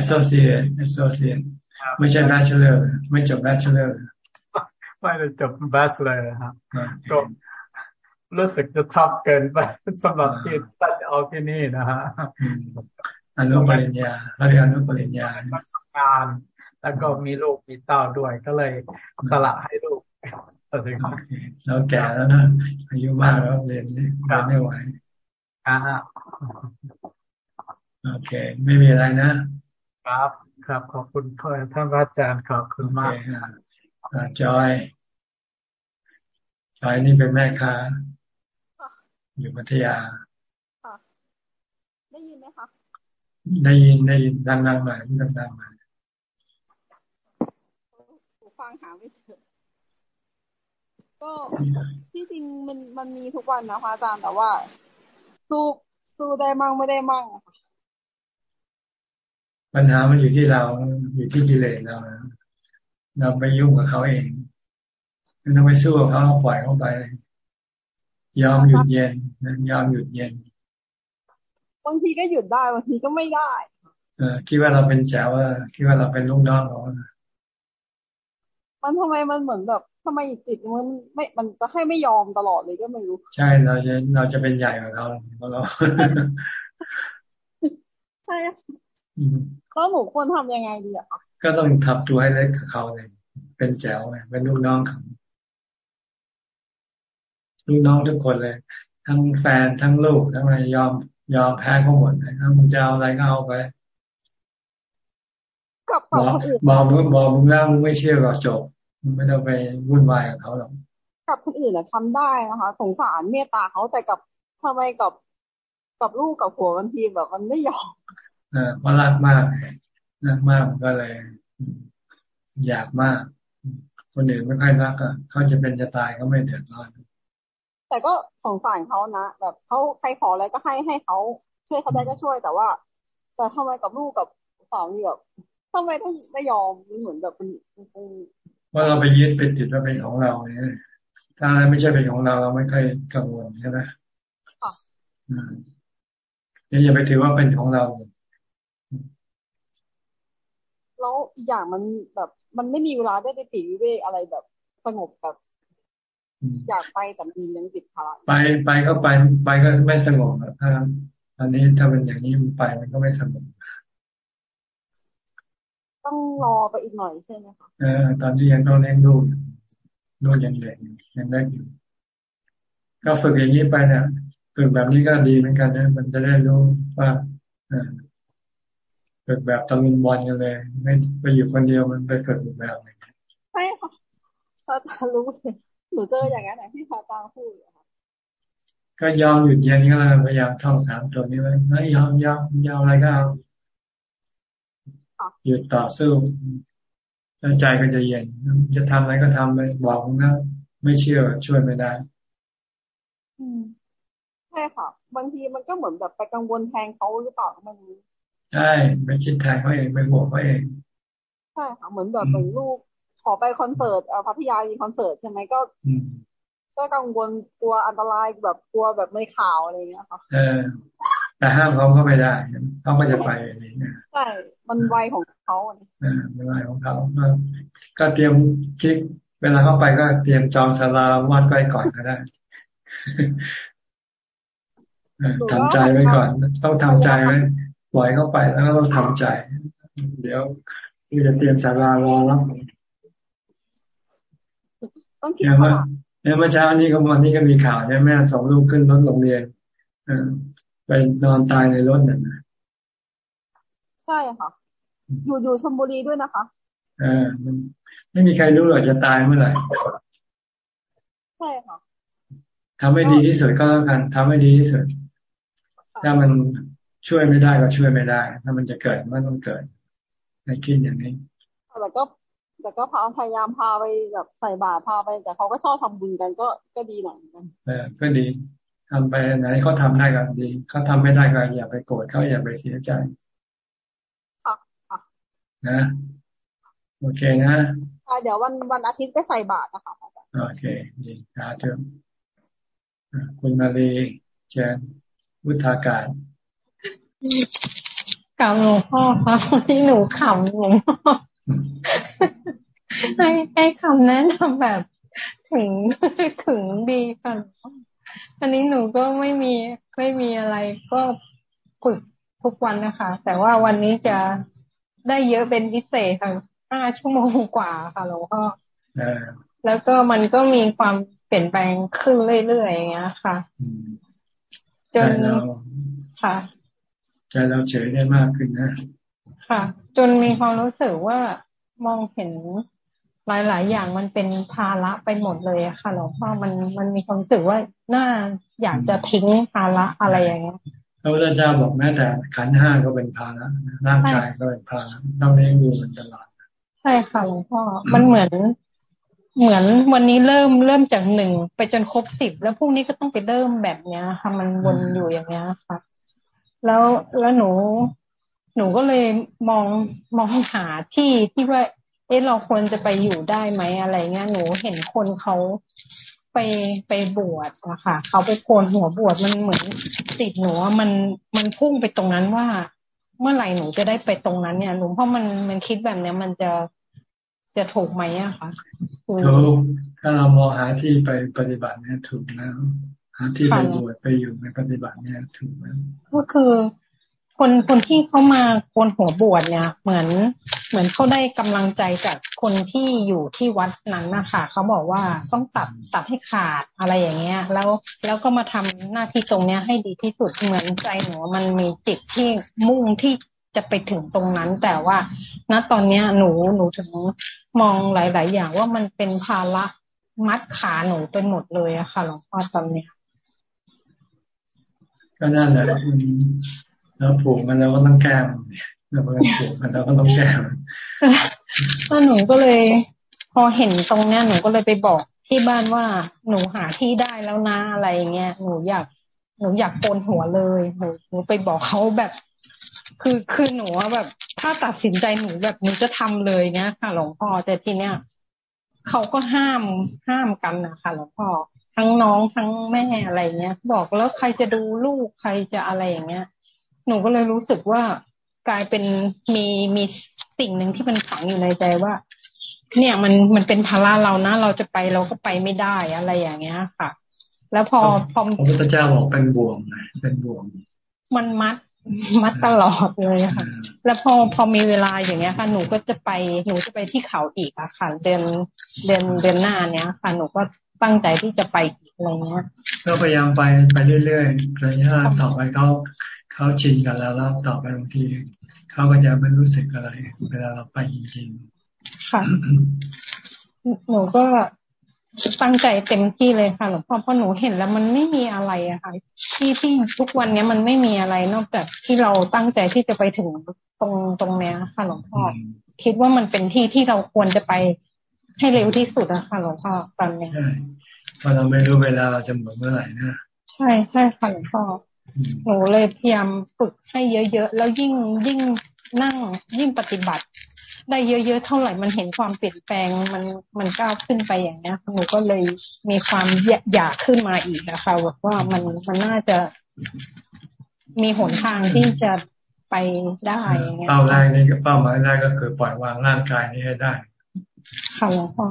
associate associate ไม่ใช่ bachelor ไม่จบ bachelor ไม่ได้จบ bachelor ครับก็รู้สึกจะทับเกินไปสำหรับที่ตัดเอาที่นี่นะฮะอนุปริญญาเรียนอนุปริญญางาน แล้วก็มีลูกมีเต้าด้วยก็เลยสละให้ลูกเราแก่แล้วนะอายุมากแล้วเรียนเรียนไม่ไหวอ่าโอเค ไม่มีอะไรนะครับ ครับขอบคุณท่านอาจารย์ขอบคุณมากจอยจอยนี่เป็นแม่ค้าอยู่พัทยาได้ยินไหมคะได้ยินได้ยินดังๆมาดังๆมา ฟังหาไม่เจอ ก็ที่จริงมันมันมีทุกวันนะคะอาจารย์แต่ว่า สู้สู้ได้มั่งไม่ได้มั่งปัญหามันอยู่ที่เราอยู่ที่กิเลสเราเราไปยุ่งกับเขาเองไม่ต้องไปสู้กับเขาปล่อยเขาไป ยอมหยุดเย็นยอมหยุดเย็นบางทีก็หยุดได้บางทีก็ไม่ได้ เออคิดว่าเราเป็นแจ๋วว่าคิดว่าเราเป็นลูกน้องเขา มันทำไมมันเหมือนแบบทำไมจิตมันไม่ มันจะให้ไม่ยอมตลอดเลยก็ไม่รู้ ใช่เราจะเราจะเป็นใหญ่กว่าเขาเพราะเราใช่แล้วหนูควรทำยังไงดีอะก็ต้องทับตัวให้เล็กกับเขาเลยเป็นแจ๋วไงเป็นลูกน้องเขาลูกน้องทุกคนเลย ทั้งแฟนทั้งลูกทั้งอะไรยอมยอมแพ้เขาหมดเลยถ้ามึงจะเอาอะไรก็เอาไป กับคนอื่นบอกมึงบอกมึงแล้วมึงไม่เชื่อก็จบมึงไม่ต้องไปวุ่นวายกับเขาหรอกกับคนอื่นอะทำได้นะคะ สงสารเมตตาเขาแต่กับทำไมกับกับลูกกับผัวบางทีแบบมันไม่ยอมอ่าเพราะรักมากรักมากก็เลย อยากมาก คนอื่นไม่ค่อยรักอะเขาจะเป็นจะตายก็ไม่เดือดร้อนแต่ก็สงสารเขานะแบบเขาใครขออะไรก็ให้ให้เขาช่วยเขาได้ก็ช่วยแต่ว่า แต่ทำไมกับลูกกับสามีแบบ ทำไมต้องไม่ยอมเหมือนแบบเป็นว่าเราไปยึดไปติดว่าเป็นของเราเนี่ยถ้าอะไรไม่ใช่เป็นของเราเราไม่ค่อยกังวลใช่ไหมอืมนี่อย่าไปถือว่าเป็นของเราแล้วอย่างมันแบบ มันไม่มีเวลาได้ไปปีวิเวกอะไรแบบสงบแบบอยากไปแต่มียังติดภาระไปไปก็ไปไปก็ไม่สงบถ้าอันนี้ถ้าเป็นอย่างนี้มันไปมันก็ไม่สงบ ต้องรอไปอีกหน่อยใช่ไหมคะเออตอนนี้ยังต้องเลี้ยงลูกลูกยังเด็กยังเล็กอยู่ก็ฝึกอย่างนี้ไปเนี่ยฝึกแบบนี้ก็ดีเหมือนกันนะมันจะได้รู้ว่าฝึกแบบตะลุมบอลกันเลย ไม่ไปอยู่คนเดียวมันไปฝึกแบบไหนใช่ค่ะถ้าจะรู้เลยหนูเจออย่างนั้นอย่างที่พระอาจารย์พูดค่ะก็ยอมหยุดเย็นก็พยายามท่องสามตัวนี้ไว้ไม่ยอมยอมยอมอะไรก็เอา หยุดต่อสู้แล้วใจก็จะเย็น จะทำอะไรก็ทำไปบอกนะไม่เชื่อช่วยไม่ได้อืมใช่ค่ะ บางทีมันก็เหมือนแบบไปกังวลแทนเขาหรือเปล่ามันใช่ไม่คิดแทนเขาเองไม่บอกเขาเองใช่ค่ะเหมือนแบบเหมือนลูกขอไปคอนเสิร์ตพัทยามีคอนเสิร์ตใช่ไหมก็ก็กังวลกลัวอันตรายแบบกลัวแบบไม่ข่าวอะไรเงี้ยค่ะเออ แต่ห้ามเขาก็ไม่ได้เขาก็จะไปอะไรเงี้ยใช่มันวัยของเขาเออเป็นวัยของเขาก็เตรียมคิดเวลาเข้าไปก็เตรียมจองสลาวัดใกล้ก่อนก็ได้ทำใจไว้ก่อน ต้องทำใจไว้ปล่อยเข้าไปแล้วก็ต้องทำใจ เดี๋ยวที่จะเตรียมสารารอรับต้องคิดว่าเนี่ยเมื่อเช้านี้ก็วันนี้ก็มีข่าวเนี่ยแม่สองลูกขึ้นรถโรงเรียน ไปนอนตายในรถนั่นนะใช่ค่ะ อยู่อยู่ชลบุรีด้วยนะคะเออมันไม่มีใครรู้หรอกจะตายเมื่อไหร่ใช่ค่ะทำให้ดีที่สุดก็แล้วกันทำให้ดีที่สุด ถ้ามันช่วยไม่ได้ก็ช่วยไม่ได้ ถ้ามันจะเกิดมันต้องเกิดในคิดอย่างนี้แต่ก็แต่ก็พาพยายามพาไปแบบใส่บาตรพาไป แต่เขาก็ชอบทำบุญกันก็ก็ดีหน่อยกันเออก็ดี ทำไปไหนเขาทาได้ก็ดีเขาทำไม่ได้ก็อย่าไปโกรธเขาอย่าไปเสียใจค่ะค่ะนะโอเคนะเดี๋ยววันวันอาทิตย์ไปใส่บาตรนะคะโอเคดีครับเชิญคุณมาลีเชิญวุฒากาศกับหลวงพ่อครับที่หนูขำหลวงพ่อให้ให้คำแนะนำแบบถึงถึงดีกันอั นนี้หนูก็ไม่มีไม่มีอะไรก็ฝึกทุกวันนะคะ แต่ว่าวันนี้จะได้เยอะเป็นพิเศษค่ะห้าชั่วโมงกว่าค่ะหลวงพ่อแล้วก็มันก็มีความเปลี่ยนแปลงขึ้นเรื่อยๆอย่างเงี้ยค่ะจนค่ะใจเราเฉยได้มากขึ้นนะ ค่ะ จนมีความรู้สึกว่ามองเห็น หลาย ๆ อย่างมันเป็นภาระไปหมดเลยอะค่ะหลวงพ่อมันมันมีความรู้สึกว่าน่าอยากจะทิ้งภาระอะไรอย่างเงี้ยพระพุทธเจ้าบอกแม้แต่ขันห้าก็เป็นภาระร่างกายก็เป็นภาระต้องเลี้ยงดูมันตลอดใช่ค่ะหลวงพ่อมันเหมือน เหมือนวันนี้เริ่มเริ่มจากหนึ่งไปจนครบสิบแล้วพรุ่งนี้ก็ต้องไปเริ่มแบบเนี้ยค่ะมันวนอยู่อย่างเงี้ยค่ะแล้วแล้วหนู หนูก็เลยมองมองหาที่ที่ว่า เอ๊ะเราควรจะไปอยู่ได้ไหมอะไรเงี้ยหนูเห็นคนเขาไปไปบวชอะค่ะเขาไปโกนหัวบวชมันเหมือนติดหนูมันมันพุ่งไปตรงนั้นว่า เมื่อไหร่หนูจะได้ไปตรงนั้นเนี่ยหนูเพราะมันมันคิดแบบเนี้ย มันจะจะถูกไหมอะคะถูกถ้าเรามองหาที่ไปปฏิบัติเนี่ยถูกแล้วหาที่ไปบวชไปอยู่ในปฏิบัติเนี่ยถูกแล้วก็คือ คนคนที่เขามาโกนหัวบวชเนี่ย เหมือนเหมือนเขาได้กำลังใจจากคนที่อยู่ที่วัดนั้นนะคะเขาบอกว่าต้องตัดตัดให้ขาดอะไรอย่างเงี้ย แล้วแล้วก็มาทำหน้าที่ตรงเนี้ยให้ดีที่สุดเหมือนใจหนูมันมีจิตที่มุ่งที่จะไปถึงตรงนั้น แต่ว่า ณตอนเนี้ยหนูหนูถึงมองหลาย ๆ อย่างว่ามันเป็นภาระมัดขาหนูไปหมดเลยอะค่ะหลวงพ่อตอนเนี้ยก็นั่นแหละ แล้วผูกมันแล้วก็ต้องแก้มแล้วก็ผูกมันแล้วก็ต้องแก้มก็หนูก็เลย พอเห็นตรงนี้หนูก็เลยไปบอกที่บ้านว่าหนูหาที่ได้แล้วนะอะไรเงี้ยหนูอยากหนูอยากโกนหัวเลยหนูหนูไปบอกเขาแบบ คือคือหนูแบบ ถ้าตัดสินใจหนูแบบหนูจะทำเลยเนี้ยค่ะหลวงพ่อแต่ทีเนี้ยเขาก็ห้ามห้ามกันนะคะหลวงพ่อทั้งน้องทั้งแม่อะไรเงี้ย บอกแล้วใครจะดูลูกใครจะอะไรอย่างเงี้ย หนูก็เลยรู้สึกว่ากลายเป็นมีมีสิ่งหนึ่งที่มันฝังอยู่ในใจว่า เนี่ยมันมันเป็นภาระเรานะ เราจะไปเราก็ไปไม่ได้อะไรอย่างเงี้ยค่ะ แล้วพอพอพระพุทธเจ้าบอกเป็นบ่วงเป็นบ่วง มันมัดมัดตลอดเลยค่ะ แล้วพอพอมีเวลาอย่างเงี้ยค่ะ หนูก็จะไปหนูจะไปที่เขาอีกอะค่ะเดือนเดือนเดือนหน้าเนี้ยค่ะ หนูก็ตั้งใจที่จะไปอีกอะไรเงี้ยก็พยายามไปไปเรื่อยๆระยะต่อไปเขา เขาชินกันแล้วแล้วต่อไปบางทีเขาก็จะไม่รู้สึกอะไร เวลาเราไปจริงๆค่ะหนูก็ตั้งใจเต็มที่เลยค่ะหลวงพ่อเพราะหนูเห็นแล้วมันไม่มีอะไรอะค่ะ ที่ที่ทุกวันนี้มันไม่มีอะไรนอกจากที่เราตั้งใจที่จะไปถึงตรงตรงนี้ค่ะหลวงพ่อคิดว่ามันเป็นที่ที่เราควรจะไปให้เร็วที่สุดอะค่ะหลวงพ่อตอนนี้ใช่เพราะเราไม่รู้เวลาเราจะหมดเมื่อไหร่นะใช่ใช่ค่ะหลวงพ่อ หนูเลยพยายามฝึกให้เยอะๆ แล้วยิ่งยิ่งนั่งยิ่งปฏิบัติ ได้เยอะๆเท่าไหร่มันเห็นความเปลี่ยนแปลงมันมันก้าวขึ้นไปอย่างเนี้ยหนูก็เลยมีความอยากขึ้นมาอีกนะคะว่ามันมันน่าจะมีหนทางที่จะไปได้อย่างเงี้ยเป้าแรกนี่ก็เป้าหมายแรกก็คือปล่อยวางร่างกายนี้ให้ได้ค่ะหลวงพ่อ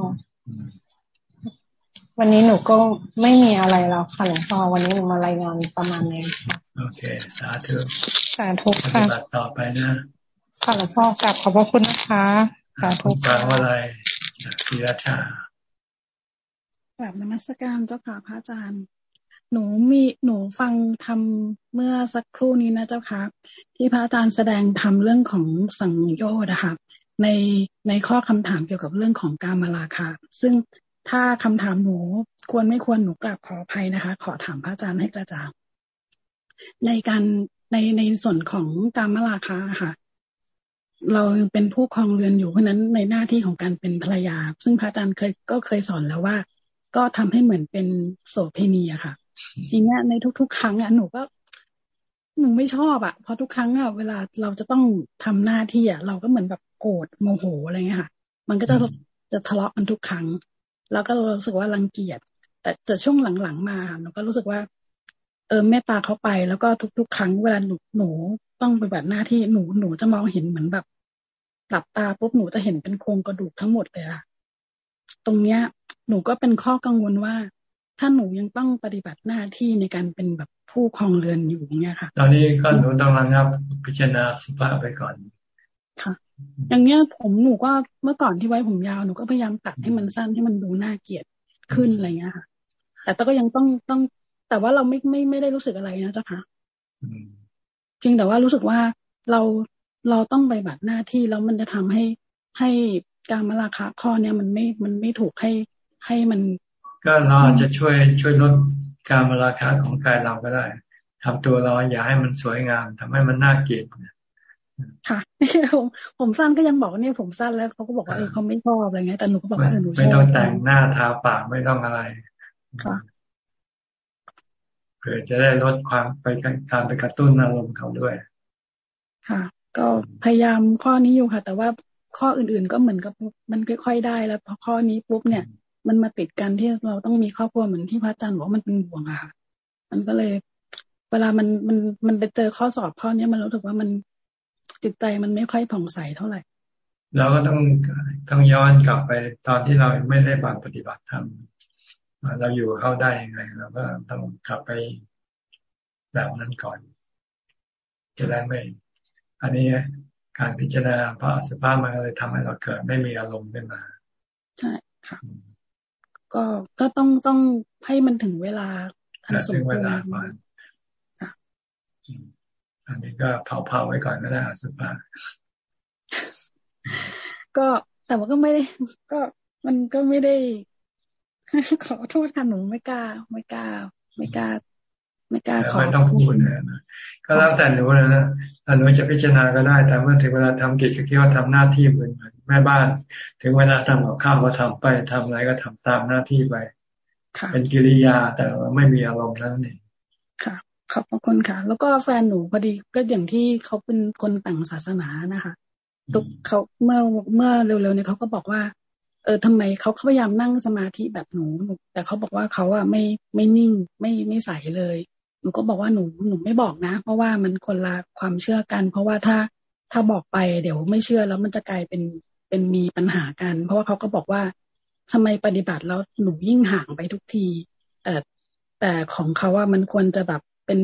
วันนี้หนูก็ไม่มีอะไรแล้วค่ะหลวงพ่อวันนี้หนูมารายงานประมาณนี้ค่ะโอเค สาธุสาธุค่ะต่อไปนะค่ะหลวงพ่อกลับขอบพระคุณนะคะสาธุค่ะอะไรพิราชาแบบนมัสการเจ้าค่ะพระอาจารย์ หนูมีหนูฟังทำเมื่อสักครู่นี้นะเจ้าค่ะที่พระอาจารย์แสดงทำเรื่องของสังโยชน์นะคะในในข้อคำถามเกี่ยวกับเรื่องของการมาลาคา ซึ่ง ถ้าคำถามหนูควรไม่ควรหนูกลับขออภัยนะคะ ขอถามพระอาจารย์ให้กระจ่างในการในในส่วนของการมราคาค่ะ เราเป็นผู้ครองเรือนอยู่เพราะนั้นในหน้าที่ของการเป็นภรรยา ซึ่งพระอาจารย์เคยก็เคยสอนแล้วว่า ก็ทำให้เหมือนเป็นโสเภณีอะค่ะ ทีเนี้ยในทุก ๆ ครั้งอะหนูก็หนูไม่ชอบอะเพราะทุกครั้งอะเวลาเราจะต้องทำหน้าที่อะเราก็เหมือนแบบโกรธโมโหอะไรเงี้ยค่ะ มันก็จะจะทะเลาะกันทุกครั้ง แล้วก็รู้สึกว่ารังเกียจแต่แต่ช่วงหลังๆมาหนูก็รู้สึกว่า เออเมตตาเขาไปแล้วก็ทุก ๆ ครั้งเวลาหนูหนูต้องไปแบบหน้าที่หนูหนูจะมองเห็นเหมือนแบบหลับตาปุ๊บหนูจะเห็นเป็นโครงกระดูกทั้งหมดเลยอะตรงเนี้ย หนูก็เป็นข้อกังวลว่า ถ้าหนูยังต้องปฏิบัติหน้าที่ในการเป็นแบบผู้ครองเรือนอยู่เงี้ยค่ะ ตอนนี้ก็หนูต้องระงับพิจารณาสุภาพไปก่อน ค่ะ อย่างเนี้ยผมหนูก็เมื่อก่อนที่ไว้ผมยาวหนูก็พยายามตัดให้มันสั้นให้มันดูน่าเกลียดขึ้นอะไรเงี้ยค่ะ แต่ก็ยังต้องต้อง แต่ว่าเราไม่ไม่ไม่ได้รู้สึกอะไรนะเจ้าค่ะเพียงแต่ว่ารู้สึกว่าเราเราต้องไปบัตรหน้าที่แล้วมันจะทำให้ให้การมราคาข้อเนี้ยมันไม่มันไม่ถูกให้ให้มัน ก็เราอาจจะช่วยช่วยลดการมราคาของกายเราก็ได้ทำตัวเราอย่าให้มันสวยงามทำให้มันน่าเกลียด ค่ะผมผมสั้นก็ยังบอกว่าเนี่ยผมสั้นแล้วเขาก็บอกว่าเออเขาไม่ชอบอะไรเงี้ยแต่หนูก็บอกว่าเออหนูชอบไม่ต้องแต่งหน้าทาปากไม่ต้องอะไรค่ะเพื่อจะได้ลดความไปการไปกระตุ้นอารมณ์เขาด้วย ค่ะ ก็พยายามข้อนี้อยู่ค่ะ แต่ว่าข้ออื่น ๆ ก็เหมือนกับมันค่อยๆได้แล้วพอข้อนี้ปุ๊บเนี่ย มันมาติดกันที่เราต้องมีครอบครัวเหมือนที่พระอาจารย์บอกมันเป็นบ่วงอะค่ะ มันก็เลย เวลามันมันมันไปเจอข้อสอบข้อนี้มันรู้สึกว่ามัน จิตใจมันไม่ค่อยผ่องใสเท่าไหร่เราก็ต้องต้องย้อนกลับไปตอนที่เราไม่ได้บาปฏิบัติธรรมเราอยู่เข้าได้ยังไงเราก็ต้องกลับไปแบบนั้นก่อน จะได้ไม่ อันนี้การพิจารณาพระสภาพมันเลยทำให้เราเกิดไม่มีอารมณ์ขึ้นมา ใช่ค่ะ ก็ก็ต้องต้องให้มันถึงเวลาทันสมควรก่ อนอันนี้ก็เผาๆไว้ก่อนก็ได้อาสภาก็แต่ว่าก็ไม่ได้ ก็มันก็ไม่ได้ ขอโทษค่ะหนูไม่กล้า ไม่กล้า ไม่กล้า ไม่กล้าขอไม่ต้องพูดนะก็แล้วแต่หนูนะนะถ้าหนูจะพิจารณาก็ได้ แต่เมื่อถึงเวลาทำกิจก็คิดว่าทำหน้าที่เหมือนแม่บ้าน ถึงเวลาทำกับข้าวก็ทำไปทำอะไรก็ทำตามหน้าที่ไปเป็นกิริยาแต่ว่าไม่มีอารมณ์นั้นเองค่ะ ขอบพระคุณค่ะ แล้วก็แฟนหนูพอดีก็อย่างที่เขาเป็นคนต่างศาสนานะคะทุกเขาเมื่อเมื่อเร็วๆเนี่ยเขาก็บอกว่า เออทำไมเขาพยายามนั่งสมาธิแบบหนู แต่เขาบอกว่าเขาอะไม่ไม่นิ่งไม่ไม่ใสเลย หนูก็บอกว่าหนูหนูไม่บอกนะ เพราะว่ามันคนละความเชื่อกัน เพราะว่าถ้าถ้าบอกไปเดี๋ยวไม่เชื่อแล้วมันจะกลายเป็นเป็นมีปัญหากัน เพราะว่าเขาก็บอกว่าทำไมปฏิบัติแล้วหนูยิ่งห่างไปทุกที แต่แต่ของเขาว่ามันควรจะแบบ เป็น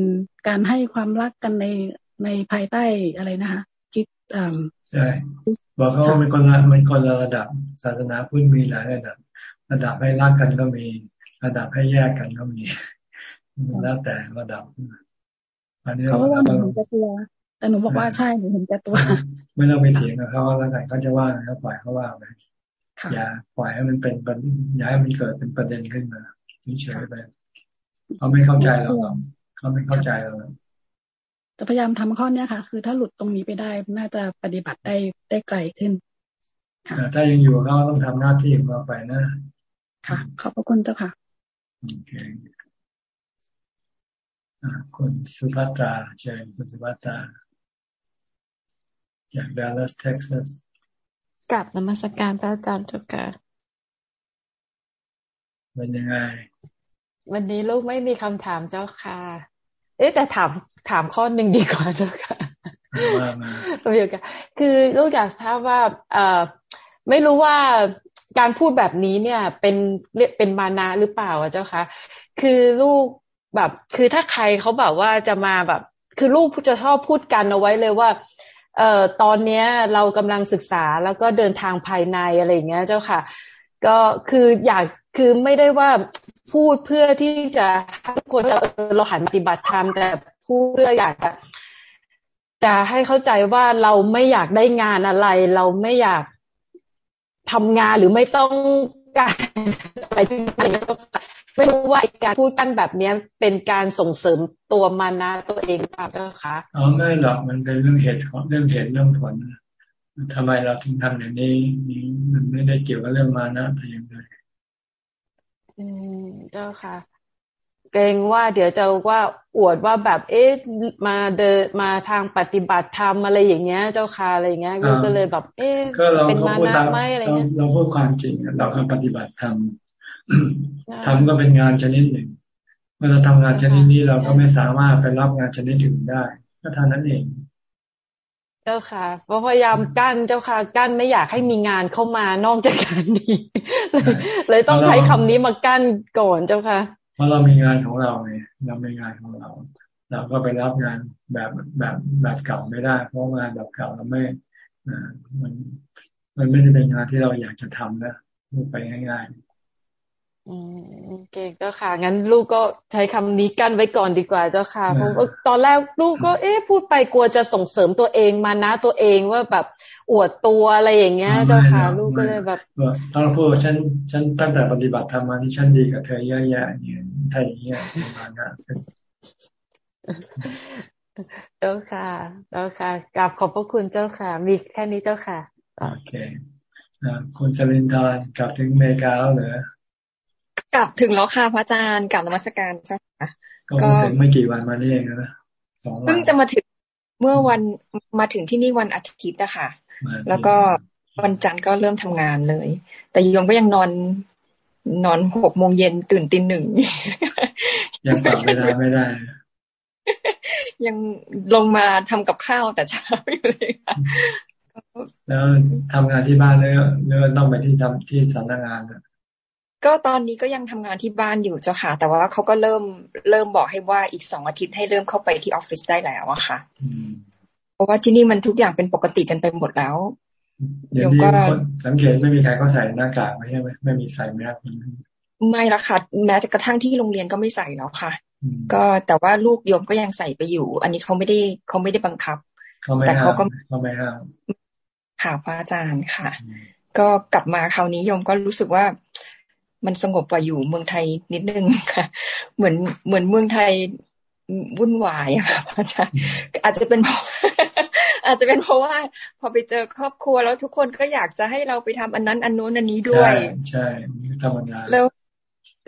การให้ความรักกันในในภายใต้อะไรนะคะคิดอ่าใช่บอกเขาว่ามันคนละมันคนละระดับศาสนาพุทธมีหลายระดับ ระดับให้รักกันก็มี ระดับให้แยกกันก็มีแล้วแต่ระดับอันนี้เราหนูเห็นแก่ตัวแต่หนูบอกว่าใช่หนูเห็นแก่ตัว ไม่ต้องไปเถียงกับเขาแล้วกันเขาจะว่าเขาปล่อยเขาว่าไปอย่าปล่อยให้มันเป็นอย่าให้มันเกิดเป็นประเด็นขึ้นมาเฉยไปเขาไม่เข้าใจเราหรอก เขาไม่เข้าใจเราจะพยายามทำข้อเนี้ยค่ะ คือถ้าหลุดตรงนี้ไปได้ น่าจะปฏิบัติได้ได้ไกลขึ้นค่ะถ้ายังอยู่ก็ต้องทำหน้าที่ของเราไปนะ ค่ะ ขอบพระคุณเจ้าค่ะโอเคคุณสุภัตราเชิญคุณสุภัตราจากดัลลัสเท็กซัสกลับนมัสการพระอาจารย์เจ้าค่ะเป็นยังไง วันนี้ลูกไม่มีคำถามเจ้าค่ะ เอ๊ะแต่ถามถามข้อหนึ่งดีกว่าเจ้าค่ะประโยคคือลูกอยากทราบว่าเอ่อไม่รู้ว่าการพูดแบบนี้เนี่ย เป็นเป็นมานะหรือเปล่าเจ้าคะคือลูกแบบ คือถ้าใครเขาแบบว่าจะมาแบบ คือลูกจะชอบพูดกันเอาไว้เลยว่า เอ่อตอนเนี้ยเรากำลังศึกษาแล้วก็เดินทางภายในอะไรอย่างเงี้ย เจ้าค่ะ ก็คืออยากคือไม่ได้ว่า พูดเพื่อที่จะให้ทุกคนเราหันปฏิบัติธรรมแต่พูดเพื่ออยากจะจะให้เข้าใจว่าเราไม่อยากได้งานอะไร เราไม่อยากทำงานหรือไม่ต้องการอะไรที่ไม่รู้ว่าการพูดกันแบบนี้เป็นการส่งเสริมตัวมานะตัวเองเปล่าเจ้าคะอ๋อไม่หรอกมันเป็นเรื่องเหตุของเรื่องเหตุเรื่องผลทำไมเราถึงทำอย่างนี้นี่มันไม่ได้เกี่ยวกับเรื่องมานะแต่อย่างใด อืมเจ้าค่ะ เกรงว่าเดี๋ยวจะว่าอวดว่าแบบเอ๊ะมาเดินมาทางปฏิบัติธรรมอะไรอย่างเงี้ย เจ้าค่ะอะไรเงี้ยก็เลยแบบ เอ๊ะเป็นมานะไหมอะไรเงี้ยเราพูดความจริงเราทำปฏิบัติธรรมทำก็เป็นงานชนิดหนึ่งเมื่อเราทำงานชนิดนี้เราก็ไม่สามารถไปรับงานชนิดอื่นได้ก็เท่านั้นเอง เจ้าค่ะเพราะพยายามกั้นเจ้าค่ะกั้นไม่อยากให้มีงานเข้ามานอกจากการนี้เลยต้องใช้คำนี้มากั้นก่อนเจ้าค่ะราะเรามีงานของเราไงเราไม่งานของเรา เราก็ไปรับงานแบบแบบแบบเก่าไม่ได้ เพราะงานแบบเก่าเราไม่อ่ามันมันไม่ได้เป็นงานที่เราอยากจะทำนะพูดไปง่าย เก่งเจ้าค่ะ งั้นลูกก็ใช้คำนี้กั้นไว้ก่อนดีกว่าเจ้าค่ะเพราะตอนแรกลูกก็เอ๊ะพูดไปกลัวจะส่งเสริมตัวเองมานะตัวเองว่าแบบอวดตัวอะไรอย่างเงี้ย เจ้าค่ะ ลูกก็เลยแบบตอนพูดฉันฉันตั้งแต่ปฏิบัติธรรมมาที่ฉันดีกับเธอเยอะแยะเนี่ยไทยเงี้ยมานะเจ้าค่ะเจ้าค่ะกราบขอบพระคุณเจ้าค่ะ มีแค่นี้เจ้าค่ะ โอเคคุณสลินทร์กลับถึงเมกาแล้วเหรอ กลับถึงแล้วค่ะพระอาจารย์กลับนมัสการใช่ไหมก็ถึงไม่กี่วันมานี่เองนะสองวันเพิ่งจะมาถึงเมื่อวันมาถึงที่นี่วันอาทิตย์อะค่ะแล้วก็วันจันทร์ก็เริ่มทำงานเลย แต่ยมก็ยังนอนนอนหกโมงเย็นตื่นตีหนึ่งยังปรับเวลาไม่ได้ ยังลงมาทำกับข้าวแต่เช้าอยู่เลยค่ะแล้วทำงานที่บ้านเลยเรือต้องไปที่ทำที่สำนักงาน ก็ตอนนี้ก็ยังทำงานที่บ้านอยู่เจ้าค่ะ แต่ว่าเขาก็เริ่มเริ่มบอกให้ว่าอีกสองอาทิตย์ให้เริ่มเข้าไปที่ออฟฟิศได้แล้วอะค่ะเพราะว่าที่นี่มันทุกอย่างเป็นปกติกันไปหมดแล้วเดี๋ยวก็สังเกตไม่มีใครเขาใส่หน้ากากไม่ใช่ไหมไม่มีใส่แมสไม่ละค่ะแม้จะกระทั่งที่โรงเรียนก็ไม่ใส่แล้วค่ะ ก็แต่ว่าลูกโยมก็ยังใส่ไปอยู่ อันนี้เขาไม่ได้เขาไม่ได้บังคับแต่เขาก็เขาไม่ห้ามค่ะพระอาจารย์ค่ะ ก็กลับมาคราวนี้โยมก็รู้สึกว่า มันสงบกว่าอยู่เมืองไทยนิดนึงค่ะ เหมือนเหมือนเมืองไทยวุ่นวายอะค่ะอาจารย์อาจจะเป็นเพราะอาจจะเป็นเพราะว่า พอไปเจอครอบครัวแล้วทุกคนก็อยากจะให้เราไปทำอันนั้นอันโน้นอันนี้ด้วยใช่ธรรมดาแล้ว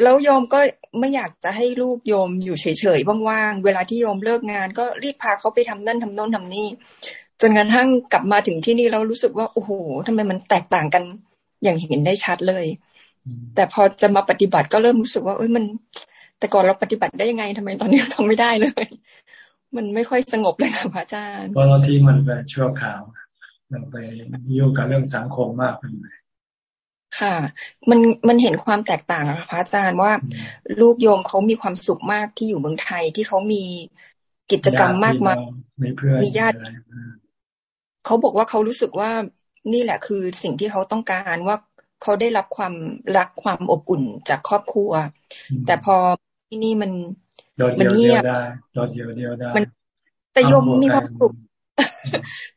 แล้วโยมก็ไม่อยากจะให้ลูกโยมอยู่เฉยๆว่างๆเวลาที่โยมเลิกงาน ก็รีบพาเขาไปทำนั่นทำโน้นทำนี่จนกระทั่งกลับมาถึงที่นี่เรารู้สึกว่าโอ้โหทำไมมันแตกต่างกันอย่างเห็นได้ชัดเลย แต่พอจะมาปฏิบัติก็เริ่มรู้สึกว่าเอ้ยมัน แต่ก่อนเราปฏิบัติได้ยังไงทำไมตอนนี้ทำไม่ได้เลย มันไม่ค่อยสงบเลยค่ะพระอาจารย์เพราะเราที่มันไปชั่วข่าวเราไปยุ่งกับเรื่องสังคมมากเป็นไค่ะ มันมันเห็นความแตกต่างอะพระอาจารย์ว่าลูกโยมเขามีความสุขมากที่อยู่เมืองไทยที่เขามีกิจกรรมมากมายมีเพื่อนมีญาติเขาบอกว่าเขารู้สึกว่านี่แหละคือสิ่งที่เขาต้องการว่า เขาได้รับความรักความอบอุ่นจากครอบครัว แต่พอที่นี่มันมันเงียบโดดเดียวเดียวได้มันแต่ยมมีความสุข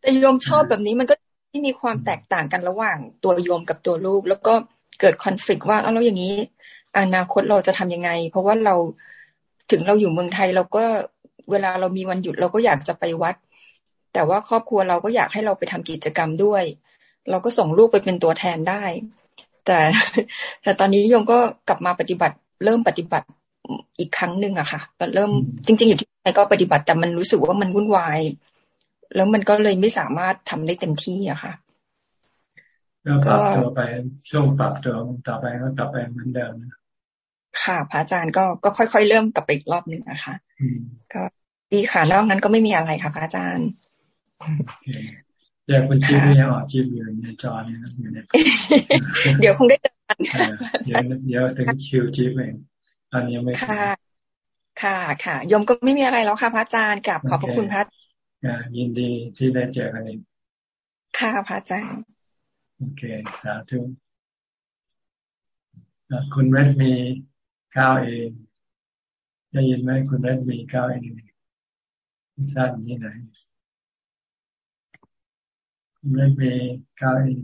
แต่โยมชอบแบบนี้มันก็ที่มีความแตกต่างกันระหว่างตัวโยมกับตัวลูก แล้วก็เกิดคอนฟ lict ว่าแล้วอย่างนี้ อนาคตเราจะทำยังไง เพราะว่าเราถึงเราอยู่เมืองไทยเราก็เวลาเรามีวันหยุดเราก็อยากจะไปวัด แต่ว่าครอบครัวเราก็อยากให้เราไปทำกิจกรรมด้วย เราก็ส่งลูกไปเป็นตัวแทนได้ แต่แต่ตอนนี้โยมก็กลับมาปฏิบัติ เริ่มปฏิบัติอีกครั้งหนึ่งอะค่ะเริ่มจริง ๆ อยู่ที่ไหนก็ปฏิบัติแต่มันรู้สึกว่ามันวุ่นวาย แล้วมันก็เลยไม่สามารถทำได้เต็มที่อะค่ะก็ปรับตัวไปช่วงปรับตัวต่อไปก็กลับไปเหมือนเดิมค่ะพระอาจารย์ก็ก็ค่อย ๆ เริ่มกลับไปอีกรอบหนึ่งนะคะก็ดีค่ะนอกนั้นก็ไม่มีอะไรค่ะพระอาจารย์ เดี๋ยวคุณจิ๊บยังออกจิ๊บอยู่ในจอเนี่ยอยู่ในเดี๋ยวคงได้เจอกันเดี๋ยวเดี๋ยวถึงคิวจิ๊บเองตอนนี้ไม่ค่ะ ค่ะค่ะยมก็ไม่มีอะไรแล้วค่ะพระอาจารย์กลับขอบพระคุณพระยินดีที่ได้เจอกันอีกค่ะพระอาจารย์โอเคสาธุคุณเรดมีก้าวเองได้ยินไหมคุณเรดมีก้าวเองทราบที่ไหน ไม่มีก้าวเอง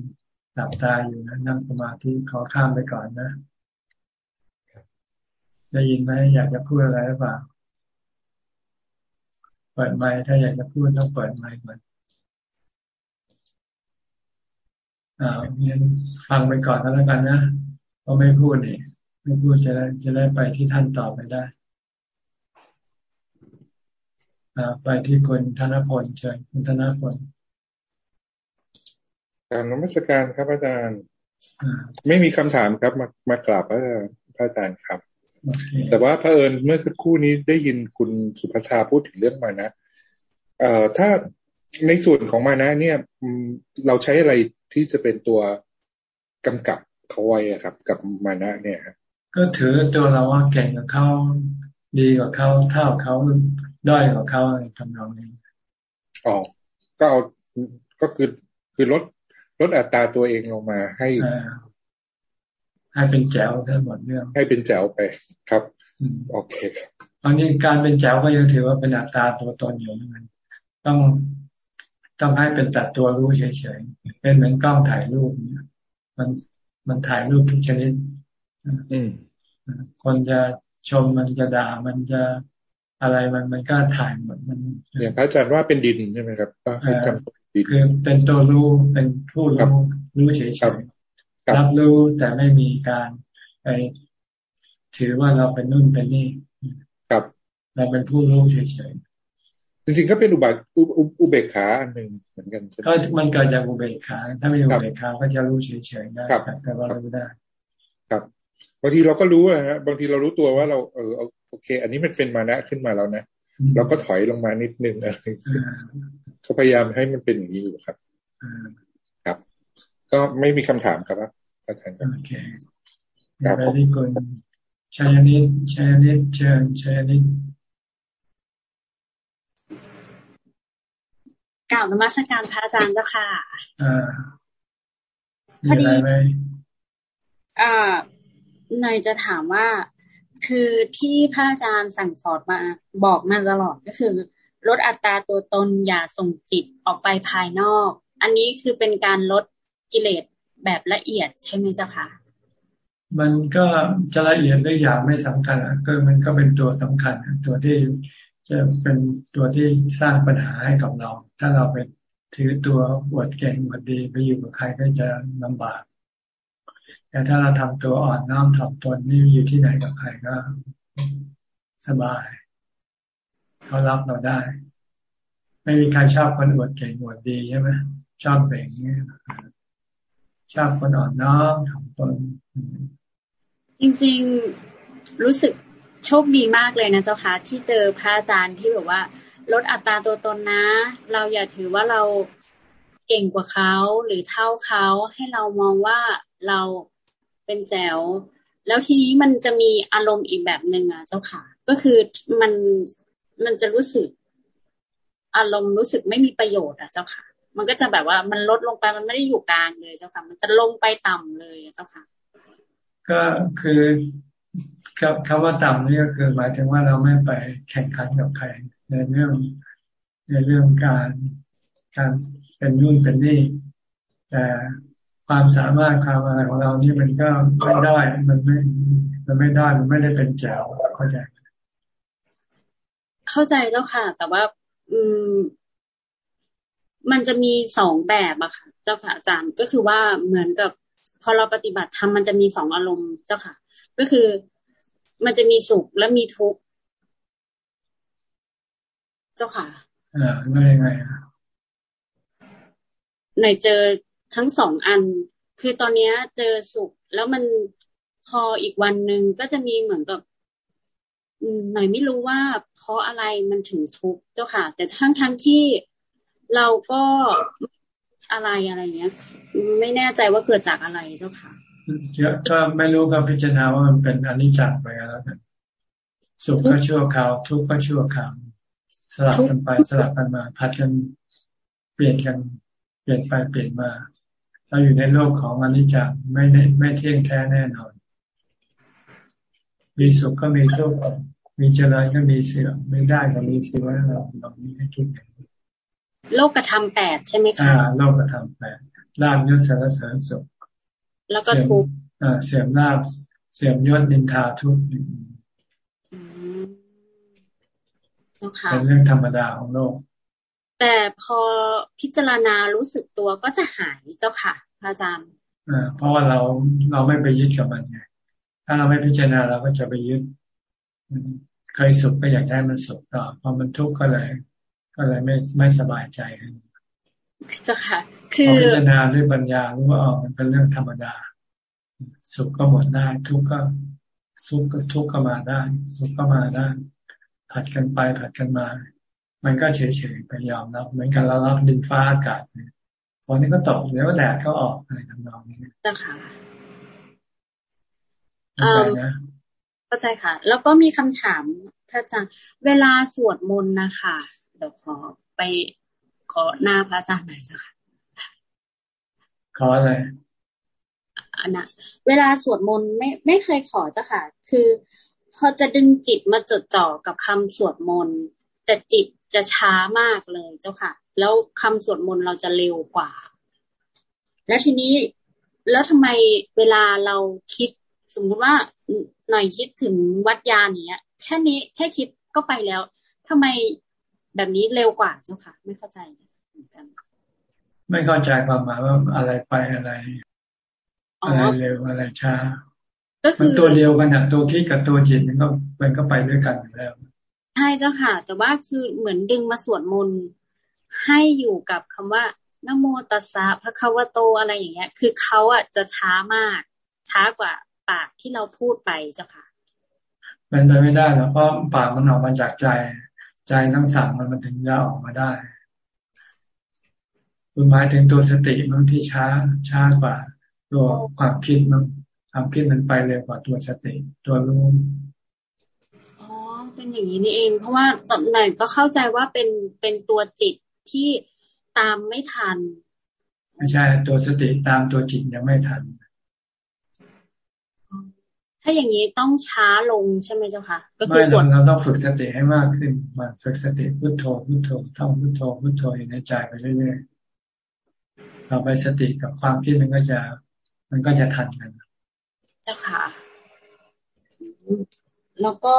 หลับตาอยู่นะนั่งสมาธิขอข้ามไปก่อนนะ ได้ยินไหมอยากจะพูดอะไรหรือเปล่า เปิดไมค์ถ้าอยากจะพูดต้องเปิดไมค์ก่อนอ่างั้นฟังไปก่อนแล้วกันนะเพราะไม่พูดนี่ไม่พูดจะได้จะได้ไปที่ท่านต่อไปได้อ่าไปที่คุณธนพลเชิญคุณธนพล การนมัสการครับอาจารย์ ไม่มีคำถามครับ มามากราบพระอาจารย์ครับ แต่ว่าพระเอิญเมื่อสักครู่นี้ได้ยินคุณสุภชาพูดถึงเรื่องมานะเอ่อถ้าในส่วนของมานะ เนี่ยเราใช้อะไรที่จะเป็นตัวกำกับเขาไว้ครับ กับมานะ เนี่ยก็ถือตัวเราว่าเก่งกับเขาดีกว่าเขาเท่าเขาด้อยกว่าเขาทำนองนี้อ๋อก็เอาก็คือคือลด ลดอัตราตัวเองลงมาให้ให้เป็นแจ๋วทั้งหมดเรื่อง ให้เป็นแจ๋วไปครับโอเคครับตอนนี้การเป็นแจ๋วก็ยังถือว่าเป็นอัตตาตัวตนอยู่เหมือนกันต้องต้องให้เป็นตัดตัวรู้เฉยๆเป็นเหมือนกล้องถ่ายรูปเนี่ยมันมันถ่ายรูปทุกชนิดคนจะชมมันจะด่ามันจะอะไรมันมันก็ถ่ายหมดมันอย่างพระอาจารย์ว่าเป็นดินใช่ไหมครับก็ให้จำดิน คือเป็นตัวรู้เป็นผู้รู้รู้เฉยๆรับรู้แต่ไม่มีการไปถือว่าเราเป็นนู่นเป็นนี่ครับเราเป็นผู้รู้เฉยๆจริงๆก็เป็นอุบาอุเบกขาอันหนึ่งเหมือนกันก็มันเกิดจากอุเบกขาถ้าไม่อุเบกขาก็จะรู้เฉยๆได้แต่ว่ารู้ได้ครับบางทีเราก็รู้อะฮะบางทีเรารู้ตัวว่าเราเออโอเค อันนี้มันเป็นมานะขึ้นมาแล้วนะเราก็ถอยลงมานิดนึงอะไร เขาพยายามให้มันเป็นอย่างนี้อยู่ครับครับ ก็ไม่มีคำถามครับอาจารย์โอเคครับขอบคุณชัยนิดชัยนิดเชิญชัยนิดกล่าวนมัสการพระอาจารย์เจ้าค่ะอ่ามีอะไรไหมอ่าหน่อยจะถามว่าคือที่พระอาจารย์สั่งสอนมาบอกมาตลอดก็คือ ลดอัตราตัวตนอย่าส่งจิตออกไปภายนอก อันนี้คือเป็นการลดกิเลสแบบละเอียดใช่ไหมเจ้าคะมันก็จะละเอียดได้อย่างไม่สำคัญก็มันก็เป็นตัวสำคัญตัวที่จะเป็นตัวที่สร้างปัญหาให้กับเรา ถ้าเราไปถือตัวอวดเก่งอวดดีไปอยู่กับใครก็จะลำบาก แต่ถ้าเราทำตัวอ่อนน้อมถ่อมตนนี่อยู่ที่ไหนกับใครก็สบาย เขารับเราได้ ไม่มีใครชอบคนอวดเก่งอวดดีใช่ไหมชอบเบ่งเนี่ยชอบคนอ่อนน้อมถ่อมตนจริงๆรู้สึกโชคดีมากเลยนะเจ้าค่ะที่เจอพระอาจารย์ที่แบบว่า ลดอัตราตัวตนนะ เราอย่าถือว่าเราเก่งกว่าเขาหรือเท่าเขาให้เรามองว่าเราเป็นแจ๋วแล้วทีนี้มันจะมีอารมณ์อีกแบบหนึ่งอะเจ้าค่ะ ก็คือมัน มันจะรู้สึก อารมณ์รู้สึกไม่มีประโยชน์อะเจ้าค่ะ มันก็จะแบบว่ามันลดลงไปมันไม่ได้อยู่กลางเลยเจ้าค่ะ มันจะลงไปต่ำเลยเจ้าค่ะ ก็คือคำว่าต่ำนี่ก็คือหมายถึงว่าเราไม่ไปแข่งขันกับใครในเรื่องในเรื่องการการเป็นนู่นเป็นนี่แต่ความสามารถความอะไรของเรานี่มันก็ไม่ได้มันไม่มันไม่ได้มันไม่ได้เป็นแจวเข้าใจ เข้าใจแล้วค่ะ แต่ว่า อืม มันจะมีสองแบบอะค่ะ เจ้าค่ะอาจารย์ก็คือว่าเหมือนกับ พอเราปฏิบัติทำมันจะมีสองอารมณ์เจ้าค่ะ ก็คือมันจะมีสุขและมีทุกข์เจ้าค่ะอ่าไม่ยังไงอะในเจอทั้งสองอัน คือตอนนี้เจอสุข แล้วมันพออีกวันหนึ่งก็จะมีเหมือนกับ หน่อยไม่รู้ว่าเพราะอะไรมันถึงทุกข์เจ้าค่ะ แต่ทั้งทั้งที่เราก็อะไรอะไรเงี้ย ไม่แน่ใจว่าเกิดจากอะไรเจ้าค่ะก็ไม่รู้ก็พิจารณาว่ามันเป็นอนิจจ์ไปแล้วกันสุขก็ชั่วคราวทุกข์ก็ชั่วคราวสลับกันไปสลับกันมาพัดกันเปลี่ยนกันเปลี่ยนไปเปลี่ยนมา เราอยู่ในโลกของอนิจจังไม่ไม่เที่ยงแท้แน่นอน มีสุขก็มีทุกข์ มีเจริญก็มีเสื่อมไม่ได้ก็มีเสื่อมเราเรามีให้คิดกันโลกกระทำแปดใช่ไหมคะอ่าโลกกระทำแปดลาบยศสารเสริญสุขแล้วก็ทุกข์อ่าเสื่อมลาบเสื่อมยศนินทาทุกข์เป็นเรื่องธรรมดาของโลก แต่พอพิจารณารู้สึกตัวก็จะหายเจ้าค่ะอาจารย์อ่าเพราะว่าเราเราไม่ไปยึดกับมันไง ถ้าเราไม่พิจารณาเราก็จะไปยึด เคยสุขก็อยากได้มันสุขต่อพอมันทุกข์ก็เลย ก็เลยไม่ไม่สบายใจเจ้าค่ะ คือพิจารณาด้วยปัญญารู้ว่าอ๋อมันเป็นเรื่องธรรมดา สุขก็หมดได้ ทุกข์ก็สุขก็ทุกข์ก็มาได้ สุขก็มาได้ผัดกันไปผัดกันมา มันก็เฉยๆไปยอมรับเหมือนกันเรารับดินฟ้าอากาศฝนนี่ก็ตกแล้วแดดก็ออกอะไรทำนองนี้จ้ะค่ะเข้าใจนะ เข้าใจค่ะ แล้วก็มีคำถามพระอาจารย์เวลาสวดมนต์นะคะเดี๋ยวขอไปขอหน้าพระอาจารย์หน่อยจ้ะค่ะขออะไรอันนะเวลาสวดมนต์ไม่ไม่เคยขอเจ้าค่ะ คือพอจะดึงจิตมาจดจ่อกับคำสวดมนต์แต่จิตจะช้ามากเลยเจ้าค่ะ แล้วคำสวดมนต์เราจะเร็วกว่า แล้วทีนี้แล้วทำไมเวลาเราคิด สมมุติว่า หน่อยคิดถึงวัดยาเนี้ยแค่นี้แค่คิดก็ไปแล้วทำไมแบบนี้เร็วกว่าเจ้าค่ะ ไม่เข้าใจเหมือนกันไม่เข้าใจความหมายว่าอะไรไปอะไรอะไรเร็วอะไรช้ามันตัวเดียวกันอะตัวคิดกับตัวจิตมันก็มันก็ไปด้วยกันแล้วใช่เจ้าค่ะ แต่ว่าคือเหมือนดึงมาสวดมนต์ให้อยู่กับคำว่านโมตัสสะพระคาวโตอะไรอย่างเงี้ย คือเขาอะจะช้ามาก ช้ากว่า ปากที่เราพูดไปเจ้าค่ะเป็นไปไม่ได้หรอกเพราะปากมันออกมาจากใจ ใจทั้งสั่งมันมันถึงจะออกมาได้คุณหมายถึงตัวสติบางที่ช้าช้ากว่า ตัวความคิดมันความคิดมันไปเร็วกว่าตัวสติตัวรู้อ๋อเป็นอย่างนี้นี่เอง เพราะว่าตอนไหนก็เข้าใจว่าเป็นเป็นตัวจิตที่ตามไม่ทัน ไม่ใช่ตัวสติตามตัวจิตยังไม่ทัน ถ้าอย่างนี้ต้องช้าลงใช่ไหมเจ้าคะก็คือส่วนเราต้องฝึกสติให้มากขึ้นมาฝึกสติพุทโธพุทโธท่องพุทโธพุทโธอยู่ในใจไปเรื่อยๆต่อไปสติกับความคิดมันก็จะ มันก็จะทันกัน เจ้าค่ะ แล้วก็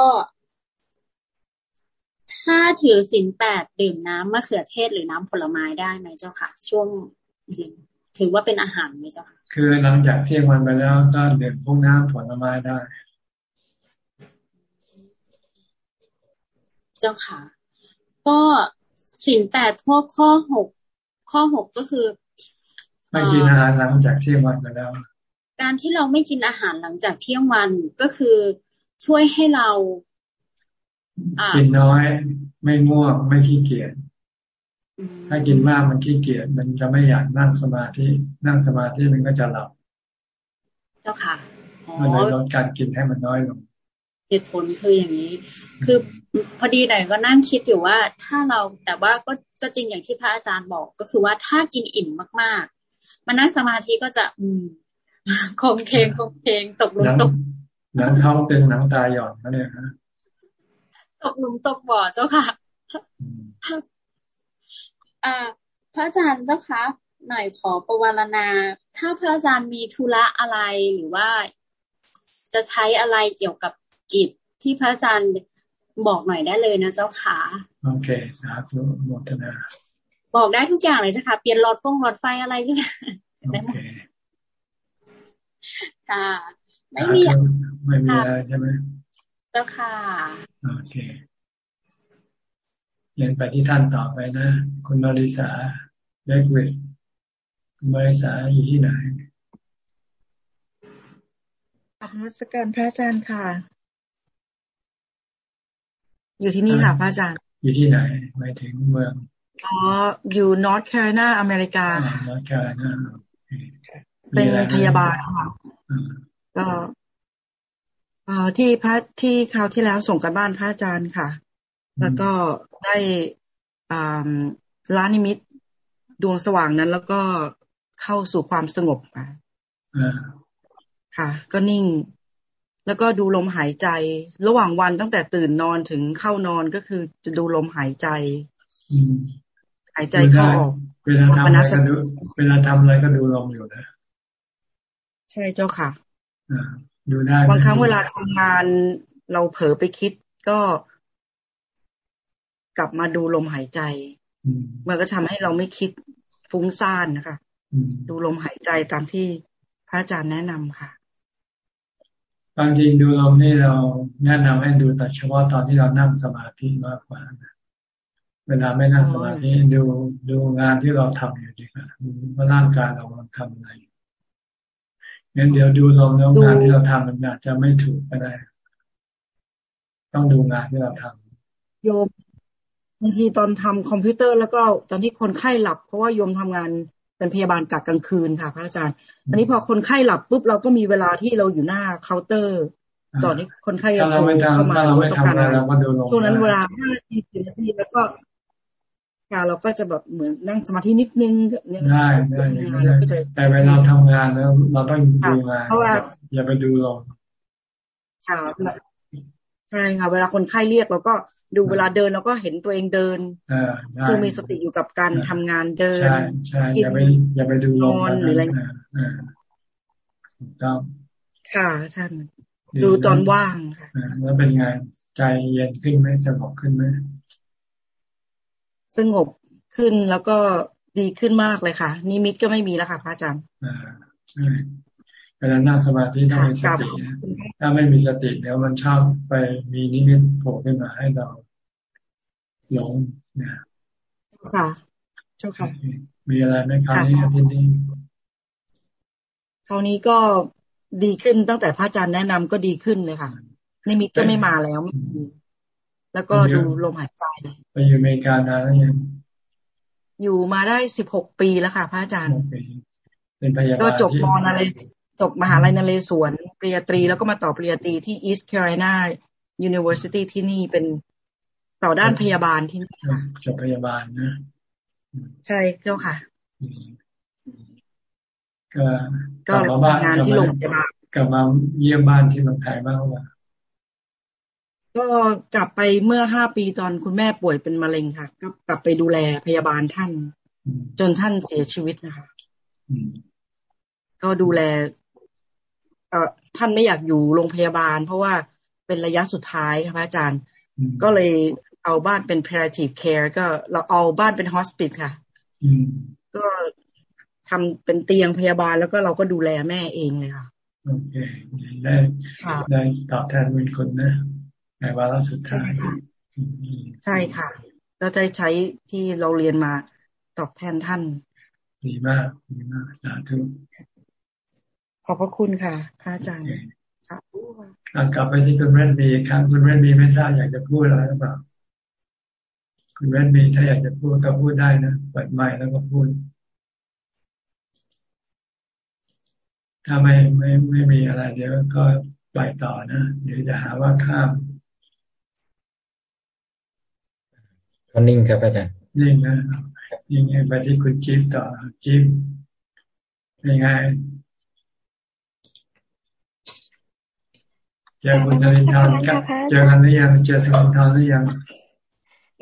ถ้าถือสินแปดดื่มน้ำมะเขือเทศหรือน้ำผลไม้ได้ไหมเจ้าค่ะ ช่วงเย็นถือว่าเป็นอาหารไหมเจ้าค่ะ คือหลังจากเที่ยงวันไปแล้วก็ดื่มพวกน้ำผลไม้ได้ เจ้าค่ะ ก็สินแปดพวกข้อหกข้อหกก็คือไม่กินอาหารหลังจากเที่ยงวันไปแล้ว การที่เราไม่กินอาหารหลังจากเที่ยงวันก็คือช่วยให้เรากินน้อย ไม่ง่วงไม่ขี้เกียจ ถ้ากินมากมันขี้เกียจมันจะไม่อยากนั่งสมาธินั่งสมาธิมันก็จะหลับ เจ้าค่ะมันเลยลดการกินให้มันน้อยลงเหตุผลคืออย่างนี้ คือพอดีหน่อยก็นั่งคิดอยู่ว่าถ้าเราแต่ว่าก็ก็จริงอย่างที่พระอาจารย์บอกก็คือว่าถ้ากินอิ่มมากๆมานั่งสมาธิก็จะ อืมคงเคงคงเคงตกลงตกหนังเขาเป็นหนังตาหย่อนนะเนี่ยฮะตกหลุมตกบ่อเจ้าค่ะอ่า พระอาจารย์เจ้าคะหน่อยขอประวารณา ถ้าพระอาจารย์มีธุระอะไรหรือว่า จะใช้อะไรเกี่ยวกับกิจที่พระอาจารย์บอกหน่อยได้เลยนะเจ้าค่ะโอเคสาธุโมทนา บอกได้ทุกอย่างเลยเจ้าค่ะเปลี่ยนหลอดฟงหลอดไฟอะไรก็ได้หมดค่ะไม่มีไม่มีอะไรใช่ไหมเจ้าค่ะโอเค เรียนไปที่ท่านต่อไปนะ คุณมาริสาเล็กวิสคุณมาริสาอยู่ที่ไหนอันวัสการพระอาจารย์ค่ะ อยู่ที่นี่ค่ะพระอาจารย์ อยู่ที่ไหนหมายถึงเมืองอ๋ออยู่นอร์ทแคโรไลนาอเมริกานอร์ทแคโรไลนาเป็นพยาบาลค่ะก็ที่พระที่คราวที่แล้วส่งกันบ้านพระอาจารย์ค่ะ แล้วก็ได้ร้านนิมิตดวงสว่างนั้น แล้วก็เข้าสู่ความสงบค่ะค่ะ ก็นิ่ง แล้วก็ดูลมหายใจ ระหว่างวันตั้งแต่ตื่นนอนถึงเข้านอนก็คือจะดูลมหายใจหายใจเข้าออกเวลาทำอะไรก็ดูเวลาทำอะไรก็ดูลมอยู่นะ ใช่เจ้าค่ะดูได้บางครั้งเวลาทำงานเราเผลอไปคิดก็ กลับมาดูลมหายใจ มันก็ทำให้เราไม่คิดฟุ้งซ่านนะคะ ดูลมหายใจตามที่พระอาจารย์แนะนำค่ะบางทีดูลมนี่เราแนะนำให้ดูแต่เฉพาะตอนที่เรานั่งสมาธิมากกว่าเวลาไม่นั่งสมาธิดูดูงานที่เราทำอยู่ดีกว่าว่าร่างกายเราทำอะไรงั้นเดี๋ยวดูลมแล้วงานที่เราทำมันอาจจะไม่ถูกก็ได้ ต้องดูงานที่เราทำโยม บางทีตอนทำคอมพิวเตอร์แล้วก็ตอนที่คนไข้หลับ เพราะว่าโยมทำงานเป็นพยาบาลกะกลางคืนค่ะพระอาจารย์อันนี้พอคนไข้หลับปุ๊บเราก็มีเวลาที่เราอยู่หน้าเคาน์เตอร์ก่อนที่คนไข้จะโทรเข้ามาเราต้องการอะไรช่วงนั้นเวลาห้านาทีสิบนาทีแล้วก็ค่ะเราก็จะแบบเหมือนนั่งสมาธินิดนึงได้ได้แต่เวลาทำงานแล้วเราต้องดูงานอย่าไปดูลงค่ะใช่ค่ะเวลาคนไข้เรียกเราก็ ดูเวลาเดินเราก็เห็นตัวเองเดินคือมีสติอยู่กับการทำงานเดินใช่ใช่อย่าไปอย่าไปดูลงหรืออะไรถูกต้องค่ะท่าน ดูตอนว่างค่ะแล้วเป็นไงใจเย็นขึ้นไหมสงบขึ้นไหมสงบขึ้นแล้วก็ดีขึ้นมากเลยค่ะ นิมิตก็ไม่มีแล้วค่ะพระอาจารย์อ่าใช่เวลานั่งสมาธิต้องมีสติถ้าไม่มีสติเดี๋ยวมันชอบไปมีนิมิตโผล่ขึ้นมาให้เรา หลงนะค่ะ เจ้าค่ะ มีอะไรไหมคราวนี้อาทิตย์นี้คราวนี้ก็ดีขึ้นตั้งแต่พระอาจารย์แนะนำก็ดีขึ้นเลยค่ะนิมิตก็ไม่มาแล้วไม่มีแล้วก็ดูลมหายใจไปอยู่อเมริกานานแล้วยังอยู่มาได้สิบหกปีแล้วค่ะ พระอาจารย์เป็นพยาบาลก็จบมอนอะไรจบมหาลัยนเรศวรปริญญาตรี แล้วก็มาต่อปริญญาตรีที่ East Carolina University ที่นี่เป็น ต่อด้านพยาบาลที่นี่ค่ะจบพยาบาลนะ ใช่เจ้าค่ะก็กลับมาบ้านงานที่โรงพยาบาลกลับมาเยี่ยมบ้านที่เมืองไทยบ้างว่าก็กลับไปเมื่อห้าปีตอนคุณแม่ป่วยเป็นมะเร็งค่ะ ก็กลับไปดูแลพยาบาลท่าน จนท่านเสียชีวิตนะคะก็ดูแล เอ่อท่านไม่อยากอยู่โรงพยาบาล เพราะว่าเป็นระยะสุดท้ายค่ะพระอาจารย์ ก็เลยเอาบ้านเป็น palliative care ก็เราเอาบ้านเป็น hospice ค่ะก็ทำเป็นเตียงพยาบาลแล้วก็เราก็ดูแลแม่เองเลยค่ะโอเคได้ได้ตอบแทนเป็นคนนะในวาระสุดท้ายใช่ค่ะเราจะใช้ที่เราเรียนมาตอบแทนท่าน ดีมากดีมากสาธุขอบพระคุณค่ะพระอาจารย์สาธุ กลับไปที่คุณแม่มีครับคุณแม่มีไม่ทราบอยากจะพูดอะไรหรือเปล่าคุณแม่มีถ้าอยากจะพูดก็พูดได้นะเปิดไมค์แล้วก็พูด ถ้าไม่ไม่ไม่มีอะไรเดี๋ยวก็ไปต่อนะเดี๋ยวจะหาว่าข้ามก็นิ่งครับอาจารย์นิ่งนะนิ่งไปที่คุณจิ๊บต่อจิ๊บเป็นไง เจอคุณสลินทอนเจอกันหรือยังเจอสลินทอนหรือยัง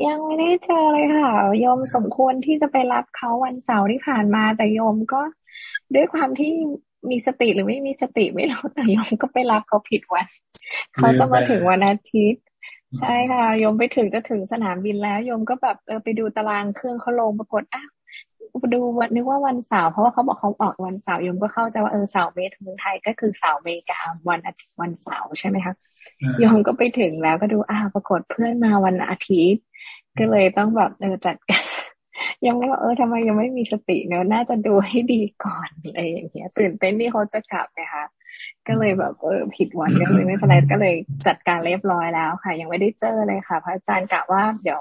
ยังไม่ได้เจอเลยค่ะโยมสมควรที่จะไปรับเขาวันเสาร์ที่ผ่านมา แต่โยมก็ด้วยความที่มีสติหรือไม่มีสติไม่รู้แต่โยมก็ไปรับเขาผิดวันเขาจะมาถึงวันอาทิตย์ ใช่ค่ะโยมไปถึงจะถึงสนามบินแล้วโยมก็แบบเออไปดูตารางเครื่องเขาลงปรากฏอะ ดูวันนึกว่าวันเสาร์เพราะว่าเขาบอกเขาออกวันเสาร์โยมก็เข้าใจว่าเออเสาร์เมษเมืองไทยก็คือเสาร์เมกาวันอาทิตย์วันเสาร์ใช่ไหมคะโยมก็ไปถึงแล้วก็ดูอ้าวปรากฏเพื่อนมาวันอาทิตย์ ก็เลยต้องแบบเออจัดยังไม่ว่าเออทำไมยังไม่มีสติเนอะน่าจะดูให้ดีก่อนอะไรอย่างเงี้ยตื่นเต้นที่เขาจะกลับนะคะก็เลยแบบเออผิดวันก็เลยไม่เป็นไรก็เลยจัดการเรียบร้อยแล้วค่ะ ยังไม่ได้เจอเลยค่ะ พระอาจารย์กะว่าเดี๋ยว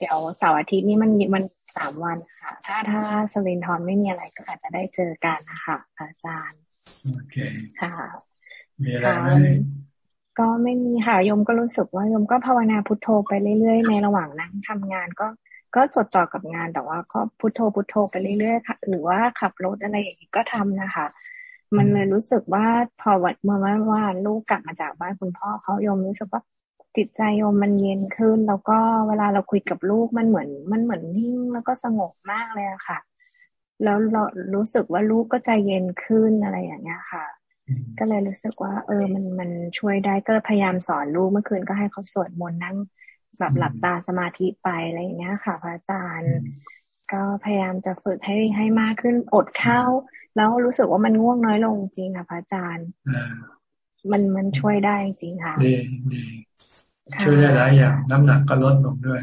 เดี๋ยวเสาร์อาทิตย์นี้มันมันสามวันค่ะ ถ้าถ้าสลินทอนไม่มีอะไรก็อาจจะได้เจอกันนะคะอาจารย์โอเคค่ะมีอะไรไหมก็ไม่มีค่ะโยมก็รู้สึกว่าโยมก็ภาวนาพุทโธไปเรื่อยๆ ในระหว่างนั่งทำงานก็ก็จดจ่อกับงานแต่ว่าก็พุทโธพุทโธไปเรื่อยๆค่ะหรือว่าขับรถอะไรอย่างนี้ก็ทำนะคะ มันเลยรู้สึกว่าพอวันเมื่อวันว่าลูกกลับมาจากบ้านคุณพ่อเขาโยมรู้สึกว่า จิตใจโยมมันเย็นขึ้น แล้วก็เวลาเราคุยกับลูกมันเหมือน มันเหมือนนิ่งแล้วก็สงบมากเลยอะค่ะ แล้วเรารู้สึกว่าลูกก็ใจเย็นขึ้นอะไรอย่างเงี้ยค่ะ ก็เลยรู้สึกว่า เออมันมันช่วยได้ก็พยายามสอนลูกเมื่อคืนก็ให้เขาสวดมนต์นั่งแบบหลับตาสมาธิไปอะไรอย่างเงี้ยค่ะ พระอาจารย์ ก็พยายามจะฝึกให้ให้มากขึ้นอดข้าวแล้วรู้สึกว่ามันง่วงน้อยลงจริงค่ะพระอาจารย์มันมันช่วยได้จริงค่ะดีดี ช่วยได้หลายอย่าง น้ำหนักก็ลดลงด้วย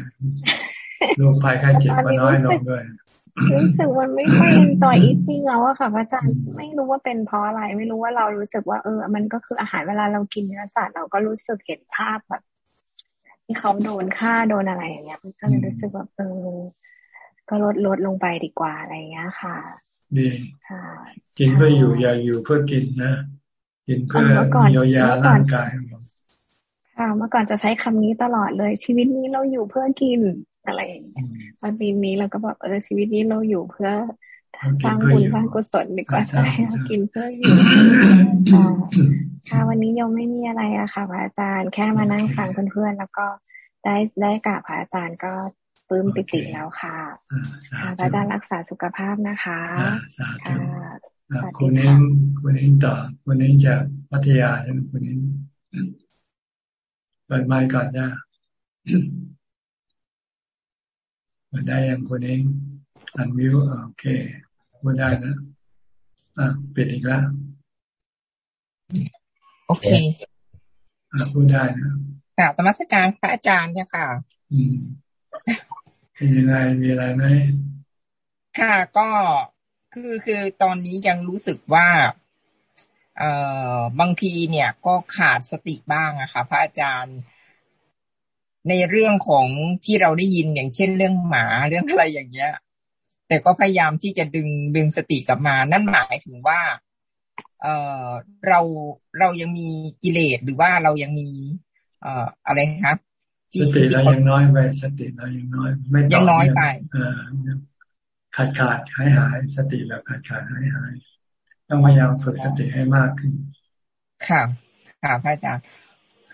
โรคภัยไข้เจ็บก็น้อยลงด้วยรู้สึกมันไม่ค่อย enjoy eating แล้วอะค่ะพระอาจารย์ไม่รู้ว่าเป็นเพราะอะไร ไม่รู้ว่าเรารู้สึกว่าเออ มันก็คืออาหารเวลาเรากินเนื้อสัตว์เราก็รู้สึกเห็นภาพแบบที่เขาโดนฆ่าโดนอะไรอย่างเงี้ยมันก็เลยรู้สึกว่าเออ ก็ลดลดลงไปดีกว่าอะไรอย่างเงี้ยค่ะดีกินเพื่ออยู่อย่าอยู่เพื่อกินนะกินเพื่อเยียวยาร่างกาย ค่ะเมื่อก่อนจะใช้คำนี้ตลอดเลย ชีวิตนี้เราอยู่เพื่อกินอะไรอย่างเงี้ยตอนปีนี้เราก็บอกเออชีวิตนี้เราอยู่เพื่อสร้างบุญสร้างกุศลดีกว่าใช่กินเพื่ออยู่ค่ะค่ะวันนี้ยังไม่มีอะไรอะค่ะพระอาจารย์แค่มานั่งฟังเพื่อนๆแล้วก็ได้ได้กราบพระอาจารย์ก็ปลื้มปิติแล้วค่ะค่ะพระอาจารย์รักษาสุขภาพนะคะค่ะคุณนิ้งคุณนิ้งต่อคุณนิ้งจากพัทยาใช่ไหมคุณนิ้ง เปิดไมค์ก่อนจ้าเปิดได้ยังคุณนิ้งอันวิวโอเคพูดได้นะอะปิดอีกแล้วโอเคอะพูดได้นะค่ะธรรมสการพระอาจารย์เนี่ยค่ะ อืมเป็นยังไงมีอะไรไหมค่ะก็คือคือตอนนี้ยังรู้สึกว่าเอ่อ บางทีเนี่ยก็ขาดสติบ้างอะค่ะ พระอาจารย์ ในเรื่องของที่เราได้ยินอย่างเช่นเรื่องหมาเรื่องอะไรอย่างเงี้ย แต่ก็พยายามที่จะดึงดึงสติกลับมา นั่นหมายถึงว่า เอ่อเราเรายังมีกิเลสหรือว่าเรายังมี เอ่ออะไรครับสติเรายังน้อยไปสติเรายังน้อย ไม่ยังน้อยไปขาดขาดหายหายสติเราขาดขาดหายหาย ต้องพยายามฝึกสติให้มากขึ้น ค่ะ ค่ะพระอาจารย์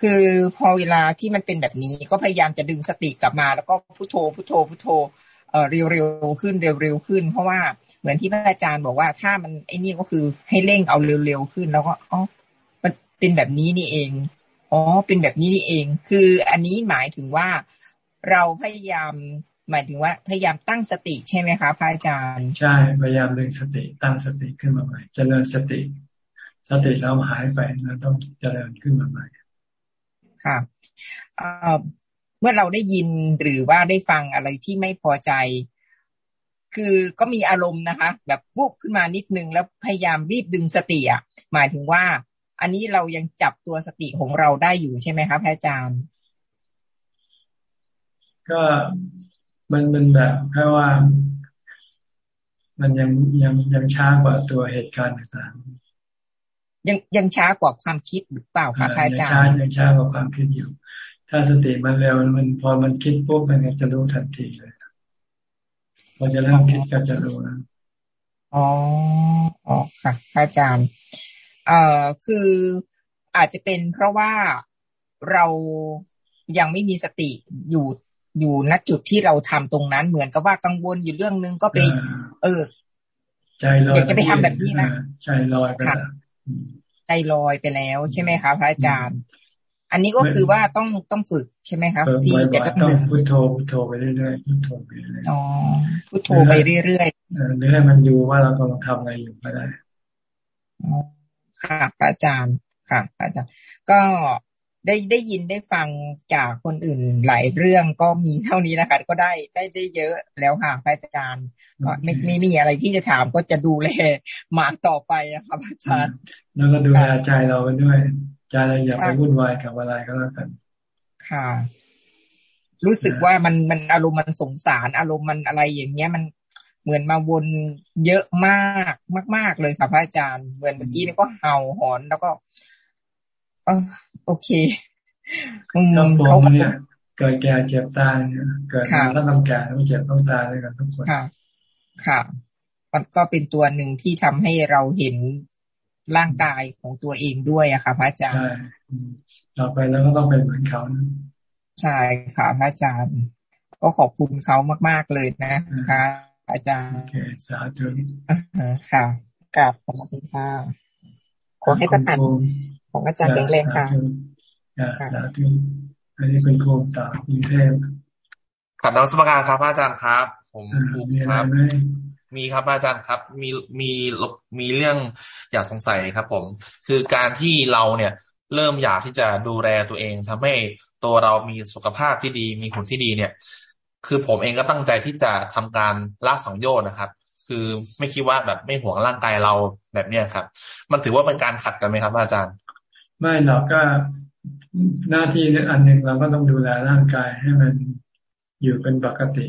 คือพอเวลาที่มันเป็นแบบนี้ก็พยายามจะดึงสติกลับมา แล้วก็พุโทโธ พุโทโธ พุโทโธ เอ่อเร็วๆขึ้นเร็วๆขึ้น เพราะว่าเหมือนที่พระอาจารย์บอกว่าถ้ามันไอ้นี่ก็คือให้เร่งเอาเร็วๆขึ้น แล้วก็อ๋อมันเป็นแบบนี้นี่เองอ๋อเป็นแบบนี้นี่เอง คืออันนี้หมายถึงว่าเราพยายาม หมายถึงว่าพยายามตั้งสติใช่ไหมคะพระอาจารย์ใช่พยายามดึงสติตั้งสติขึ้นมาใหม่เจริญสติ สติเราหายไปเราต้องเจริญขึ้นมาใหม่ค่ะเมื่อเราได้ยินหรือว่าได้ฟังอะไรที่ไม่พอใจ คือก็มีอารมณ์นะคะ แบบวุบขึ้นมานิดนึงแล้วพยายามรีบดึงสติอะหมายถึงว่า อันนี้เรายังจับตัวสติของเราได้อยู่ใช่ไหมคะพระอาจารย์ ก็ มันมันแบบแค่ว่า มันยังยังยังช้ากว่าตัวเหตุการณ์ต่างๆยังยังช้ากว่าความคิดหรือเปล่าคะอาจารย์ยังช้ากว่าความคิดอยู่ ถ้าสติมันเร็วมันพอมันคิดปุ๊บมันจะรู้ทันทีเลยพอจะเริ่มคิดก็จะรู้นะอ๋ออ๋อค่ะอาจารย์ เอ่อคืออาจจะเป็นเพราะว่าเรายังไม่มีสติอยู่ อยู่ณจุดที่เราทำตรงนั้น เหมือนกับว่ากังวลอยู่เรื่องนึงก็ไปเออใจลอยอยากจะไปทำแบบนี้นะใจลอยไปใจลอยไปแล้วใช่ไหมคะพระอาจารย์ อันนี้ก็คือว่าต้องต้องฝึกใช่ไหมครับที่จะต้องดึงพุทโธพุทโธไปเรื่อยๆพุทโธไปเรื่อยๆอ๋อพุทโธไปเรื่อยๆหรือให้มันดูว่าเรากำลังทำอะไรอยู่ก็ได้ค่ะพระอาจารย์ค่ะอาจารย์ ก็ ได้ได้ยินได้ฟังจากคนอื่นหลายเรื่องก็มีเท่านี้นะคะ ก็ได้ได้ได้เยอะแล้วค่ะพระอาจารย์ก็ไม่ไม่มีอะไรที่จะถามก็จะดูแลมาต่อไปนะครับอาจารย์แล้วก็ดูแลใจเราไปด้วยใจเราอย่าไปวุ่นวายกับอะไรก็แล้วกันค่ะ รู้สึกว่ามันมันอารมณ์มันสงสารอารมณ์มันอะไรอย่างเงี้ยมันเหมือนมาวนเยอะมากมาก ๆ เลยค่ะพระอาจารย์ เหมือนเมื่อกี้นี่ก็เห่าหอนแล้วก็ เออ โอเคเขาเนี่ยเกิดแก่เจ็บตายเนี่ยเกิดมาแล้วต้องแก่ต้องเจ็บต้องตายด้วยกันทุกคนค่ะ ค่ะ มันก็เป็นตัวหนึ่งที่ทำให้เราเห็นร่างกายของตัวเองด้วยอะค่ะ พระอาจารย์ใช่ต่อไปแล้วก็ต้องเป็นเหมือนเขาใช่ค่ะพระอาจารย์ ก็ขอบคุณเขามาก ๆเลยนะคะอาจารย์โอเคสาธุค่ะกลับขอบคุณค่ะขอให้ประทาน ของอาจารย์แข็งแรงค่ะสาธุอันนี้เป็นโคมตาคุงเทพขับน้องสมการครับอาจารย์ครับ ผมภูมิครับ มีครับอาจารย์ครับ มีมีมีเรื่องอยากสงสัยครับ ผม คือการที่เราเนี่ย เริ่มอยากที่จะดูแลตัวเองทำให้ตัวเรามีสุขภาพที่ดี มีหุ่นที่ดีเนี่ย คือผมเองก็ตั้งใจที่จะทำการละสังโยชน์นะครับ คือไม่คิดว่าแบบไม่ห่วงร่างกายเราแบบเนี้ยครับ มันถือว่าเป็นการขัดกันไหมครับอาจารย์ ไม่หรอกก็หน้าที่อันหนึ่งเราก็ต้องดูแลร่างกายให้มันอยู่เป็นปกติ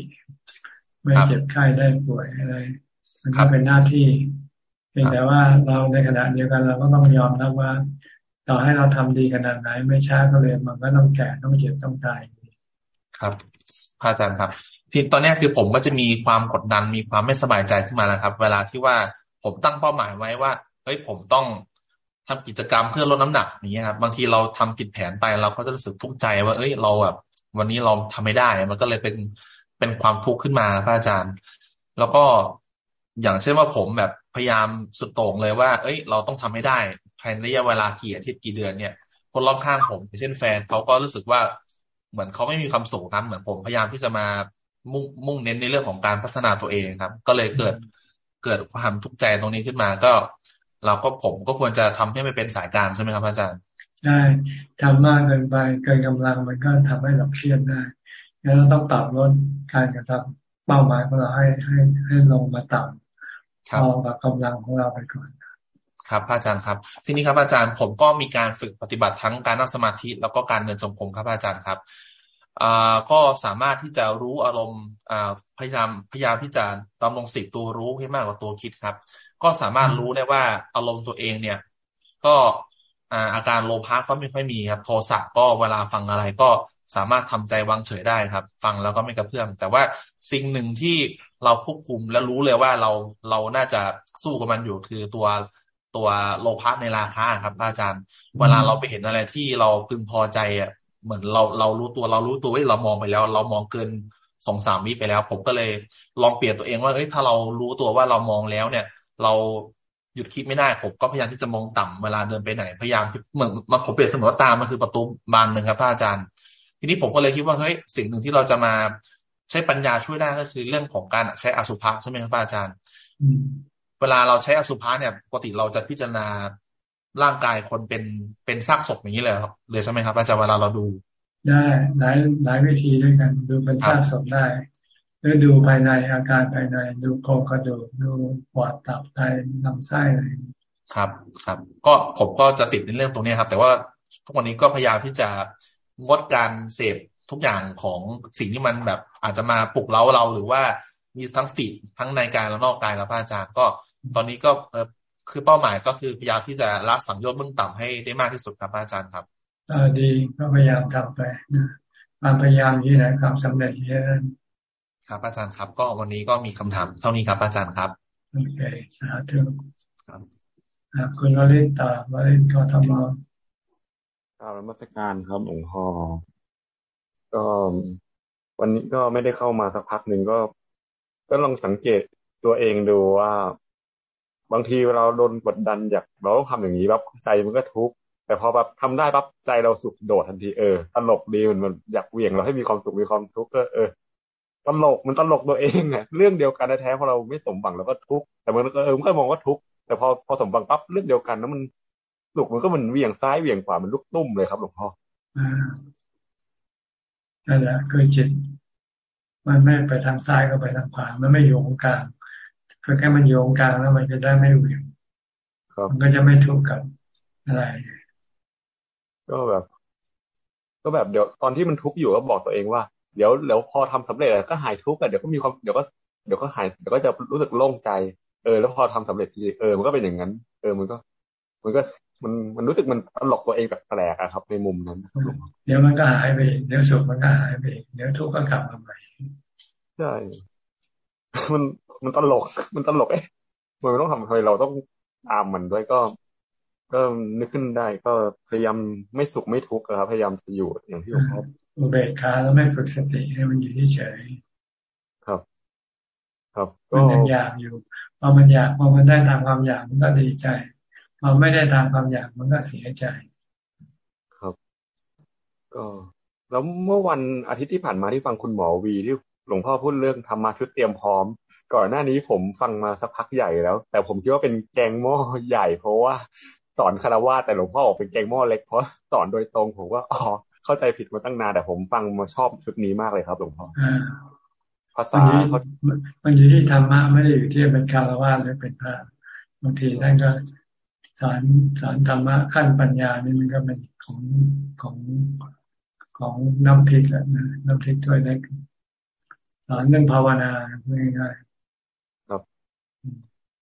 ไม่เจ็บไข้ได้ป่วยอะไร มันก็เป็นหน้าที่เพียงแต่ว่าเราในขณะเดียวกันเราก็ต้องยอมรับว่าต่อให้เราทำดีขนาดไหน ไม่ช้าก็เลยมันก็ต้องแก่ต้องเจ็บต้องตายครับพระอาจารย์ครับ ที่ตอนนี้คือผมก็จะมีความกดดันมีความไม่สบายใจขึ้นมาแล้วครับ เวลาที่ว่าผมตั้งเป้าหมายไว้ว่าเฮ้ยผมต้อง ทำกิจกรรมเพื่อลดน้ำหนักนี้ครับบางทีเราทำผิดแผนไปเราก็จะรู้สึกทุกข์ใจว่าเอ้ยเราแบบวันนี้เราทำไม่ได้ มันก็เลยเป็นเป็นความทุกข์ขึ้นมาพระอาจารย์ แล้วก็อย่างเช่นว่าผมแบบพยายามสุดโต่งเลยว่า เอ้ย เราต้องทำให้ได้ ภายในระยะเวลากี่อาทิตย์กี่เดือนเนี่ย คนรอบข้างผมเช่นแฟนเขาก็รู้สึกว่าเหมือนเขาไม่มีความสุขครับเหมือนผมพยายามที่จะมามุ่งมุ่งเน้นในเรื่องของการพัฒนาตัวเองครับ ก็เลยเกิดเกิดความทุกข์ใจตรงนี้ขึ้นมา ก็ เราก็ผมก็ควรจะทำให้มันเป็นสายการใช่ไหมครับ อาจารย์ใช่ทำมากเกินไปเกินกำลังมันก็ทำให้เราเครียดได้แล้วเราต้องปรับลดการกระทำเป้าหมายของเราให้ให้ให้ลงมาต่ำพอกับกำลังของเราไปก่อนครับอาจารย์ครับ ทีนี้ครับอาจารย์ผมก็มีการฝึกปฏิบัติทั้งการนั่งสมาธิแล้วก็การเดินจงกรมครับอาจารย์ครับอ่าก็สามารถที่จะรู้อารมณ์อ่าพยายามพยายามที่จะดำรงสิทตัวรู้ให้มากกว่าตัวคิดครับ ก็สามารถรู้ได้ว่าอารมณ์ตัวเองเนี่ย ก็อาการโลภะก็ไม่ค่อยมีครับ โทสะก็เวลาฟังอะไรก็สามารถทำใจวางเฉยได้ครับ ฟังแล้วก็ไม่กระเพื่อมแต่ว่าสิ่งหนึ่งที่เราควบคุมและรู้เลยว่าเราเราน่าจะสู้กับมันอยู่คือตัวตัวโลภะในราคาครับ อาจารย์ เวลาเราไปเห็นอะไรที่เราพึงพอใจอะเหมือนเราเรารู้ตัวเรารู้ตัวว่าเรามองไปแล้ว เรามองเกินสองสามวิไปแล้ว ผมก็เลยลองเปลี่ยนตัวเองว่าเอ้ยถ้าเรารู้ตัวว่าเรามองแล้วเนี่ย เราหยุดคิดไม่ได้ผมก็พยายามที่จะมองต่ำเวลาเดินไปไหนพยายามเหมือนมาผมเปรียบเสมือนว่าตามันคือประตูบานหนึ่งครับพระอาจารย์ ทีนี้ผมก็เลยคิดว่าเฮ้ยสิ่งหนึ่งที่เราจะมาใช้ปัญญาช่วยได้ก็คือเรื่องของการใช้อสุภะใช่ไหมครับอาจารย์เวลาเราใช้อสุภะเนี่ยปกติเราจะพิจารณาร่างกายคนเป็นเป็นซากศพอย่างนี้เลยครับเลยใช่ไหมครับอาจารย์เวลาเราดู ได้หลายหลายวิธีด้วยกัน ดูเป็นซากศพได้ รือดูภายในอาการภายใน ดูโครงกระดูกดูปอดตับไตลำไส้อะไรครับครับ ก็ผมก็จะติดในเรื่องตรงนี้ครับ แต่ว่าทุกวันนี้ก็พยายามที่จะงดการเสพทุกอย่างของสิ่งที่มันแบบอาจจะมาปลุกเร้าเราหรือว่ามีทั้งสติทั้งในกายและนอกกายแล้วพระอาจารย์ก็ ตอนนี้ก็คือเป้าหมายก็คือพยายามที่จะละสังโยชน์เบื้องต่ำให้ได้มากที่สุดครับอาจารย์ครับอ่าดีก็พยายามทำไปนะความพยายามที่ไหนความสำเร็จที่นั่น ครับอาจารย์ครับ ก็วันนี้ก็มีคำถามเท่านี้ครับอาจารย์ครับโอเคสาธุครับคุณวรินตาวรินก็ทำมากล่าวมาตรการครับหลวงพ่อก็วันนี้ก็ไม่ได้เข้ามาสักพักหนึ่งก็ ก็ลองสังเกตตัวเองดูว่า บางทีเราโดนกดดันอยากเราต้องทำอย่างนี้ปั๊บใจมันก็ทุกข์แต่พอแบบทำได้ปั๊บใจเราสุขโดดทันทีเออตลกดีมันมันอยากเหวี่ยงเราให้มีความสุขมีความทุกข์ก็เออ ตลกมันตลกตัวเองอะเรื่องเดียวกันแท้พอเราไม่สมหวังเราก็ทุกข์แต่มันก็เออมันก็มองว่าทุกข์แต่พอพอสมหวังปั๊บเรื่องเดียวกันแล้วมันสุขมันก็มันเหวี่ยงซ้ายเหวี่ยงขวามันลุกตุ้มเลยครับหลวงพ่อนั่นแหละคือจิต มันไม่ไปทางซ้ายก็ไปทางขวา มันไม่อยู่ตรงกลางคือแค่มันโยงกลางแล้วมันจะได้ไม่เหวี่ยงมันก็จะไม่ทุกข์กับอะไร ก็แบบ ก็แบบเดี๋ยวตอนที่มันทุกข์อยู่ก็บอกตัวเองว่า เดี๋ยวเดี๋ยวพอทำสำเร็จก็หายทุกข์อะเดี๋ยวก็มีความเดี๋ยวก็เดี๋ยวก็หายเดี๋ยวก็จะรู้สึกโล่งใจ เออ แล้วพอทำสำเร็จทีเออมันก็เป็นอย่างนั้น เออมันก็ มันก็มันมันรู้สึกมันตลกตัวเองแปลกๆครับ ในมุมนั้น เดี๋ยวมันก็หายไปเดี๋ยวสุขมันก็หายไปเดี๋ยวทุกข์ก็กลับมาใหม่ใช่มันมันตลก มันตลกเอ๊ะมันต้องทำทำไมเราต้องตามมันด้วยก็ ก็นึกขึ้นได้ก็พยายามไม่สุขไม่ทุกข์ครับพยายามจะอยู่อย่างที่ผมพอุ เบกขาแล้วไม่ฝึกสติให้มันอยู่ที่เฉยครับ ครับมันยังอยากอยู่พอมันอยากพอมันได้ตามความอยากมันก็ดีใจพอไม่ได้ตามความอยากมันก็เสียใจ ครับ ก็แล้วเมื่อวันอาทิตย์ที่ผ่านมาที่ฟังคุณหมอวีที่หลวงพ่อพูดเรื่องทำมาชุดเตรียมพร้อม ก่อนหน้านี้ผมฟังมาสักพักใหญ่แล้ว แต่ผมคิดว่าเป็นแกงหม้อใหญ่เพราะว่าสอนคารวะแต่หลวงพ่อออกเป็นแกงหม้อเล็กเพราะสอนโดยตรงผมว่าอ๋อ เข้าใจผิดมาตั้งนานแต่ผมฟังมาชอบชุดนี้มากเลยครับหลวงพ่อภาษามันอยู่ที่ธรรมะไม่ได้อยู่ที่เป็นคารวะหรือเป็นพระบางทีท่านก็สอนสอนธรรมะขั้นปัญญานี่มันก็เป็นของของของน้ำพริกแหละนะน้ำพริกถ้วยเล็กสอนเรื่องภาวนาง่ายๆครับ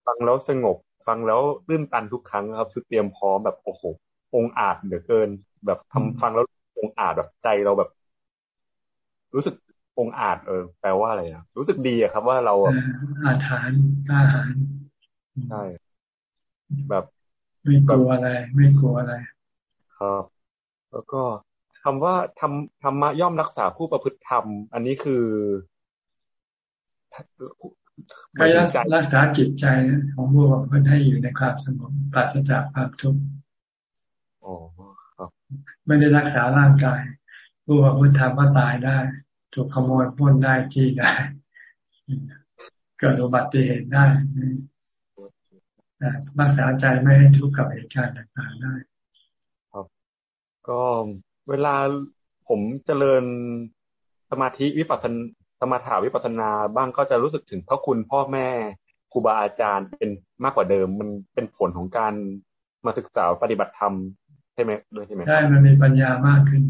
ฟังแล้วสงบ ฟังแล้วตื้นตันทุกครั้งครับชุดเตรียมพร้อมแบบโอ้โหผองอาจเหลือเกิน แบบทำฟังแล้ว องอาจแบบใจเราแบบ รู้สึกองอาจเออแปลว่าอะไรนะรู้สึกดีอะครับ ว่าเราอาถานกล้าหาญใช่แบบไม่กลัวอะไร ไม่กลัวอะไร ครับ แล้วก็คำว่าทำธรรมะย่อมรักษาผู้ประพฤติธรรม อันนี้คือก็รักษาจิตใจของผู้ประพฤติให้อยู่ในความสงบปราศจากความทุกข์ ไม่ได้รักษาร่างกาย ผู้ประพฤติธรรมก็ตายได้ ถูกขโมยพ้นได้จี้ได้ เกิดอุบัติเหตุได้รักษาใจไม่ให้ทุกข์กับเหตุการณ์ต่างๆได้ครับก็เวลาผมเจริญสมาธิวิปัสสนสมาถาวิปัสสนาบ้างก็จะรู้สึกถึงพระคุณพ่อแม่ครูบาอาจารย์เป็นมากกว่าเดิม มันเป็นผลของการมาศึกษาปฏิบัติธรรม ใช่ไหมด้วยใช่ไหมใช่มันมีปัญญามากขึ้น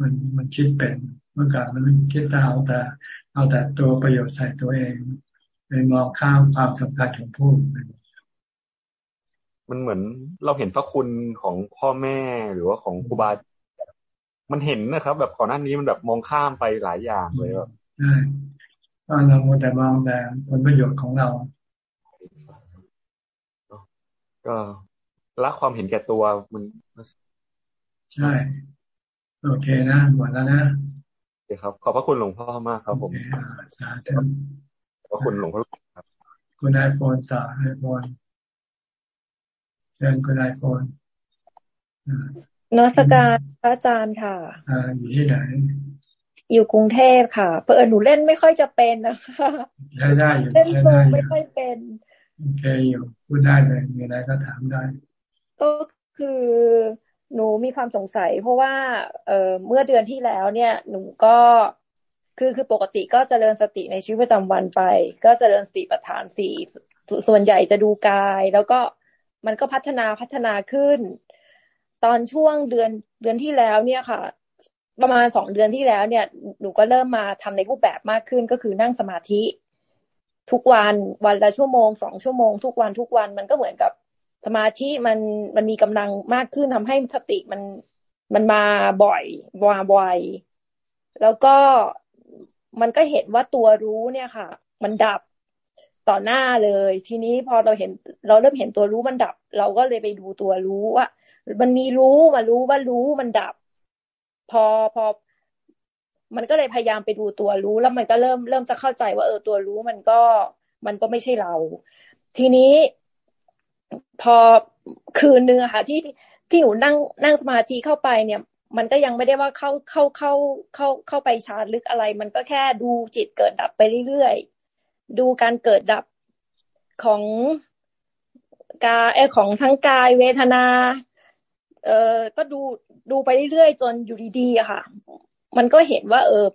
มันมันคิดเป็นเมื่อก่อนมันคิดเอาแต่ เอาแต่ตัวประโยชน์ใส่ตัวเองไปมองข้ามความสำคัญของผู้มันเหมือนเราเห็นพระคุณของพ่อแม่หรือว่าของครูบามันเห็นนะครับ แบบก่อนหน้านี้มันแบบมองข้ามไปหลายอย่างเลยแบบใช่ตอนเราแต่มองแต่ผลประโยชน์ของเรา ก็ ละความเห็นแก่ตัวมันใช่ โอเคนะหมดแล้วนะโอเคครับ ขอบพระคุณหลวงพ่อมากครับ ผมสาธุขอบคุณหลวงพ่อครับ คุณไอโฟนต่อไอโฟนเชิญคุณไอโฟนนสการพระอาจารย์ค่ะอ่าอยู่ที่ไหนอยู่กรุงเทพค่ะ เพื่อหนูเล่นไม่ค่อยจะเป็นนะคะได้ได้อยู่เล่นโซงไม่ค่อยเป็นโอเคอยู่พูดได้เลยมีอะไรก็ถามได้ ก็คือหนูมีความสงสัย เพราะว่า เออเมื่อเดือนที่แล้ว เนี่ย หนูก็คือคือปกติก็จเจริญสติในชีวิตประจำวันไป ก็จเจริญสติปัฏฐานสี่ส่วนใหญ่จะดูกาย แล้วก็มันก็พัฒนาพัฒนาขึ้น ตอนช่วงเดือนเดือนที่แล้วเนี่ยค่ะ ประมาณสองเดือนที่แล้วเนี่ย หนูก็เริ่มมาทำในรูปแบบมากขึ้นก็คือนั่งสมาธิ ทุกวันวันละชั่วโมงสองชั่วโมง ทุกวันทุกวันมันก็เหมือนกับ สมาธิมันมันมีกำลังมากขึ้นทำให้สติมันมันมาบ่อยมาบ่อยแล้วก็มันก็เห็นว่าตัวรู้เนี่ยค่ะ มันดับต่อหน้าเลย ทีนี้พอเราเห็น เราเริ่มเห็นตัวรู้มันดับ เราก็เลยไปดูตัวรู้ว่ามันมีรู้มารู้ว่ารู้มันดับ พอพอ มันก็เลยพยายามไปดูตัวรู้แล้วมันก็เริ่มเริ่มจะเข้าใจว่าเออตัวรู้มันก็มันก็ไม่ใช่เรา ทีนี้ พอคืนนึงอะค่ะ ที่ที่หนูนั่งนั่งสมาธิเข้าไปเนี่ย มันก็ยังไม่ได้ว่าเข้าเข้าเข้าเข้าเข้าไปชาร์ลึกอะไร มันก็แค่ดูจิตเกิดดับไปเรื่อยๆดูการเกิดดับของกายอของทั้งกายเวทนา เออก็ดูดูไปเรื่อยๆจนอยู่ดีๆอะค่ะ มันก็เห็นว่า เออ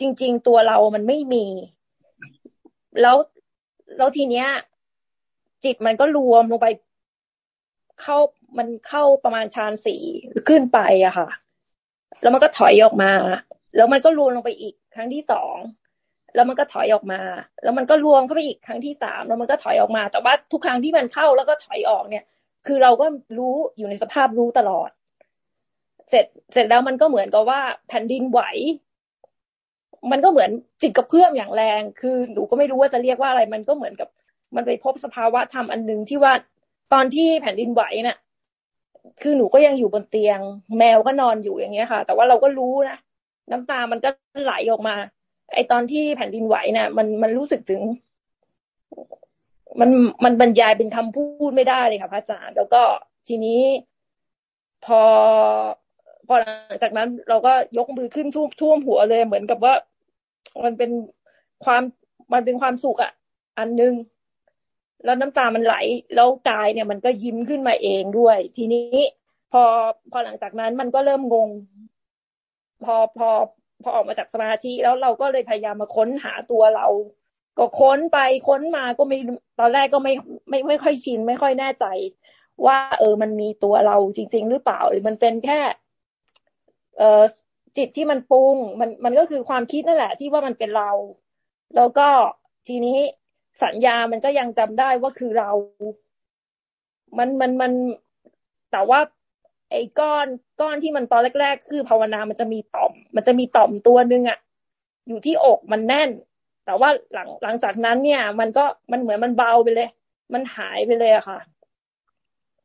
จริง ๆ ตัวเรามันไม่มี แล้วแล้วทีเนี้ย จิตมันก็รวมลงไป เข้ามันเข้าประมาณชานสี่ขึ้นไปอะค่ะ แล้วมันก็ถอยออกมา แล้วมันก็รวมลงไปอีกครั้งที่สองแล้วมันก็ถอยออกมา แล้วมันก็รวมเข้าไปอีกครั้งที่สามแล้วมันก็ถอยออกมา แต่ว่าทุกครั้งที่มันเข้าแล้วก็ถอยออกเนี่ย คือเราก็รู้อยู่ในสภาพรู้ตลอด เสร็จเสร็จแล้วมันก็เหมือนกับว่าแผ่นดินไหว มันก็เหมือนจิตกระเพื่อมอย่างแรง คือหนูก็ไม่รู้ว่าจะเรียกว่าอะไร มันก็เหมือนกับ มันไปพบสภาวะธรรมอันหนึ่งที่ว่าตอนที่แผ่นดินไหวเนะ่ะ คือหนูก็ยังอยู่บนเตียง แมวก็นอนอยู่อย่างเงี้ยค่ะ แต่ว่าเราก็รู้นะน้ำตามันก็ไหลออกมา ไอตอนที่แผ่นดินไหวเนะ่ะ มันมันรู้สึกถึง มันมันบรรยายเป็นคำพูดไม่ได้เลยค่ะพระอาจารย์แล้วก็ทีนี้พอพอหลังจากนั้นเราก็ยกมือขึ้นท่วมท่วมหัวเลย เหมือนกับว่า มันเป็นความมันเป็นความสุขอะอันนึง แล้วน้ำตามันไหลแล้วกายเนี่ยมันก็ยิ้มขึ้นมาเองด้วย ทีนี้พอพอหลังจากนั้นมันก็เริ่มงง พอพอพอออกมาจากสมาธิแล้วเราก็เลยพยายามมาค้นหาตัวเรา ก็ค้นไปค้นมาก็ไม่ตอนแรกก็ไม่ไม่ไม่ค่อยชินไม่ค่อยแน่ใจ ว่า เออมันมีตัวเราจริง ๆ หรือเปล่าหรือมันเป็นแค่ เออจิตที่มันปรุงมันมันก็คือความคิดนั่นแหละ ที่ว่ามันเป็นเรา แล้วก็ทีนี้ สัญญามันก็ยังจำได้ว่าคือเรา มันมันมันแต่ว่า ไอ้ก้อนก้อนที่มันตอนแรก ๆ คือภาวนามันจะมีต่อม มันจะมีต่อมตัวหนึ่งอะอยู่ที่อกมันแน่น แต่ว่าหลังหลังจากนั้นเนี่ย มันก็มันเหมือนมันเบาไปเลย มันหายไปเลยอะค่ะ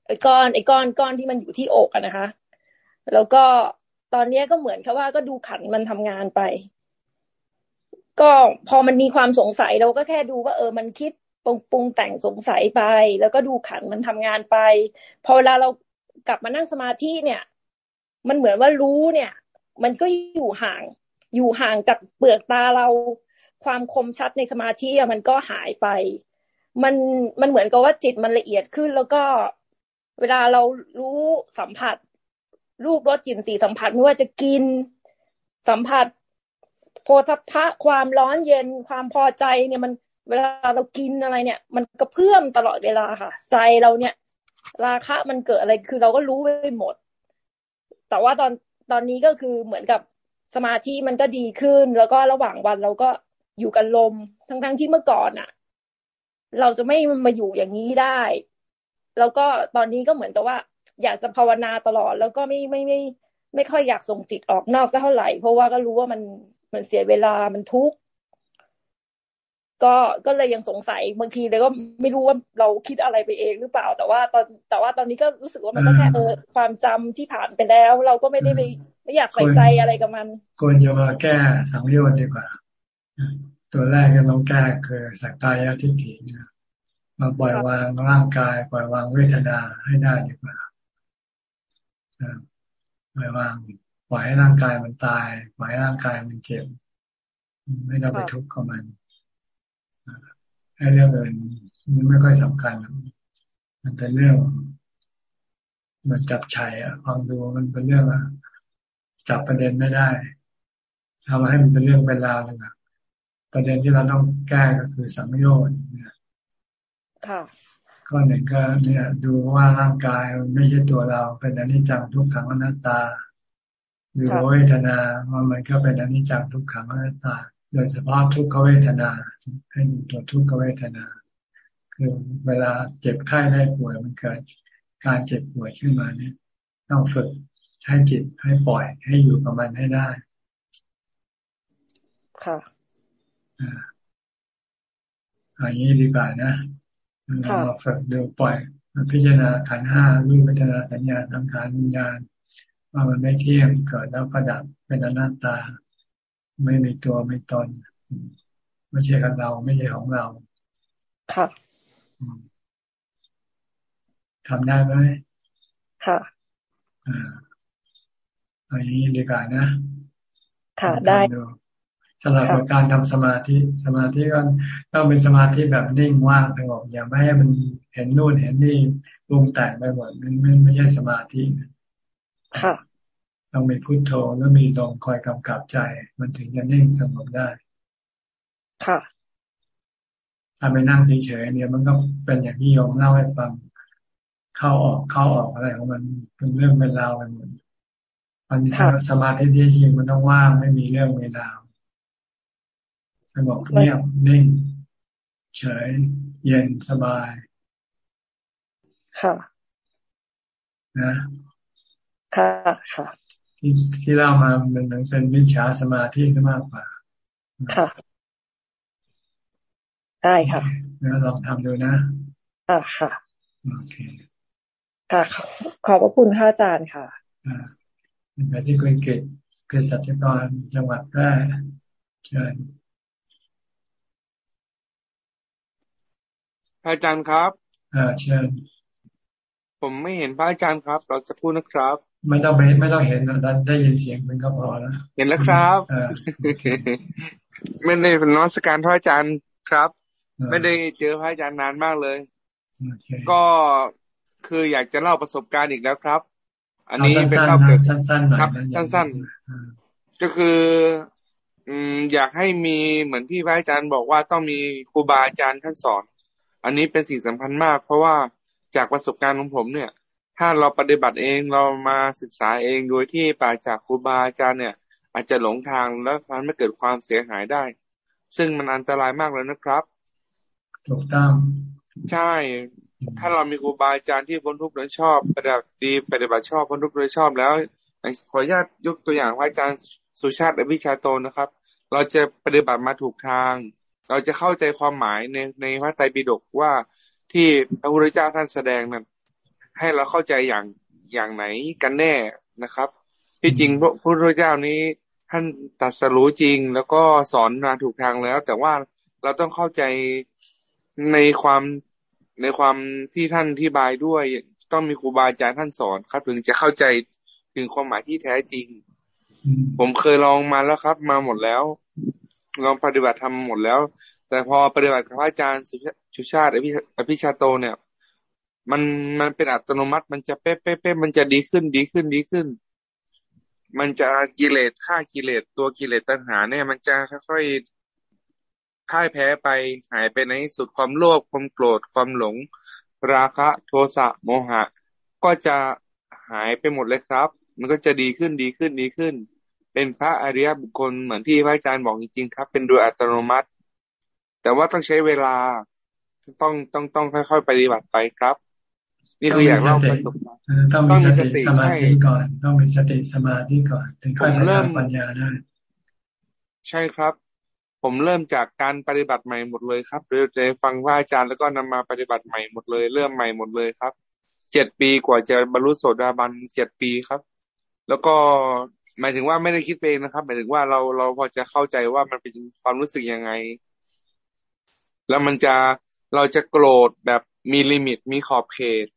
ไอ้ก้อน ไอ้ก้อนก้อนที่มันอยู่ที่อกอะนะคะ แล้วก็ตอนนี้ก็เหมือนกับว่าก็ดูขันมันทำงานไป ก็พอมันมีความสงสัยเราก็แค่ดูว่าเออมันคิดปรุงปรุงแต่งสงสัยไป แล้วก็ดูขันมันทำงานไป พอเวลาเรากลับมานั่งสมาธิเนี่ย มันเหมือนว่ารู้เนี่ย มันก็อยู่ห่าง อยู่ห่างจากเปลือกตาเรา ความคมชัดในสมาธิมันก็หายไป มันมันเหมือนกับว่าจิตมันละเอียดขึ้น แล้วก็เวลาเรารู้สัมผัส รูปรสกลิ่นสีสัมผัสไม่ว่าจะกินสัมผัส โพธพะความร้อนเย็นความพอใจเนี่ยมันเวลาเรากินอะไรเนี่ย มันกระเพื่อมตลอดเวลาค่ะ ใจเราเนี่ย ราคะมันเกิดอะไรคือเราก็รู้ไปหมด แต่ว่าตอนตอนนี้ก็คือเหมือนกับสมาธิมันก็ดีขึ้น แล้วก็ระหว่างวันเราก็อยู่กันลมทั้งๆทที่เมื่อก่อนอะ่ะ เราจะไม่มาอยู่อย่างนี้ได้ แล้วก็ตอนนี้ก็เหมือนกับว่า อยากจะภาวนาตลอด แล้วก็ไม่ไม่ไม่ไม่ค่อยอยากส่งจิตออกนอกเท่าไหร่ เพราะว่าก็รู้ว่ามัน มันเสียเวลามันทุกข์ก็ก็เลยยังสงสัยบางทีเลยก็ไม่รู้ว่าเราคิดอะไรไปเองหรือเปล่า แต่ว่าตอนแต่ว่าตอนนี้ก็รู้สึกว่ามันก็แค่เออความจำที่ผ่านไปแล้ว เราก็ไม่ได้ไปไม่อยากใส่ใจอะไรกับมันควรจะมาแก้สังโยชน์ดีกว่า ตัวแรกก็ต้องแก้คือสักกายทิฏฐิเนี่ยมาปล่อยวางร่างกาย ปล่อยวางเวทนาให้ได้ดีกว่าปล่อยวาง ปล่อยให้ร่างกายมันตายปล่อยให้ร่างกายมันเจ็บไม่ต้องไปทุกข์กับมันให้เรื่องอื่นมันไม่ค่อยสำคัญ มันเป็นเรื่องมันจับชัยอะฟังดูมันเป็นเรื่องอะจับประเด็นไม่ได้ทำให้มันเป็นเรื่องเวลาเลยนะประเด็นที่เราต้องแก้ก็คือสัมโยชน์เนี่ยค่ะก็หนึ่งก็เนี่ย ดูว่าร่างกายมันไม่ใช่ตัวเราเป็นอนิจจังทุกขังอนัตตา ดูเวทนาว่ามันก็เป็นอนิจจังทุกขังอนัตตา โดยเฉพาะทุกขเวทนาให้ดูตัวทุกขเวทนา คือเวลาเจ็บไข้ได้ป่วยมันเกิดการเจ็บป่วยขึ้นมาเนี่ย ต้องฝึกให้จิตให้ปล่อยให้อยู่กับมันให้ได้ ค่ะอ่าอันนี้ดีกว่านะเราฝึกดูปล่อยพิจารณาขันห้ารูปเวทนาสัญญาสังขารวิญญาณ ว่ามันไม่เที่ยงเกิดแล้วก็ดับเป็นอนัตตา ไม่มีตัวไม่ตนไม่ใช่ของเราไม่ใช่ของเราค่ะทำได้ไหมค่ะอ่าอันนี้ดีกว่านะค่ะได้สำหรับการทำสมาธิสมาธิก็ต้องเป็นสมาธิแบบนิ่งว่างสงบอย่าไม่ให้มันเห็นนู่นเห็นนี่รวงแตกไปหมดมันไม่ไม่ใช่สมาธิค่ะ ต้องมีพุโทโธแล้วมีลมคอยกำกับใจ มันถึงจะนิ่งสงบได้ ค่ะถ้าไปนั่งเฉยๆเนี่ยมันก็เป็นอย่างที่โยมเล่าให้ฟัง เข้าออกเข้าออกอะไรของมันเป็นเรื่องเป็นราวไปหมดมันสมาธิที่จริงมันต้องว่างไม่มีเรื่องเวลาสงบเงียบนิ่ง เฉย เย็นสบาย ค่ะ นะ ค่ะค่ะ ที่ที่เล่ามามันเป็นวิชาสมาธิมากกว่า ค่ะ ได้ค่ะแล้วลองทำดูนะ อ่าค่ะ โอเค ค่ะ ขอบพระคุณพระอาจารย์ค่ะ อ่าเป็นไปที่คุณเกตเภสัชกรจังหวัดแพร่เชิญอาจารย์ครับ อ่าเชิญผมไม่เห็นพระอาจารย์ครับ เราจะพูดนะครับ ไม่ต้องไปไม่ต้องเห็นนะได้ยินเสียงมันก็พอแล้วเห็นแล้วครับไม่ได้เป็นนอสการพระอาจารย์ครับ ไม่ได้เจอพระอาจารย์นานมากเลย ก็คืออยากจะเล่าประสบการณ์อีกแล้วครับ อันนี้เป็นเล่าเกิดสั้นๆครับ สั้นๆ ก็คือ อืม อยากให้มีเหมือนที่พระอาจารย์บอกว่าต้องมีครูบาอาจารย์ท่านสอน อันนี้เป็นสิ่งสำคัญมาก เพราะว่าจากประสบการณ์ของผมเนี่ย ถ้าเราปฏิบัติเองเรามาศึกษาเองโดยที่ปราจากครูบาอาจารย์เนี่ย อาจจะหลงทางแล้วมันไม่เกิดความเสียหายได้ ซึ่งมันอันตรายมากเลยนะครับ ถูกต้องใช่ ถ้าเรามีครูบาอาจารย์ที่พ้นทุกข์โดยชอบปฏิบัติดีปฏิบัติชอบพ้นทุกข์โดยชอบแล้วขออนุญาตยกตัวอย่างพระอาจารย์สุชาติอภิชาโตนะครับ เราจะปฏิบัติมาถูกทาง เราจะเข้าใจความหมายในในพระไตรปิฎกว่าที่พระพุทธเจ้าท่านแสดงนั้น ให้เราเข้าใจอย่างอย่างไหนกันแน่นะครับที่จริงพระพุทธเจ้านี้ท่านตัดสรู้จริง แล้วก็สอนมาถูกทางแล้ว แต่ว่าเราต้องเข้าใจในความในความที่ท่านที่บายด้วย ต้องมีครูบาอาจารย์ท่านสอนครับ ถึงจะเข้าใจถึงความหมายที่แท้จริง ผมเคยลองมาแล้วครับ มาหมดแล้ว ลองปฏิบัติทำหมดแล้ว แต่พอปฏิบัติกับพระอาจารย์สุชาติอภิชาโตเนี่ย มันมันเป็นอัตโนมัติ มันจะเป๊ะเป๊ะเป๊ะมันจะดีขึ้นดีขึ้นดีขึ้น มันจะกิเลสฆ่ากิเลสตัวกิเลสตัณหา เนี่ย มันจะค่อยๆพ่ายแพ้ไปหายไปในสุดความโลภความโกรธความหลง ราคะโทสะโมหะ ก็จะหายไปหมดเลยครับ มันก็จะดีขึ้นดีขึ้นดีขึ้น เป็นพระอริยบุคคลเหมือนที่พระอาจารย์บอกจริงๆครับ เป็นโดยอัตโนมัติ แต่ว่าต้องใช้เวลาต้องต้องต้องค่อยๆปฏิบัติไปครับ นี่คืออยากเล่าประสบการณ์ต้องมีสติสมาธิก่อน ต้องมีสติสมาธิก่อนถึงค่อยเริ่มปัญญาได้ใช่ครับ ผมเริ่มจากการปฏิบัติใหม่หมดเลยครับโดยจะฟังว่าอาจารย์แล้วก็นำมาปฏิบัติใหม่หมดเลย เริ่มใหม่หมดเลยครับเจ็ดปีกว่าจะบรรลุโสดาบันเจ็ดปีครับ แล้วก็หมายถึงว่าไม่ได้คิดเองนะครับ หมายถึงว่าเราเราพอจะเข้าใจว่ามันเป็นความรู้สึกยังไง แล้วมันจะเราจะโกรธแบบมีลิมิตมีขอบเขต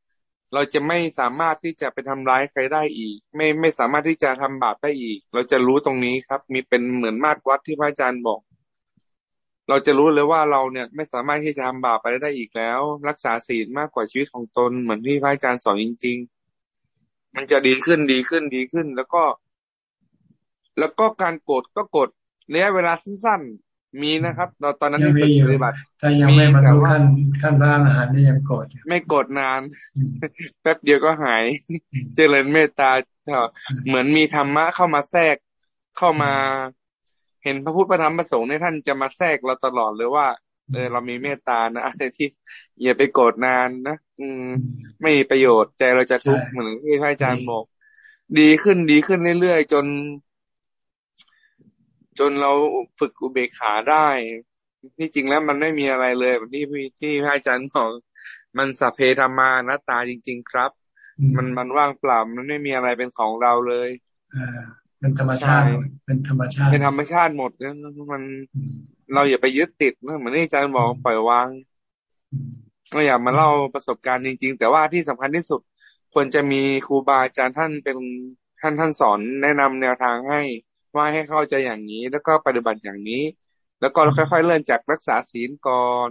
เราจะไม่สามารถที่จะไปทำร้ายใครได้อีก ไม่ไม่สามารถที่จะทำบาปได้อีก เราจะรู้ตรงนี้ครับ มีเป็นเหมือนมาตรวัดที่พระอาจารย์บอก เราจะรู้เลยว่าเราเนี่ยไม่สามารถที่จะทำบาปไปได้อีกแล้ว รักษาศีลมากกว่าชีวิตของตนเหมือนที่พระอาจารย์สอนจริง ๆ มันจะดีขึ้นดีขึ้นดีขึ้น แล้วก็ แล้วก็การโกดก็กดระยะเวลาสั้นๆ มีนะครับเราตอนนั้นที่ฝึกปฏิบัติแต่ยังไม่บรรลุขั้นขั้นบ้างอาหารนี่ยังกดไม่กดนาน แป๊บเดียวก็หาย เจริญเมตตาเหมือนมีธรรมะเข้ามาแทรกเข้ามา เห็นพระพุทธพระธรรมพระสงฆ์ในท่านจะมาแทรกเราตลอดเลยว่าเออเรามีเมตตานะอะไรที่อย่าไปโกรธนานนะอืม ไม่มีประโยชน์ใจเราจะทุกข์เหมือนที่พระอาจารย์บอกดีขึ้นดีขึ้นเรื่อยๆจน จนเราฝึกอุเบกขาได้ ที่จริงแล้วมันไม่มีอะไรเลยแบบที่ที่พระอาจารย์บอกมันสัพเพธรรมานัตตาจริง ๆ ครับ มันมันว่างเปล่ามันไม่มีอะไรเป็นของเราเลยเป็นธรรมชาติเป็นธรรมชาติเป็นธรรมชาติหมดเนี่ยมันเราอย่าไปยึดติดเหมือนที่อาจารย์บอกปล่อยวางก็อยากมาเล่าประสบการณ์จริง ๆ แต่ว่าที่สำคัญที่สุดควรจะมีครูบาอาจารย์ท่านเป็นท่านท่านสอนแนะนำแนวทางให้ ว่าให้เข้าใจอย่างนี้ แล้วก็ปฏิบัติอย่างนี้ แล้วก็ค่อย ๆ เริ่มจากรักษาศีลก่อน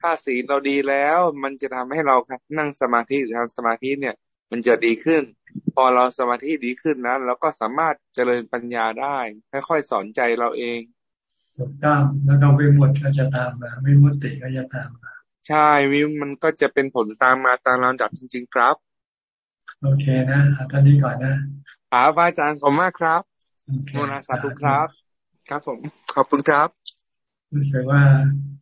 ถ้าศีลเราดีแล้ว มันจะทำให้เรานั่งสมาธิหรือทำสมาธิเนี่ย มันจะดีขึ้น พอเราสมาธิดีขึ้นนะเราก็สามารถเจริญปัญญาได้ ค่อยๆสอนใจเราเองถูกต้องแล้วก็วิมุตก็จะตามมาวิมุตติก็จะตามมาใช่วิมมันก็จะเป็นผลตามมาตามลำดับจริง ๆ ครับ โอเคนะตอนนี้ก่อนนะครับอาจารย์ขอบมากครับ โมนาสาธุครับ ครับผม ขอบคุณครับรู้สึกว่า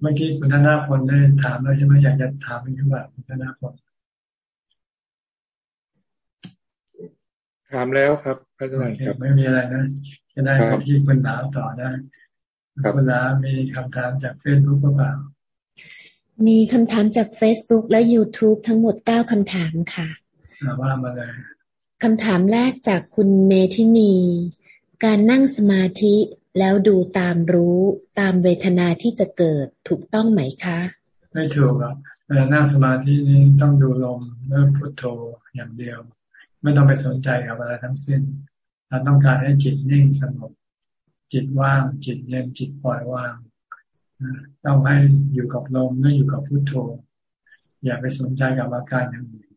เมื่อกี้คุณธนาพลได้ถามแล้วใช่ไหมอยากจะถามอีกว่าคุณธนาพลถามแล้วครับพระอาจารย์ครับไม่มีอะไรนะจะได้ไปที่คุณหลาต่อได้คุณหลามีคำถามจากเฟซบุ๊กหรือเปล่า มีคำถามจาก Facebook และ YouTube ทั้งหมดเก้าคำถามค่ะว่ามาเลยคำถามแรกจากคุณเมทินี การนั่งสมาธิแล้วดูตามรู้ตามเวทนาที่จะเกิดถูกต้องไหมคะ ไม่ถูกครับเวลานั่งสมาธินี้ต้องดูลมเริ่มพุทโธอย่างเดียว ไม่ต้องไปสนใจกับอะไรทั้งสิ้นเราต้องการให้จิตนิ่งสงบจิตว่าง จิตเย็นจิตปล่อยว่างต้องให้อยู่กับลมและอยู่กับพุทโธ อย่าไปสนใจกับอาการอย่างอื่น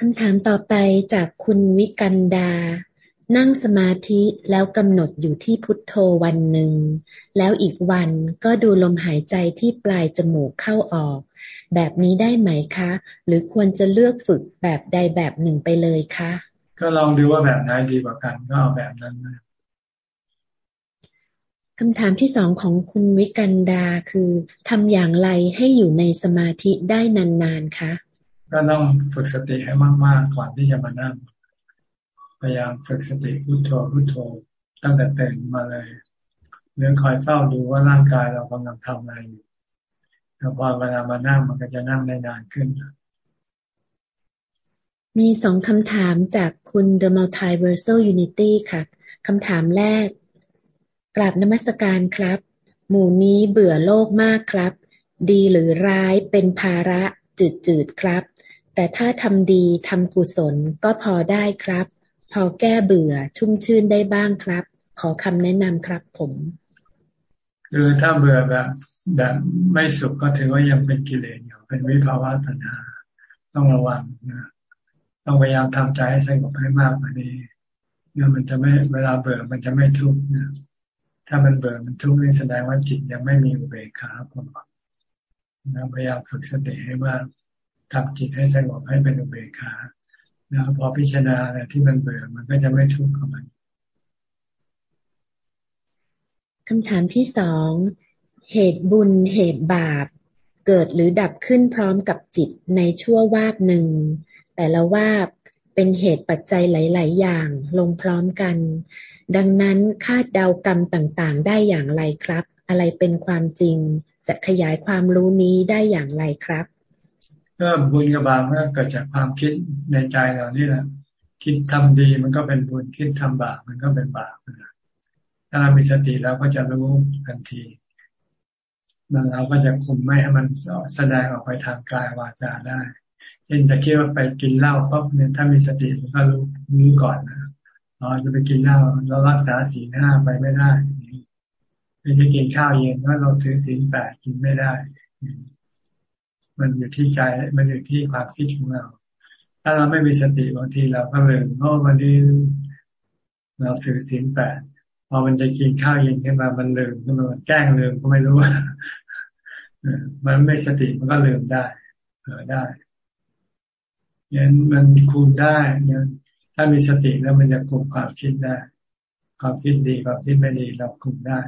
คำถามต่อไปจากคุณวิกันดา นั่งสมาธิแล้วกำหนดอยู่ที่พุทโธวันหนึ่ง แล้วอีกวันก็ดูลมหายใจที่ปลายจมูกเข้าออก แบบนี้ได้ไหมคะ หรือควรจะเลือกฝึกแบบใดแบบหนึ่งไปเลยคะ ก็ลองดูว่าแบบไหนดีกว่ากันก็เอาแบบนั้นนะคำถามที่สองของคุณวิกันดาคือทำอย่างไรให้อยู่ในสมาธิได้นานๆคะ ก็ต้องฝึกสติให้มาก ๆ ก่อนที่จะมานั่ง พยายามฝึกสติพุโทโธพุโทโธ ตั้งแต่ตื่นมาเลยเรื่องคอยเฝ้าดูว่าร่างกายเรากำลังทำอะไรอยู่แล้วพอเวลามานั่งมันก็จะนั่งได้นานขึ้น มีสองคำถามจากคุณ The Multiversal Unity ค่ะคำถามแรก กราบนมัสการครับ หมู่นี้เบื่อโลกมากครับ ดีหรือร้ายเป็นภาระจืดๆครับ แต่ถ้าทำดีทำกุศลก็พอได้ครับ พอแก้เบื่อชุ่มชื่นได้บ้างครับ ขอคำแนะนำครับผมคือถ้าเบื่อแบบแบบไม่สุขก็ถือว่ายังเป็นกิเลสอยู่เป็นวิภาวะตัณหาต้องระวังนะต้องพยายามทำใจให้สงบให้มากกว่านี้เนี่ยมันจะไม่เวลาเบื่อมันจะไม่ทุกข์นะถ้ามันเบื่อมันทุกข์นี่แสดงว่าจิตยังไม่มีอุเบกขาพอนะพยายามฝึกสติให้มาก ทำจิตให้สงบให้เป็นอุเบกขาแล้วพอพิจารณาอะไรที่มันเบื่อมันก็จะไม่ทุกข์กับมันคำถามที่สอง เหตุบุญเหตุบาป เกิดหรือดับขึ้นพร้อมกับจิตในชั่ววาบหนึ่ง แต่ละวาบเป็นเหตุปัจจัยหลาย ๆ อย่างลงพร้อมกัน ดังนั้นคาดเดากรรมต่างๆ ได้อย่างไรครับ อะไรเป็นความจริง จะขยายความรู้นี้ได้อย่างไรครับ ก็บุญกับบาปก็เกิดจากความคิดในใจเรานี่แหละ คิดทำดีมันก็เป็นบุญคิดทำบาปมันก็เป็นบาปถ้าเรามีสติแล้วก็จะรู้ทันทีมันเราก็จะคุมไม่ให้มันแสดงออกไปทางกายวาจาได้เช่นจะคิดว่าไปกินเหล้าปั๊บเนี่ยถ้ามีสติมันก็รู้รู้ก่อนนะเราจะไปกินเหล้าเรารักษาสีหน้าไปไม่ได้ไม่จะกินข้าวเย็นว่าเราถือศีลแปดกินไม่ได้ มันอยู่ที่ใจมันอยู่ที่ความคิดของเรา ถ้าเราไม่มีสติบางทีเราก็เลยโอ้วันนี้เราถือศีลแปดพอมันจะกินข้าวเย็นขึ้นมามันลืมขึ้นมามันแกล้งลืมก็ไม่รู้ว่ามันไม่สติมันก็ลืมได้เผลอได้ยันมันคุมได้เนี่ยถ้ามีสติแล้วมันจะคุมความคิดได้ ความคิดดีความคิดไม่ดีเราคุมได้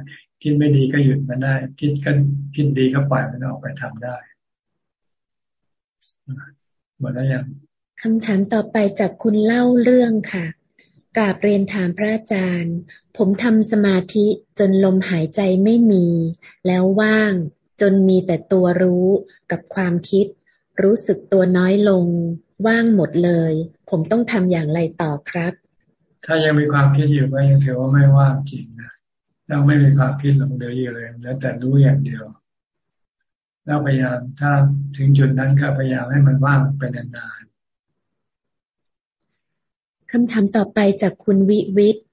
คิดไม่ดีก็หยุดมันได้ คิดก็คิดดีก็ปล่อยมันออกไปทำได้ หมดแล้วยังคำถามต่อไปจากคุณเล่าเรื่องค่ะกราบเรียนถามพระอาจารย์ ผมทำสมาธิจนลมหายใจไม่มี แล้วว่างจนมีแต่ตัวรู้กับความคิด รู้สึกตัวน้อยลง ว่างหมดเลย ผมต้องทำอย่างไรต่อครับ ถ้ายังมีความคิดอยู่ก็ยังถือว่าไม่ว่างจริงนะแล้วไม่มีความคิดลงเดียวอยู่เลยแล้วแต่รู้อย่างเดียว แล้วพยายามถ้าถึงจุดนั้นก็พยายามให้มันว่างเป็นนานๆคำถามต่อไปจากคุณวิวิทย์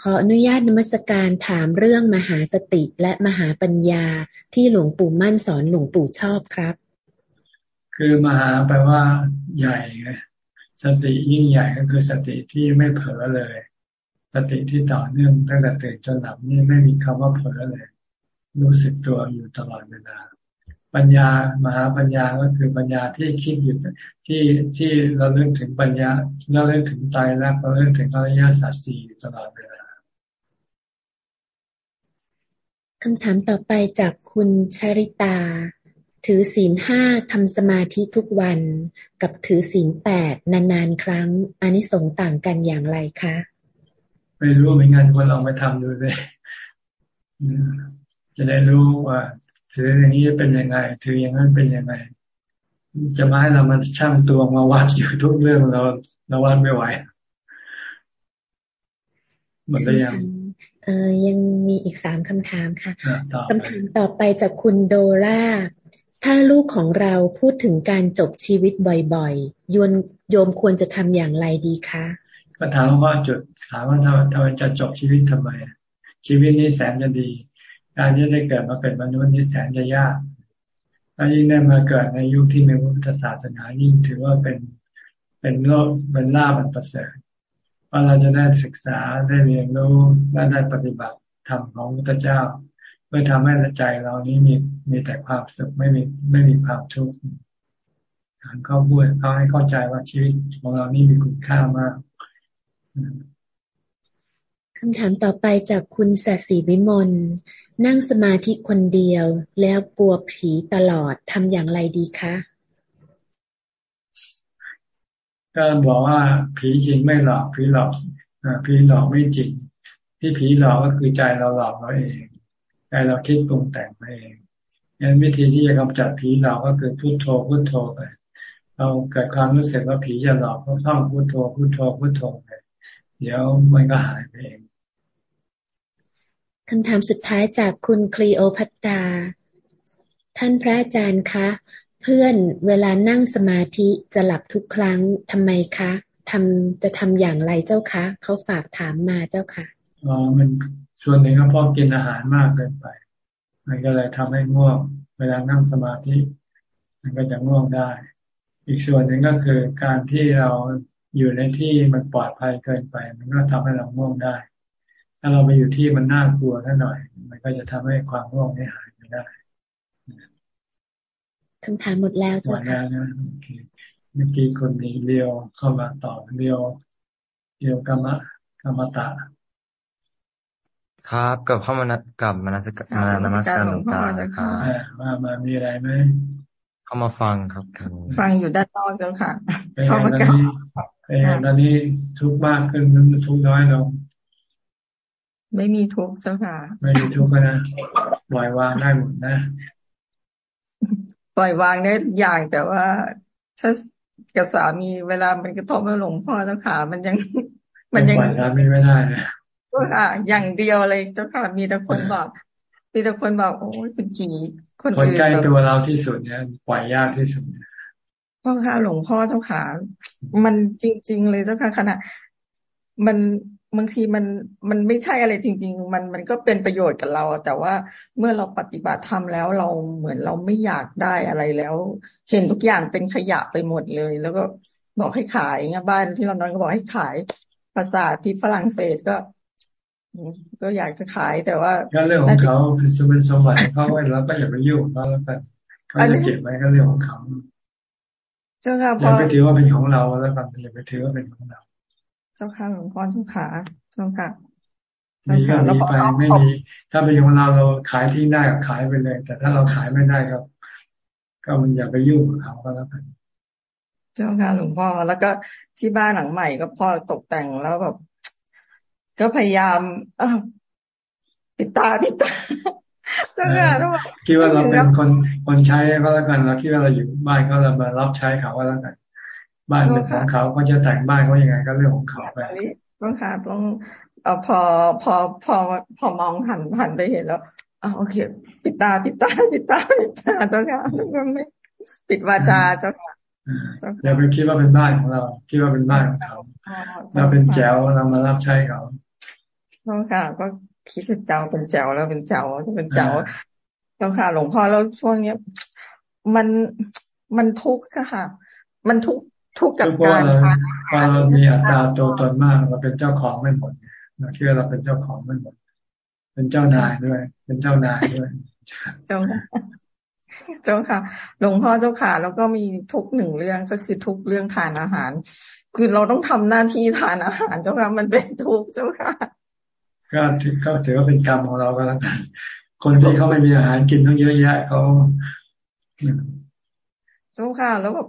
ขออนุญาตนมัสการถามเรื่องมหาสติและมหาปัญญาที่หลวงปู่มั่นสอนหลวงปู่ชอบครับ คือมหาแปลว่าใหญ่ไงสติยิ่งใหญ่ก็คือสติที่ไม่เผลอเลย สติที่ต่อเนื่องตั้งแต่ตื่นจนหลับนี่ไม่มีคำว่าเผลอเลย รู้สึกตัวอยู่ตลอดเวลา ปัญญามหาปัญญาก็คือปัญญาที่คิดอยู่ที่ที่เราเรื่องถึงปัญญาเราเรื่องถึงตายแล้วเราเรื่องถึงอริยสัจสี่อยู่ตลอดเวลาคำถามต่อไปจากคุณชริตา ถือศีลห้าทำสมาธิทุกวัน กับถือศีลแปดนานๆ ครั้งอันนี้สงต่างกันอย่างไรคะไม่รู้เหมือนกันคนลองไปทำดูเลยจะได้รู้ว่า ถืออย่างนี้เป็นยังไง ถืออย่างนั้นเป็นยังไง จะมาให้เรามาช่างตัวมาวัดอยู่ทุกเรื่องเราเราวัดไม่ไหวหมดแล้วยังเออยังมีอีกสามคำถามค่ะคำถามต่อไปจากคุณโดราถ้าลูกของเราพูดถึงการจบชีวิตบ่อยๆโยนโยมควรจะทำอย่างไรดีคะก็ถามว่าจุดถามว่าทำไมจะจบชีวิตทำไม ชีวิตนี้แสนจะดี การที่ได้เกิดมาเป็นมนุษย์นี้แสนจะยากถ้ายิ่งได้มาเกิดในยุคที่มีพุทธศาสนายิ่งถือว่าเป็นเป็นโลกเป็นลาบันประเสริฐว่าเราจะได้ศึกษาได้เรียนรู้และได้ปฏิบัติธรรมของพระเจ้าเพื่อทำให้ใจเรานี้มีมีแต่ความสุขไม่มีไม่มีความทุกข์ถามเขาพูดเขาให้เข้าใจว่าชีวิตของเรานี่มีคุณค่ามากคำถามต่อไปจากคุณสัสีวิมล นั่งสมาธิคนเดียว แล้วกลัวผีตลอดทำอย่างไรดีคะก็บอกว่าผีจริงไม่หลอกผีหลอกผีหลอกไม่จริง ที่ผีหลอกก็คือใจเราหลอกเราเองใจเราคิดปรุงแต่งไปเองงั้นวิธีที่จะกำจัดผีหลอกก็คือพุโทโธพุโทโธไปเราเกิดความรู้สึกว่าผีจะหลอกก็ท่องพุโทโธพุโทโธพุโทโธไปเดี๋ยวมันก็หายไปเอง คำถามสุดท้ายจากคุณคลีโอพัตตา ท่านพระอาจารย์คะ เพื่อนเวลานั่งสมาธิจะหลับทุกครั้งทำไมคะทำจะทำอย่างไรเจ้าคะ เขาฝากถามมาเจ้าค่ะอ๋อมันส่วนหนึ่งก็เพราะกินอาหารมากเกินไป มันก็เลยทำให้ง่วง เวลานั่งสมาธิ มันก็จะง่วงได้ อีกส่วนหนึ่งก็คือการที่เราอยู่ในที่มันปลอดภัยเกินไป มันก็ทำให้เราง่วงได้ ถ้าเราไปอยู่ที่มันน่ากลัวท่าหน่อย มันก็จะทำให้ความง่วงนี้หายไปได้คำถามหมดแล้วจ้ะค่ะเมื่อกี้คนมีเรียวเข้ามาตอบเรียวเรียวกรรมะกรรมตะ ครับกับเข้ามานัดกับมานัสกมานมัสการหลวงตาเลยครับมามามีอะไรไหมเข้ามาฟังครับฟังอยู่ด้านนอกแล้วค่ะเข้ามากันตอนนี้ทุกมากขึ้นทุกน้อยลง ไม่มีทุกข์เจ้าค่ะ ไม่มีทุกข์นะปล่อยวางได้หมดนะ ปล่อยวางได้อย่างแต่ว่า ถ้ากับสามีเวลามันกระทบกับหลวงพ่อเจ้าค่ะ มันยัง มันยังปล่อยสามีไม่ได้นะก็ค่ะ อย่างเดียวเลยเจ้าค่ะ มีแต่คนบอกมีแต่คนบอกโอ้ยคุณจีคนคนใกล้ตัวเราที่สุดเนี่ยปล่อยยากที่สุดพ่อค่ะหลวงพ่อเจ้าค่ะ มันจริง ๆ เลยเจ้าค่ะขณะมัน บางทีมันมันไม่ใช่อะไรจริง ๆ มันมันก็เป็นประโยชน์กับเรา แต่ว่าเมื่อเราปฏิบัติธรรมแล้วเราเหมือนเราไม่อยากได้อะไรแล้ว เห็นทุกอย่างเป็นขยะไปหมดเลย แล้วก็บอกให้ขายเงี้ยบ้านที่เรานอนก็บอกให้ขายภาษาที่ฝรั่งเศสก็ ก็อยากจะขายแต่ว่าก็เรื่องของเขาเป็นสมบัติเขาไว้แล้วก็อย่าไปยุ่งเขาแล้วกันเขาจะเก็บไว้ก็เรื่องของเขาเจ้าค่ะอย่าไปถือว่าเป็นของเราแล้วกันอย่าไปถือว่าเป็นของเรา จ้าค่ะหลวงพ่อเจ้าค่ะเจ้าค่ะมีก็มีไปไม่มีถ้าเป็นของเราเราขายที่ได้ก็ขายไปเลย แต่ถ้าเราขายไม่ได้ก็ก็มันอย่าไปยุ่งกับเขาก็แล้วกันเจ้าค่ะหลวงพ่อแล้วก็ที่บ้านหลังใหม่ก็พอตกแต่งแล้วแบบ ก็พยายามอปิดตาปิดตาเจ้าค่ะคิดว่าเราเป็นคนคนใช้ก็แล้วกันเราคิดว่าเราอยู่บ้านก็เรามารับใช้เขาก็แล้วกัน บ้านเป็นของเขาก็จะแต่งบ้านเขายังไงก็เรื่องของเขาไปต้องค่ะต้องเออพอพอพอพอมองหันหันไปเห็นแล้วอ๋อโอเค ปิดตาปิดตาปิดตาปิดตาเจ้าค่ะไม่ปิดวาจาเจ้าค่ะอย่าไปคิดว่าเป็นบ้านของเราคิดว่าเป็นบ้านของเขาเราเป็นแจวเรามารับใช้เขาเจ้าค่ะ ก็คิดว่าเจ้าเป็นแจวแล้วเป็นแจวเป็นแจวเจ้าค่ะ หลวงพ่อแล้วช่วงเนี้ยมันมันทุกข์ค่ะ มันทุกข์ ทุกกับการพาเรามีอัตราตัวตนมากเราเป็นเจ้าของไม่หมดเราคิดว่าเราเป็นเจ้าของไม่หมด เป็นเจ้านายด้วย เป็นเจ้านายด้วยเจ้าค่ะเจ้าค่ะ หลวงพ่อเจ้าค่ะ แล้วก็มีทุกหนึ่งเรื่องก็คือทุกเรื่องทานอาหาร คือเราต้องทำหน้าที่ทานอาหารเจ้าค่ะ มันเป็นทุกเจ้าค่ะ ก็ถือก็ถือว่าเป็นกรรมของเราก็แล้วกันคนที่เขาไม่มีอาหารกินต้องเยอะแยะเขาเจ้าค่ะ แล้วแบบ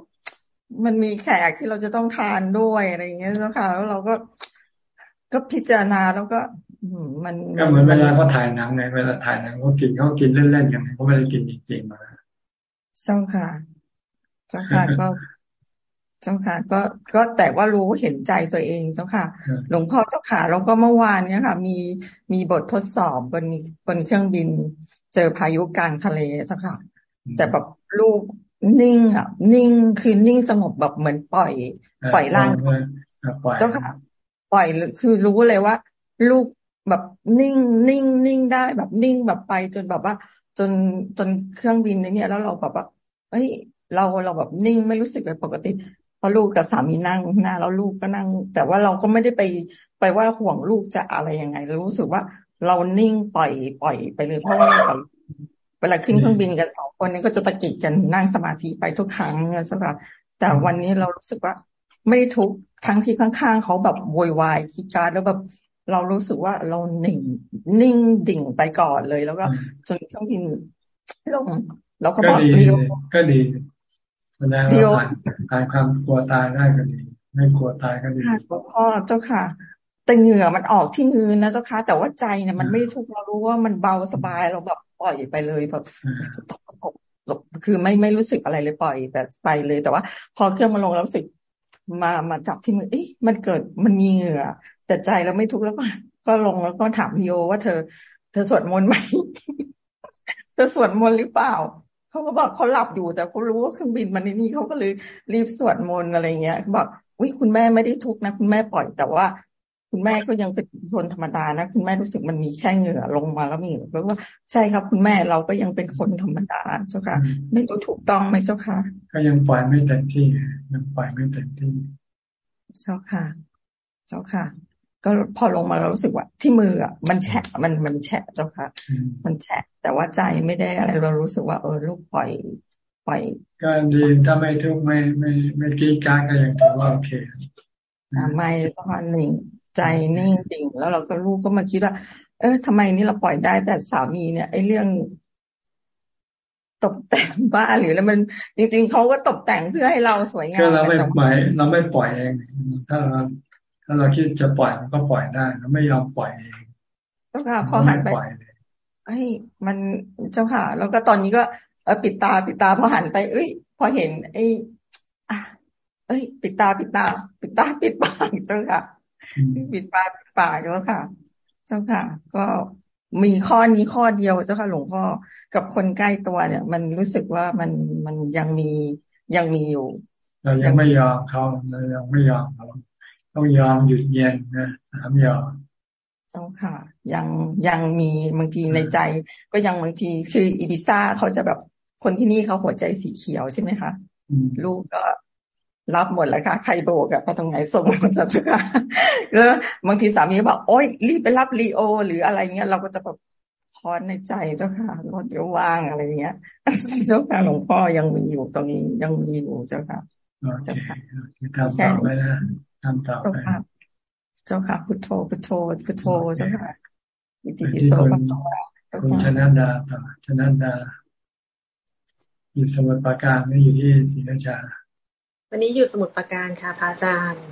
มันมีแขกที่เราจะต้องทานด้วยอะไรอย่างเงี้ยแล้วค่ะแล้วเราก็ก็พิจารณาแล้วก็มันก็เหมือนเวลาเขาถ่ายหนังไงเวลาถ่ายหนังเขากินเขากินเล่นๆกันเขาไม่ได้กินจริงๆมาเจ้าค่ะ เจ้าค่ะก็เจ้าค่ะ ก็ก็แต่ว่ารู้เห็นใจตัวเองเจ้าค่ะ หลวงพ่อเจ้าค่ะแล้วก็เมื่อวานเนี้ยค่ะ มีมีบททดสอบบนบนเครื่องบิน เจอพายุกลางทะเลเจ้าค่ะ แต่แบบลูก นิ่งอะนิ่งคือนิ่งสงบแบบเหมือนปล่อย ปล่อยร่างเจ้าค่ะ ปล่อยคือรู้เลยว่า ลูกแบบนิ่งนิ่งนิ่งได้แบบนิ่งแบบไปจนแบบว่า จนจนเครื่องบินเนี่ย แล้วเราแบบว่าเฮ้ยเราเราแบบนิ่งไม่รู้สึกแบบปกติพอลูกกับสามีนั่งหน้าแล้วลูกก็นั่ง แต่ว่าเราก็ไม่ได้ไปไปว่าห่วงลูกจะอะไรยังไงเรารู้สึกว่าเรานิ่งปล่อยปล่อยไปเลยเพราะว่าเรา เวลาขึ้นเครื่องบินกันสองคนนี้ก็จะตะกิดกันนั่งสมาธิไปทุกครั้งนะสักแต่วันนี้เรารู้สึกว่า ไม่ได้ทุกทั้งที่ข้างๆเขาแบบโวยวายคิดการแล้วแบบเรารู้สึกว่าเราหนิ่งนิ่งดิ่งไปก่อนเลย แล้วก็จนเครื่องบินลงเราก็บอกเรียวก็ดีแสดงว่าผ่านผ่านความกลัวตายได้ก็ดีไม่กลัวตายก็ดีค่ะพ่อเจ้าค่ะ แต่เหงื่อมันออกที่มือนะเจ้าค่ะแต่ว่าใจเนี่ยมันไม่ทุกเรารู้ว่ามันเบาสบายเราแบบ ปล่อยไปเลยแบบตกตกคือไม่ไม่รู้สึกอะไรเลยปล่อยแบบไปเลย แต่ว่า พอเครื่องมาลงแล้วรู้สึกมามาจับที่มือเอ๊ะมันเกิดมันมีเหงื่อ แต่ใจเราไม่ทุกข์แล้วก็ก็ลงแล้วก็ถามพี่โยว่าเธอ เธอสวดมนต์ไหมเธอสวดมนต์หรือเปล่าเขาก็บอกเขาหลับอยู่แต่เขารู้ว่าเครื่องบินมันนี่เขาก็เลยรีบสวดมนต์อะไรเงี้ยบอกวิคุณแม่ไม่ได้ทุกข์นะ คุณแม่ปล่อยแต่ว่า คุณแม่ก็ยังเป็นคนธรรมดานะ คุณแม่รู้สึกมันมีแค่เหงื่อลงมาแล้วมีแล้วว่าใช่ครับ คุณแม่เราก็ยังเป็นคนธรรมดาเจ้าค่ะ ไม่รู้ถูกต้องไหมเจ้าค่ะ ก็ยังปล่อยไม่เต็มที่ยังปล่อยไม่เต็มที่เจ้าค่ะ เจ้าค่ะ ก็พอลงมาเรารู้สึกว่า ที่มืออะมันแฉะมันมันแฉะเจ้าค่ะ มันแฉะแต่ว่าใจไม่ได้อะไรเรารู้สึกว่าเออลูกปล่อยปล่อยก็ดีถ้าไม่ทุกข์ไม่ไม่ไม่กีดการก็ยังถือว่าโอเคอ่าไม่เจ้าค่ะหนึ่ง ใจนิ่งจริง แล้วเราก็ลูกก็มาคิดว่า เออทำไมนี่เราปล่อยได้แต่สามีเนี่ยไอ้เรื่องตกแต่งบ้านหรือแล้วมันจริง ๆเขาก็ตกแต่งเพื่อให้เราสวยงามก็เราไม่ปล่อยเราไม่ปล่อยเอง ถ้าเราถ้าเราคิดจะปล่อยมันก็ปล่อยได้เราไม่ยอมปล่อยเองเจ้าค่ะพอหันไปเอ้ยมันเจ้าค่ะ แล้วก็ตอนนี้ก็เออปิดตาปิดตาพอหันไป เอ้ย พอเห็น ไอ้อะเอ้ย ปิดตาปิดตา ปิดตาปิดปากเจ้าค่ะ ปิดปากปิดปากเจ้าค่ะ เจ้าค่ะ ก็มีข้อนี้ข้อเดียวเจ้าค่ะหลวงพ่อกับคนใกล้ตัวเนี่ย มันรู้สึกว่ามันมันยังมียังมีอยู่เรายังไม่ยอมเขาเรายังไม่ยอมเขาต้องยอมหยุดเย็นนะสามยอมเจ้าค่ะ ยังยังมีบางทีในใจ ก็ยังบางทีคืออีบิซ่าเขาจะแบบคนที่นี่เขาหัวใจสีเขียวใช่ไหมคะลูกก็ รับหมดแล้วค่ะ ใครโบกอะไปตรงไหนส่งหมดแล้วค่ะแล้วบางทีสามีบอกโอ๊ยรีบไปรับลีโอ หรืออะไรเงี้ย เราก็จะแบบพอนในใจเจ้าค่ะรถเดี๋ยวว่างอะไรเงี้ยเจ้าค่ะหลวงพ่อยังมีอยู่ตรงนี้ยังมีอยู่เจ้าค่ะเจ้าค่ะแค่นี้ทำต่อไปเจ้าค่ะพุทโธพุทโธพุทโธเจ้าค่ะอิติปิโสปัตโตคุณชนะดาต่อชนะดาอยู่สมุทรปราการไม่อยู่ที่ศรีราชา วันนี้อยู่สมุทรปราการค่ะพระอาจารย์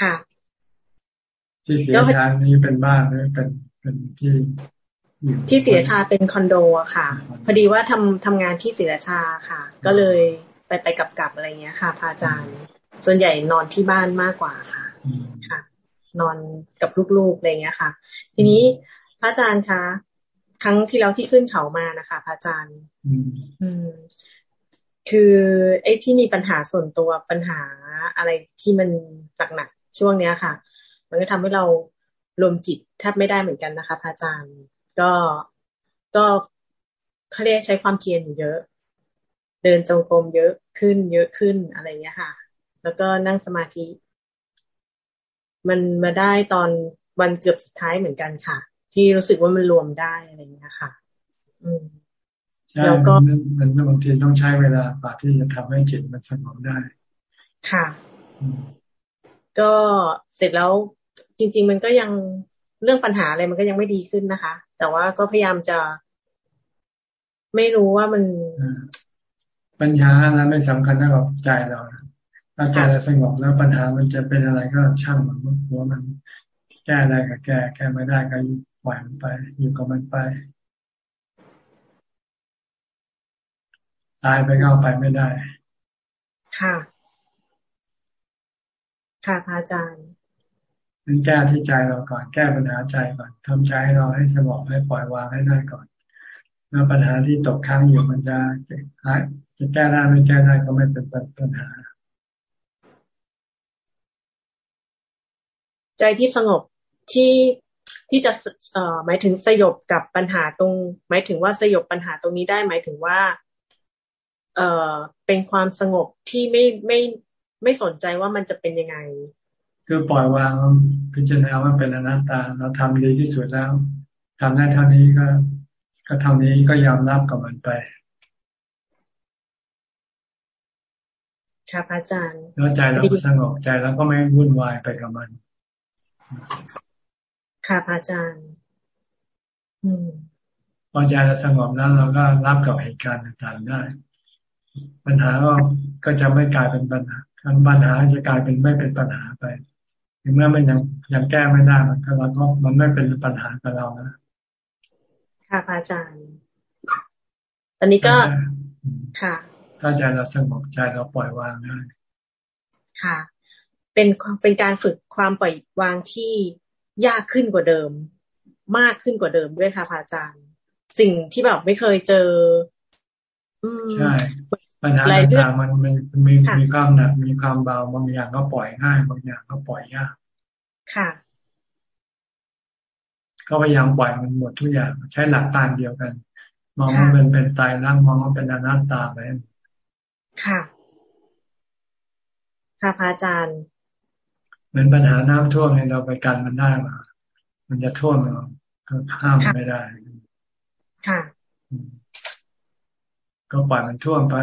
ค่ะ ที่ศรีราชานี้เป็นบ้านหรือเป็นเป็นที่ที่ศรีราชาเป็นคอนโดอะค่ะ พอดีว่าทำทำงานที่ศรีราชาค่ะ ก็เลยไปไปกลับกลับอะไรเงี้ยค่ะพระอาจารย์ ส่วนใหญ่นอนที่บ้านมากกว่าค่ะค่ะ นอนกับลูกๆอะไรเงี้ยค่ะ ทีนี้พระอาจารย์คะครั้งที่แล้วที่ขึ้นเขามานะคะพระอาจารย์ อืม คือไอ้ที่มีปัญหาส่วนตัวปัญหาอะไรที่มันหนักๆช่วงเนี้ยค่ะ มันก็ทำให้เรารวมจิตแทบไม่ได้เหมือนกันนะคะพระอาจารย์ ก็ก็เขาเรียกใช้ความเพียรอยเยอะ เดินจงกรมเยอะขึ้น เยอะขึ้นอะไรเงี้ยค่ะ แล้วก็นั่งสมาธิ มันมาได้ตอนวันเกือบสุดท้ายเหมือนกันค่ะ ที่รู้สึกว่ามันรวมได้อะไรอย่างเงี้ยค่ะ อืม แล้วก็มันบางทีต้องใช้เวลากว่าที่จะทำให้จิตมันสงบได้ ค่ะ ก็เสร็จแล้วจริง ๆ มันก็ยังเรื่องปัญหาอะไรมันก็ยังไม่ดีขึ้นนะคะ แต่ว่าก็พยายามจะ ไม่รู้ว่ามัน ปัญหาอะไรไม่สำคัญเท่ากับใจเราถ้าใจเราสงบแล้วปัญหามันจะเป็นอะไรก็ช่างมันหัวมัน แก้ได้ก็แก้ แก้ไม่ได้ก็ปล่อยมันไป อยู่กับมันไป ตายไปก็เอาไปไม่ได้ ค่ะ ค่ะพระอาจารย์มันแก้ที่ใจเราก่อน แก้ปัญหาใจก่อนทำใจให้เราให้สงบให้ปล่อยวางให้ได้ก่อน แล้วปัญหาที่ตกค้างอยู่มันจะจะแก้ได้ไม่แก้ได้ก็ไม่เป็นปัญหา ใจที่สงบที่ที่จะเอ่อหมายถึงสยบกับปัญหาตรง หมายถึงว่าสยบปัญหาตรงนี้ได้ หมายถึงว่า เอ่อเป็นความสงบที่ไม่ไม่ไม่สนใจว่ามันจะเป็นยังไง คือปล่อยวางพิจารณาว่าเป็นอนัตตา เราทำดีที่สุดแล้วทำได้เท่านี้ก็ก็เท่านี้ก็ยอมรับกับมันไปค่ะพระอาจารย์ แล้วใจเราสงบใจแล้วก็ไม่วุ่นวายไปกับมัน ค่ะพระอาจารย์ อืมพอใจเราสงบแล้วเราก็รับกับเหตุการณ์ต่างๆได้ ปัญหาก็ก็จะไม่กลายเป็นปัญหาปัญหาจะกลายเป็นไม่เป็นปัญหาไปถึงแม้มันยังยังแก้ไม่ได้มันก็เราก็มันไม่เป็นปัญหากับเรานะค่ะพระอาจารย์ตอนนี้ก็ค่ะถ้าใจเราสงบใจเราปล่อยวางได้ค่ะ เป็นเป็นการฝึกความปล่อยวางที่ยากขึ้นกว่าเดิม มากขึ้นกว่าเดิมด้วยค่ะพระอาจารย์ สิ่งที่แบบไม่เคยเจอ อืใช่ ปัญหาต่างๆมันมันมีมีความหนักมีความเบาบางอย่างก็ปล่อยง่ายบางอย่างก็ปล่อยยากค่ะ ก็พยายามปล่อยมันหมดทุกอย่าง ใช้หลักการเดียวกัน มองว่าเป็นเป็นตายร่างมองว่าเป็นอนัตตาไปค่ะ ค่ะพระอาจารย์เหมือนปัญหาน้ำท่วมเนี่ยเราไปกันมันได้มามันจะท่วมเราก็ห้ามไม่ได้ ค่ะ ก็ปล่อยมันท่วมไป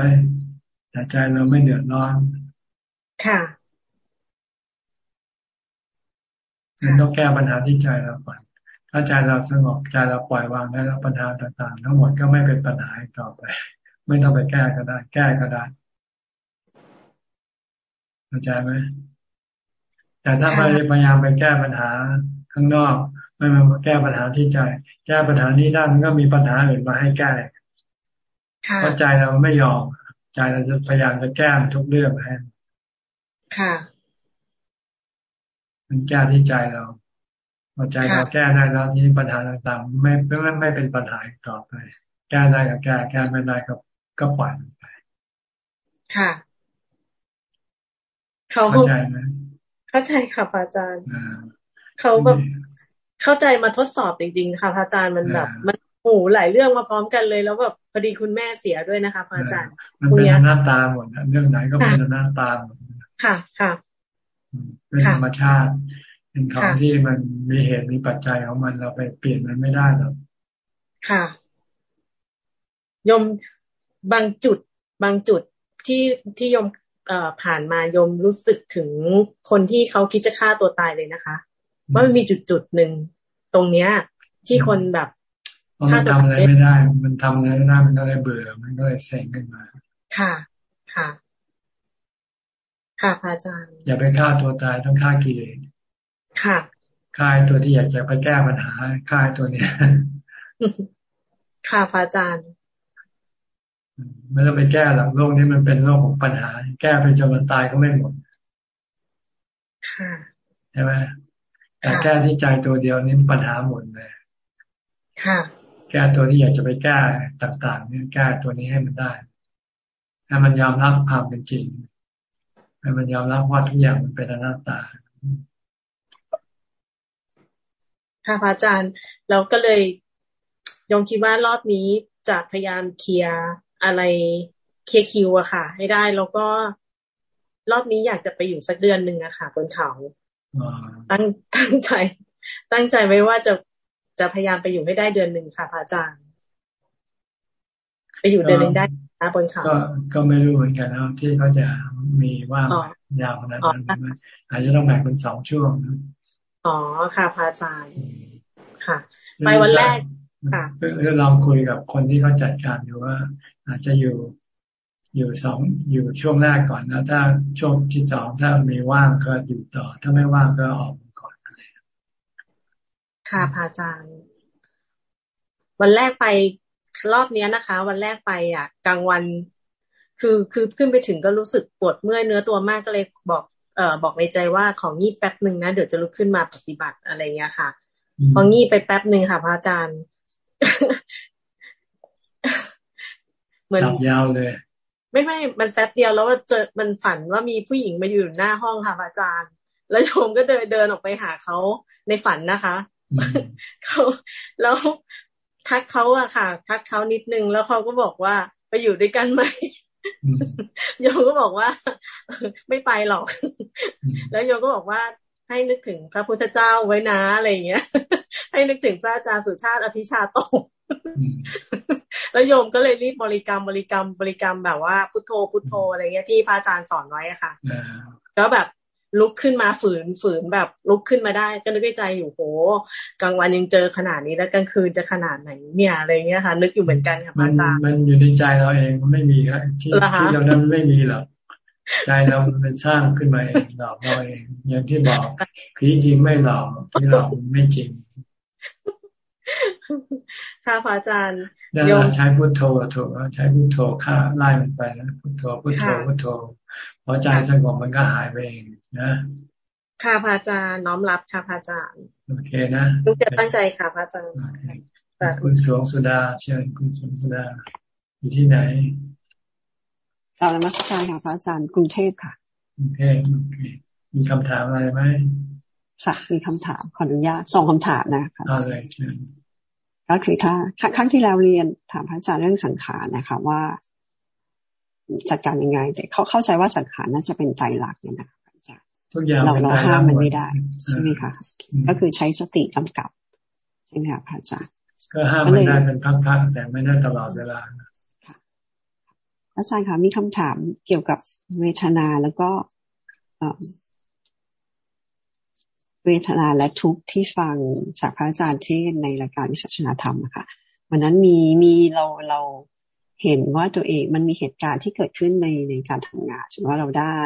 แต่ใจเราไม่เดือดร้อน ค่ะมันต้องแก้ปัญหาที่ใจเราก่อนถ้าใจเราสงบใจเราปล่อยวางได้แล้วปัญหาต่างๆ ทั้งหมดก็ไม่เป็นปัญหาต่อไป ไม่ต้องไปแก้ก็ได้ แก้ก็ได้เข้าใจไหมแต่ถ้าไปพยายามไปแก้ปัญหาข้างนอก ไม่มาแก้ปัญหาที่ใจ แก้ปัญหานี้ได้มันก็มีปัญหาอื่นมาให้แก้ เพราะใจเราไม่ยอมใจเราจะพยายามจะแก้ทุกเรื่องให้ค่ะมันแก้ที่ใจเราพอใจเราแก้ได้แล้วนี้ปัญหาต่างๆ ไม่ไม่ไม่เป็นปัญหาต่อไป แก้ได้ก็แก้แก้ไม่ได้ก็ก็ปล่อยไป ค่ะ เขาเข้าใจไหมเข้าใจค่ะพระอาจารย์เขาแบบเข้าใจมาทดสอบจริงๆ ค่ะพระอาจารย์มันแบบ มันโอ้หลายเรื่องมาพร้อมกันเลยแล้วแบบ พอดีคุณแม่เสียด้วยนะคะพระอาจารย์มันเป็นหน้าตาหมดเรื่องไหนก็เป็นหน้าตาหมดค่ะค่ะเป็นธรรมชาติเป็นของที่มันมีเหตุมีปัจจัยของมันเราไปเปลี่ยนมันไม่ได้หรอกค่ะยมบางจุดบางจุดที่ที่ยมเอ่อผ่านมายมรู้สึกถึงคนที่เขาคิดจะฆ่าตัวตายเลยนะคะ ว่ามันมีจุดจุดหนึ่งตรงเนี้ย ที่คนแบบ ฆ่าตัวตายไม่ได้ มันทำอะไรไม่ได้มันก็เลยเบื่อ มันก็เลยเซ็งขึ้นมา ค่ะ ค่ะ ค่ะพระอาจารย์ อย่าไปฆ่าตัวตายต้องฆ่ากิเลส ค่ะค่ายตัวที่อยากจะไปแก้ปัญหาค่ายตัวเนี้ย ค่ะพระอาจารย์ไม่ต้องไปแก้หรอกโลกนี้มันเป็นโลกของปัญหา แก้ไปจนมันตายก็ไม่หมด ค่ะใช่ไหมแต่แก้ที่ใจตัวเดียวนี้ปัญหาหมดเลยค่ะ แก้ตัวที่อยากจะไปแก้ต่างๆเนี่ยแก้ตัวนี้ให้มันได้ให้มันยอมรับความเป็นจริงให้มันยอมรับว่าทุกอย่างมันเป็นอนัตตาค่ะพระอาจารย์เราก็เลยยงคิดว่ารอบนี้จะพยายามเคลียร์อะไรเคลียร์คิวอะค่ะ ให้ได้แล้วก็รอบนี้อยากจะไปอยู่สักเดือนหนึ่งอะค่ะบนเขาตั้งตั้งใจ ตั้งใจไว้ว่าจะ จะพยายามไปอยู่ให้ได้เดือนหนึ่งค่ะพระอาจารย์ ไปอยู่เดือนหนึ่งได้นะบนเขาก็ก็ไม่รู้เหมือนกันนะที่เขาจะมีว่างยาวขนาดนั้นอาจจะต้องแบ่งเป็นสองช่วงนะอ๋อค่ะพระอาจารย์ค่ะ ไปวันแรกค่ะเราลองคุยกับคนที่เขาจัดการดูว่า อาจจะอยู่อยู่สองอยู่ช่วงแรกก่อนแล้วถ้าช่วงที่สองถ้ามีว่างก็อยู่ต่อ ถ้าไม่ว่างก็ออกก่อนอะไร ค่ะพระอาจารย์วันแรกไปรอบเนี้ยนะคะ วันแรกไปอะ กลางวัน คือคือขึ้นไปถึงก็รู้สึกปวดเมื่อยเนื้อตัวมากก็เลยบอกเอ่อบอกในใจว่าของงีบแป๊บหนึ่งนะเดี๋ยวจะลุกขึ้นมาปฏิบัติอะไรเงี้ยค่ะพองีบไปแป๊บหนึ่งค่ะพระอาจารย์เหมือนยาวเลย ไม่ไม่มันแป๊บเดียวแล้วว่าเจอมันฝันว่ามีผู้หญิงมาอยู่หน้าห้องค่ะพระอาจารย์ แล้วโยมก็เดินเดินออกไปหาเขาในฝันนะคะ เขาแล้วทักเขาอะค่ะ ทักเขานิดนึงแล้วเขาก็บอกว่าไปอยู่ด้วยกันไหมโยมก็บอกว่า ไม่ไปหรอก แล้วโยมก็บอกว่าให้นึกถึงพระพุทธเจ้าไว้นะอะไรเงี้ย ให้นึกถึงพระอาจารย์สุชาติอภิชาโตแล้วโยมก็เลยรีบบริกรรมบริกรรมบริกรรมแบบว่าพุทโธพุทโธอะไรเงี้ยที่พระอาจารย์สอนไว้อะค่ะก็แบบ ลุกขึ้นมาฝืนฝืนแบบลุกขึ้นมาได้ ก็นึกในใจอยู่โหกลางวันยังเจอขนาดนี้แล้วกลางคืนจะขนาดไหนเนี่ยอะไรเงี้ยค่ะ นึกอยู่เหมือนกันค่ะอาจารย์มันอยู่ในใจเราเองมันไม่มีครับที่ที่เรานั้นไม่มีหรอกใจเราเป็นสร้างขึ้นมาเองหลอกเราเองอย่างที่บอกผีจริงไม่หลอกผีหลอกไม่จริงค่ะพระอาจารย์โยมใช้พุทโธถูกใช้พุทโธฆ่าไล่มันไปนะพุทโธพุทโธพุทโธพอใจสงบมันก็หายไปเอง นะค่ะพระอาจารย์น้อมรับค่ะพระอาจารย์โอเคนะลูกจะตั้งใจค่ะพระอาจารย์คุณสวงสุดาเชิญคุณสวงสุดาอยู่ที่ไหนกาลมัสการค่ะพระอาจารย์กรุงเทพค่ะกรุงเทพโอเคมีคำถามอะไรไหมค่ะ มีคำถามขออนุญาตสองคำถามนะคะอะไรเชิญก็คือถ้าครั้งที่แล้วเรียนถามพระอาจารย์เรื่องสังขารนะคะว่าจัดการยังไง แต่เขาเข้าใจว่าสังขารน่าจะเป็นใจหลักเนี่ยนะอา จารย์เราเราห้ามมันไม่ได้ใช่ไหมคะก็คือใช้สติกำกับใช่ไหมคะพระอาจารย์ก็ห้ามไม่ได้เป็นพักๆแต่ไม่ได้ตลอดเวลาอาจารย์คะมีคำถามเกี่ยวกับเวทนาแล้วก็เวทนาและทุกข์ที่ฟังจากพระอาจารย์ที่ในรายการวิสัชนาธรรมนะคะวันนั้นมีมีเราเราเห็นว่าตัวเองมันมีเหตุการณ์ที่เกิดขึ้นในในการทำงานสมมติว่าเราได้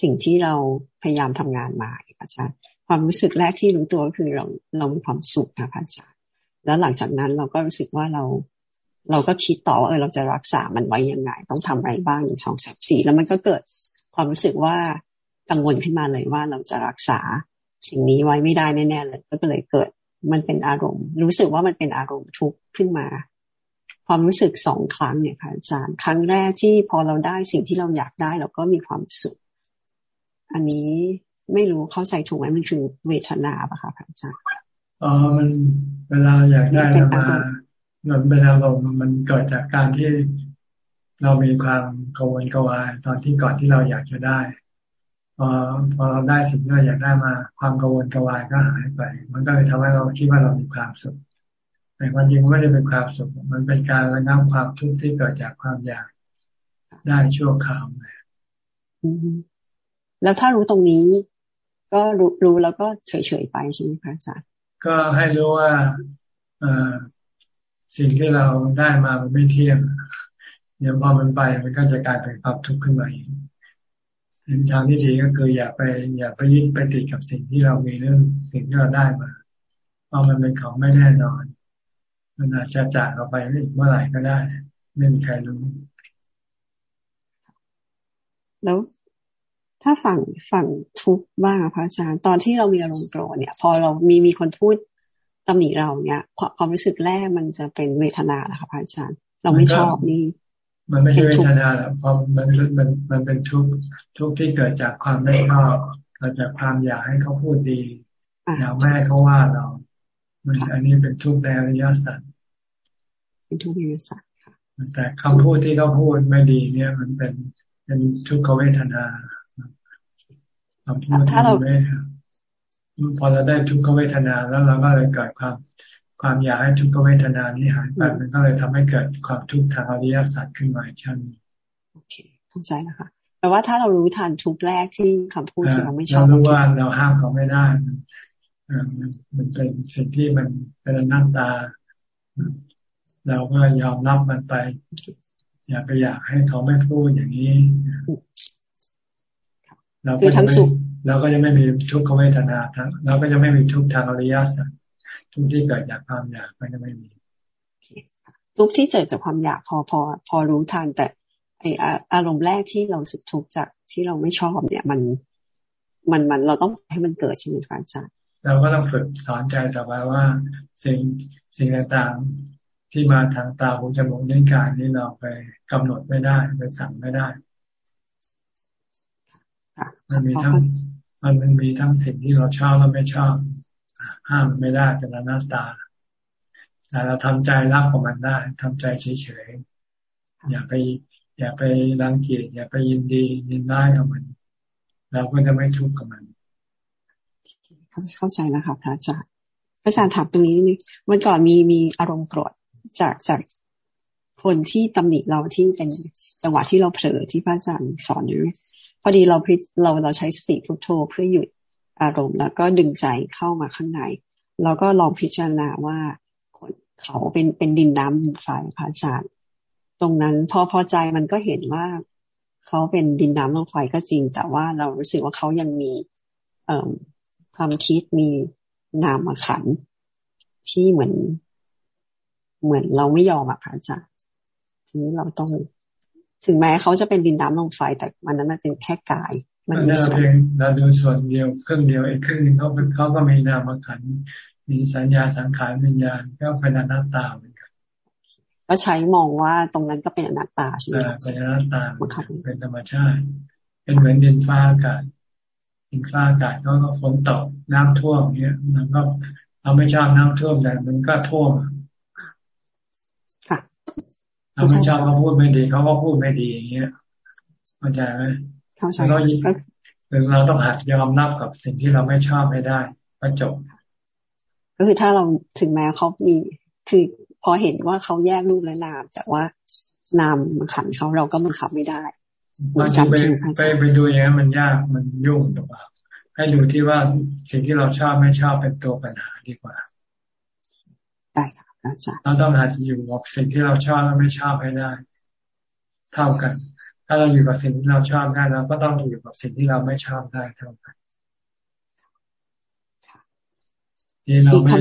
สิ่งที่เราพยายามทำงานมาอาจารย์ความรู้สึกแรกที่รู้ตัวก็คือเราเรามีความสุขนะพระอาจารย์แล้วหลังจากนั้นเราก็รู้สึกว่าเราเราก็คิดต่อว่าเออเราจะรักษามันไว้ยังไง ต้องทำอะไรบ้างหนึ่งสองสามสี่แล้วมันก็เกิดความรู้สึกว่ากังวลขึ้นมาเลยว่าเราจะรักษาสิ่งนี้ไว้ไม่ได้แน่ๆเลยก็เลยเกิดมันเป็นอารมณ์ รู้สึกว่ามันเป็นอารมณ์ทุกข์ขึ้นมา ความรู้สึกสองครั้งเนี่ยค่ะอาจารย์ ครั้งแรกที่พอเราได้สิ่งที่เราอยากได้ เราก็มีความสุข อันนี้ไม่รู้เข้าใจถูกไหมมันคือเวทนาปะคะอาจารย์อ๋อมันเวลาอยากได้เรามามันเป็นอารมณ์มันเกิดจากการที่เรามีความกังวลกวาย ตอนที่ก่อนที่เราอยากจะได้พอพอเราได้สิ่งที่เราอยากได้มา ความกังวลกวายก็หายไป มันก็เลยทำให้เราคิดว่าเรามีความสุข แต่ความจริงไม่ได้เป็นความสุข มันเป็นการระงับความทุกข์ที่เกิดจากความอยากได้ชั่วคราว แล้วถ้ารู้ตรงนี้ ก็รู้รู้แล้วก็เฉยๆไปใช่ไหมคะอาจารย์ก็ให้รู้ว่าเอสิ่งที่เราได้มามันไม่เที่ยงเดี๋ยวพอมันไปมันก็จะกลายเป็นความทุกข์ขึ้นมาอีกทางที่ดีก็คืออย่าไป อย่าไปยึดไปติดกับสิ่งที่เรามีเรื่องสิ่งที่เราได้มาเพราะมันเป็นของไม่แน่นอน มันอาจจะจากเราไปอีกเมื่อไหร่ก็ได้ ไม่มีใครรู้ แล้ว ถ้าฝั่งฝั่งทุกข์บ้างพระอาจารย์ตอนที่เรามีอารมณ์โกรธเนี่ย พอเรามีมีคนพูดตำหนิเราเนี่ยความรู้สึกแรกมันจะเป็นเวทนาแหละค่ะพระอาจารย์ เราไม่ชอบนี่มันไม่ใช่เวทนาหรอกเพราะมันมันมันเป็นทุกข์ทุกข์ที่เกิดจากความไม่ชอบเกิดจากความอยากให้เขาพูดดีอยากไม่ให้เขาว่าเรา มันอันนี้เป็นทุกข์ในอริยสัจเป็นทุกข์ในอริยสัจแต่คำพูดที่เขาพูดไม่ดีเนี่ย มันเป็นเป็นทุกขเวทนา คำพูดที่ไม่พอเราได้ทุกขเวทนาแล้วเราก็เลยเกิดความความอยากให้ทุกขเวทนานี้หายไปมันก็เลยทำให้เกิดความทุกข์ทางอริยสัจขึ้นมาชั้นโอเคเข้าใจแล้วค่ะแปลว่าถ้าเรารู้ทันทุกแรกที่คำพูดที่เราไม่ชอบเรารู้ว่าเราห้ามเขาไม่ได้มันเป็นสิ่งที่มันเป็นหน้าตา เราก็ยอมรับมันไป อย่าไปอยากให้เขาไม่พูดอย่างนี้ เราก็จะไม่เราก็จะไม่มีทุกขเวทนาทั้งเราก็จะไม่มีทุกทางอริยสัจทุกที่เกิดจากความอยากก็จะไม่มี ทุกที่เกิดจากความอยากพอพอ พอรู้ทันแต่ไออารมณ์แรกที่เราสุดทุกข์จากที่เราไม่ชอบเนี่ย มันมันมันเราต้องให้มันเกิดใช่ไหมคะอาจารย์เราก็ต้องฝึกสอนใจต่อไปว่า สิ่งสิ่งต่างๆที่มาทางตาหูจมูกนิ้วกายนี้เราไปกำหนดไม่ได้ไปสั่งไม่ได้ มันมีทั้งมันมีทั้งสิ่งที่เราชอบและไม่ชอบ ห้ามไม่ได้เป็นอนัตตา แต่เราทำใจรับของมันได้ทำใจเฉยๆอย่าไป อย่าไปรังเกียจอย่าไปยินดียินได้กับมันเราก็จะไม่ทุกข์กับมันเข้าใจนะคะพระอาจารย์พระอาจารย์ถามตรงนี้นี่เมื่อก่อนมีมีอารมณ์โกรธจากจากคนที่ตำหนิเราที่เป็นจังหวะที่เราเผลอที่พระอาจารย์สอนอยู่ พอดีเราเราเราใช้สีพุทโธเพื่อหยุดอารมณ์ แล้วก็ดึงใจเข้ามาข้างในเราก็ลองพิจารณาว่าเขาเป็นเป็นดินน้ำไฟพระอาจารย์ตรงนั้นพอพอใจมันก็เห็นว่าเขาเป็นดินน้ำลมไฟก็จริง แต่ว่าเรารู้สึกว่าเขายังมีเอ่อความคิดมีนามขันที่เหมือน เหมือนเราไม่ยอมอะพระอาจารย์ทีนี้เราต้อง ถึงแม้เขาจะเป็นดินน้ำลมไฟแต่มันนั้นมันเป็นแค่กาย มันมีส่วนเราดูส่วนเดียวครึ่งเดียวอีกครึ่งหนึ่งเขาเขาก็มีนามขันมีสัญญาสังขารวิญญาณก็เป็นอนัตตาเหมือนกันก็ใช้มองว่าตรงนั้นก็เป็นอนัตตาใช่ไหมเป็นอนัตตาเป็นธรรมชาติ เป็นเหมือนดินฟ้าอากาศดินฟ้าอากาศเขาก็ฝนตกน้ำท่วมเนี้ยมันก็เราไม่ชอบน้ำท่วมแต่มันก็ท่วม เราไม่ชอบเขาพูดไม่ดีเขาก็พูดไม่ดีอย่างเงี้ยเข้าใจไหมเราเราต้องหัดยอมรับกับสิ่งที่เราไม่ชอบให้ได้ก็จบ ก็คือถ้าเราถึงแม้เขามีคือพอเห็นว่าเขาแยกรูปและนาม แต่ว่านามมันขันเขาเราก็มันขับไม่ได้บางทีไปไปไปดูอย่างนี้มันยากมันยุ่งสบายให้ดูที่ว่าสิ่งที่เราชอบไม่ชอบเป็นตัวปัญหาดีกว่าได้ค่ะอาจารย์ เราต้องหัดอยู่กับสิ่งที่เราชอบและไม่ชอบให้ได้ เท่ากัน ถ้าเราอยู่กับสิ่งที่เราชอบได้เราก็ต้องอยู่กับสิ่งที่เราไม่ชอบได้เท่ากันที่เราไม่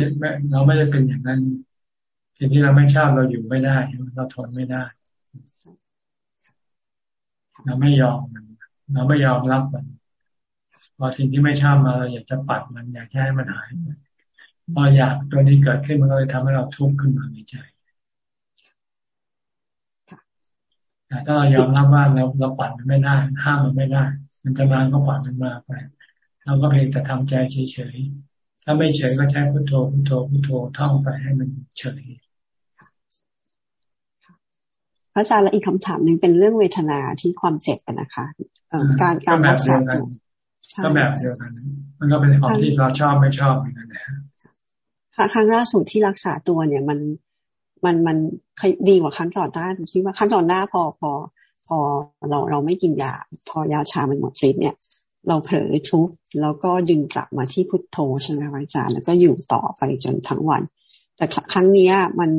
เราไม่ได้เป็นอย่างนั้น สิ่งที่เราไม่ชอบเราอยู่ไม่ได้ เราทนไม่ได้ เราไม่ยอมมัน เราไม่ยอมรับมันพอสิ่งที่ไม่ชอบมาเราอยากจะปัดมันอยากให้มันหาย พออยากตัวนี้เกิดขึ้นมันก็เลยทำให้เราทุกข์ขึ้นมาในใจแต่ถ้าเรายอมรับว่าเราเราปัดมันไม่ได้ ห้ามมันไม่ได้ มันจะมาก็ปัดมันมาไป เราก็เพียงแต่ทำใจเฉยถ้าไม่เฉยก็ใช้พุทโธพุทโธพุทโธท่องไปให้มันเฉยพระอาจารย์และอีกคำถามหนึ่งเป็นเรื่องเวทนาที่ความเจ็บนะคะการการรักษาตัวก็แบบเดียวกัน มันก็เป็นของที่เราชอบไม่ชอบเหมือนกันนะ ครั้งล่าสุดที่รักษาตัวเนี่ย มันมันมันดีกว่าครั้งก่อนหน้าคิดว่าครั้งก่อนหน้าพอพอ พอเราเราไม่กินยา พอยาชามันหมดฤทธิ์เนี่ย เราเผลอทุกแล้วก็ดึงกลับมาที่พุทโธใช่ไหมอาจารย์แล้วก็อยู่ต่อไปจนทั้งวัน แต่ครั้งนี้มัน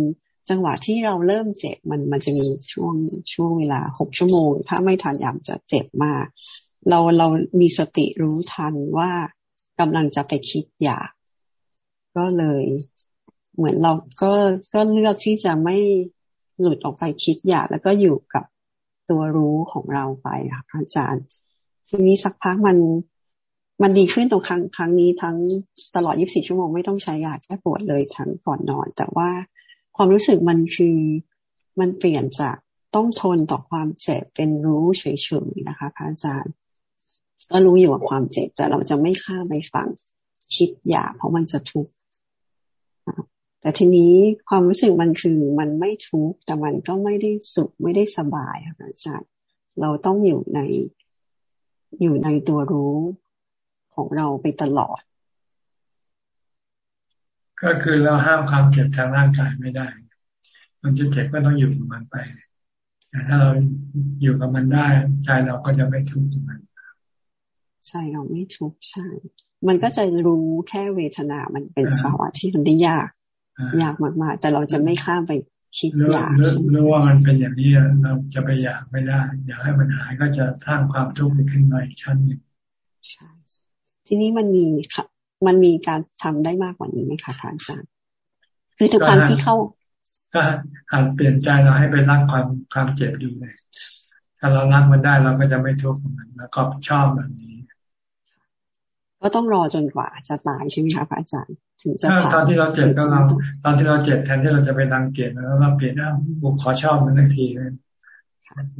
จังหวะที่เราเริ่มเจ็บมันมันจะมีช่วงช่วงเวลาหกชั่วโมง ถ้าไม่ทันยามจะเจ็บมาก เราเรามีสติรู้ทันว่ากำลังจะไปคิดอยาก ก็เลย เหมือนเราก็ก็เลือกที่จะไม่หลุดออกไปคิดอยากแล้วก็อยู่กับตัวรู้ของเราไปค่ะอาจารย์ ทีนี้สักพักมันมันดีขึ้นตรงครั้งครั้งนี้ทั้งตลอด 24 ชั่วโมงไม่ต้องใช้ยาแก้ปวดเลยทั้งก่อนนอน แต่ว่าความรู้สึกมันคือมันเปลี่ยนจากต้องทนต่อความเจ็บเป็นรู้เฉยๆนะคะพระอาจารย์ ก็รู้อยู่ว่าความเจ็บแต่เราจะไม่ข้ามไปฟังคิดอยากเพราะมันจะทุกข์ แต่ทีนี้ความรู้สึกมันคือมันไม่ทุกข์แต่มันก็ไม่ได้สุขไม่ได้สบายค่ะอาจารย์เราต้องอยู่ในอยู่ในตัวรู้ของเราไปตลอด ก็คือเราห้ามความเจ็บทางร่างกายไม่ได้ มันจะเจ็บก็ต้องอยู่กับมันไปแต่ถ้าเราอยู่กับมันได้ใจเราก็จะไม่ทุกข์กับมันใจเราไม่ทุกข์ใช่ มันก็จะรู้แค่เวทนา มันเป็นสภาวะที่มันได้ยาก ยากมากๆ แต่เราจะไม่ข้ามไปคิดอยากรู้ว่ามันเป็นอย่างนี้เราจะไปอยากไม่ได้ อยากให้มันหายก็จะสร้างความทุกข์ขึ้นมาอีกชั้นหนึ่งใช่ทีนี้มันมีค่ะ มันมีการทำได้มากกว่านี้ไหมคะอาจารย์คือทุกครั้งที่เข้าก็หัดเปลี่ยนใจเราให้ไปรักความความเจ็บดูเลยถ้าเรารักมันได้เราก็จะไม่ทุกข์กับมันแล้วก็ชอบแบบนี้ ก็ต้องรอจนกว่าจะตายใช่ไหมคะพระอาจารย์ ถึงจะตอนที่เราเจ็บก็เราตอนที่เราเจ็บแทนที่เราจะไปดังเกลียดแล้วเราเปลี่ยนอ้าวบุกขอชอบมันทันทีเลย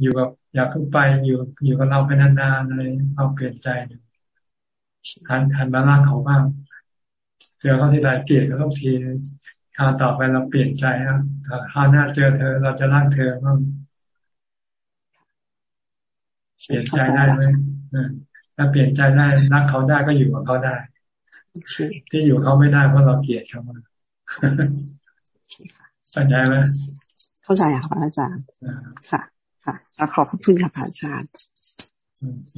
อยู่กับอยากขึ้นไปอยู่อยู่กับเราไปนานๆเลยเราเปลี่ยนใจหันหันมาล่างเขาบ้างเจอเขาที่ใดเกลียดก็ต้องทีคราวต่อไปเราเปลี่ยนใจนะคราวหน้าเจอเธอ เราจะรักเธอบ้างเปลี่ยนใจได้ไหมถ้าเปลี่ยนใจได้รักเขาได้ก็อยู่กับเขาได้ ที่อยู่เขาไม่ได้เพราะเราเกลียดเขามาเข้าใจไหมเข้าใจค่ะอาจารย์ค่ะ ค่ะขอบคุณค่ะอาจารย์โอเค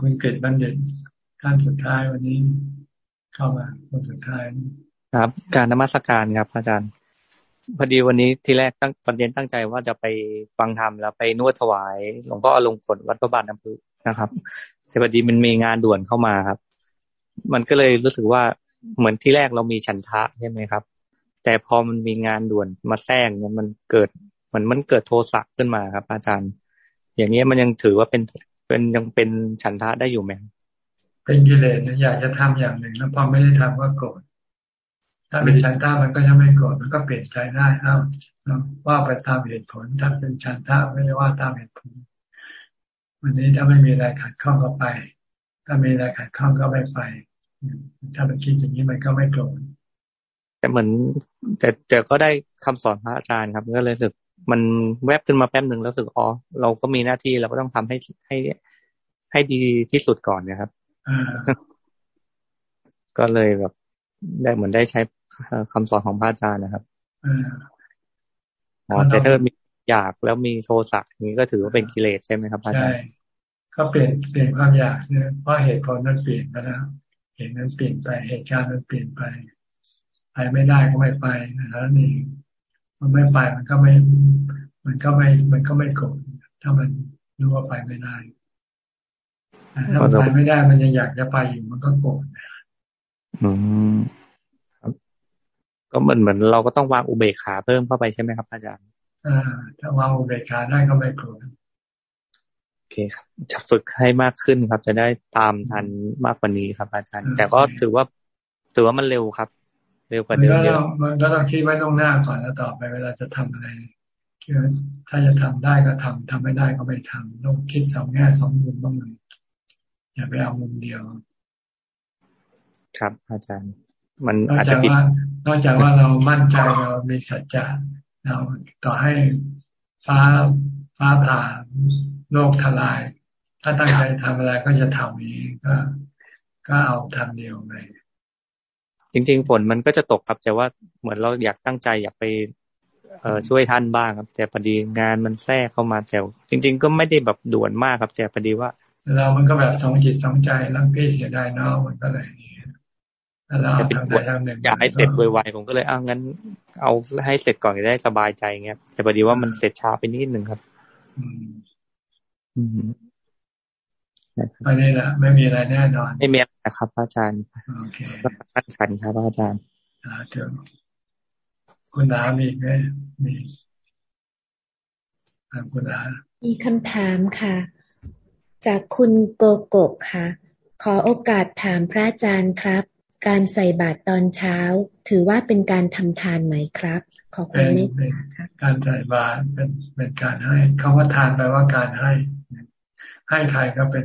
คุณเกิดบัณฑิตท่านสุดท้ายวันนี้เข้ามาคนสุดท้ายครับ การนมัสการครับ อาจารย์พอดีวันนี้ที่แรกตั้งประเด็นตั้งใจว่าจะไปฟังธรรมแล้วไปนวดถวายหลวงพ่ออลงกฎวัดพระบาทน้ำพุนะครับแต่พอดีมันมีงานด่วนเข้ามาครับ มันก็เลยรู้สึกว่าเหมือนที่แรกเรามีฉันทะใช่ไหมครับ แต่พอมันมีงานด่วนมาแทรกเนี่ยมันเกิดเหมือนมันเกิดโทสะขึ้นมาครับ อาจารย์ อย่างนี้มันยังถือว่าเป็นเป็นยังเป็นฉันทะได้อยู่ไหมเป็นกิเลสนอยากจะทำอย่างหนึ่ง แล้วพอไม่ได้ทำก็โกรธถ้าเป็นชันท่ามันก็ยังไม่โกรธมันก็เปลี่ยนใจได้เอ้าว่าไปตามเหตุผล ถ้าเป็นชันท่าไม่ได้ว่าตามเหตุผล วันนี้ถ้าไม่มีอะไรขัดข้องก็ไป ถ้ามีอะไรขัดข้องก็ไม่ไปถ้ามันคิดอย่างนี้มันก็ไม่โกรธแต่เหมือนแต่แต่ก็ได้คำสอนพระอาจารย์ครับก็เลยรู้สึกมันแวบขึ้นมาแป๊บหนึ่งแล้วรู้สึกอ๋อเราก็มีหน้าที่เราก็ต้องทำให้ให้ให้ดีที่สุดก่อนนะครับก็เลยแบบ ได้เหมือนได้ใช้คำสอนของพระอาจารย์นะครับอ๋อแต่ถ้ามีอยากแล้วมีโทสะนี้ก็ถือว่าเป็นกิเลสใช่ไหมครับอาจารย์ใช่ ก็เปลี่ยนเปลี่ยนความอยากเนี่ยเพราะเหตุผลนั้นเปลี่ยนไปแล้วเหตุนั้นเปลี่ยนไปเหตุการณ์นั้นเปลี่ยนไปไปไม่ได้ก็ไม่ไปนะครับนี่มันไม่ไปมันก็ไม่ มันก็ไม่ มันก็ไม่โกรธถ้ามันรู้ว่าไปไม่ได้ถ้ามันไปไม่ได้มันยังอยากจะไปอยู่มันก็โกรธอืมครับ ก็เหมือนเหมือนเราก็ต้องวางอุเบกขาเพิ่มเข้าไปใช่ไหมครับอาจารย์ อ่า ถ้าวางอุเบกขาได้ก็ไม่โกรธโอเคครับจะฝึกให้มากขึ้นครับ จะได้ตามทันมากกว่านี้ครับ อาจารย์ แต่ก็ถือว่าถือว่ามันเร็วครับ เร็วกว่าเดิมเยอะมันก็ต้องคิดไว้ตรงหน้าก่อนแล้วต่อไปเวลาจะทำอะไรคือถ้าจะทำได้ก็ทำทำไม่ได้ก็ไม่ทำต้องคิดสองแง่สองมุมบ้างเลยอย่าไปเอามุมเดียว ครับ อาจารย์ มันอาจจะว่านอกจากว่าเรามั่นใจเรามีสัจจะเราต่อให้ฟ้าฟ้าผ่า โลกทลาย ถ้าตั้งใจทำอะไรก็จะทำนี้ก็ ก็เอาทำเดียวไปจริง ๆ ฝนมันก็จะตกครับ แต่ว่าเหมือนเราอยากตั้งใจอยากไปเออช่วยท่านบ้างครับ แต่พอดีงานมันแทรกเข้ามาแต่จริง ๆ ก็ไม่ได้แบบด่วนมากครับ แต่พอดีว่า เรามันก็แบบสองจิตสองใจรักพี่เสียดายน้องมันก็เลยเราทำได้ทำหนึ่งอยากให้เสร็จไวๆผมก็เลยอ้างั้น เอาให้เสร็จก่อนจะได้สบายใจเงี้ยแต่พอดีว่ามันเสร็จช้าไปนิดหนึ่งครับ อืมอันนี้แหละไม่มีอะไรแน่นอน ไม่มีอะไรครับอาจารย์โอเคก็ตั้งขันครับอาจารย์อ่าเจอคุณนามีไหมมีคุณนามีคำถามค่ะ จากคุณโกโกะค่ะ ขอโอกาสถามพระอาจารย์ครับ การใส่บาตรตอนเช้า ถือว่าเป็นการทำทานไหมครับ ขอความเมตตาครับการใส่บาตรเป็นเป็นการให้คำว่าทานแปลว่าการให้ ให้ใครก็เป็น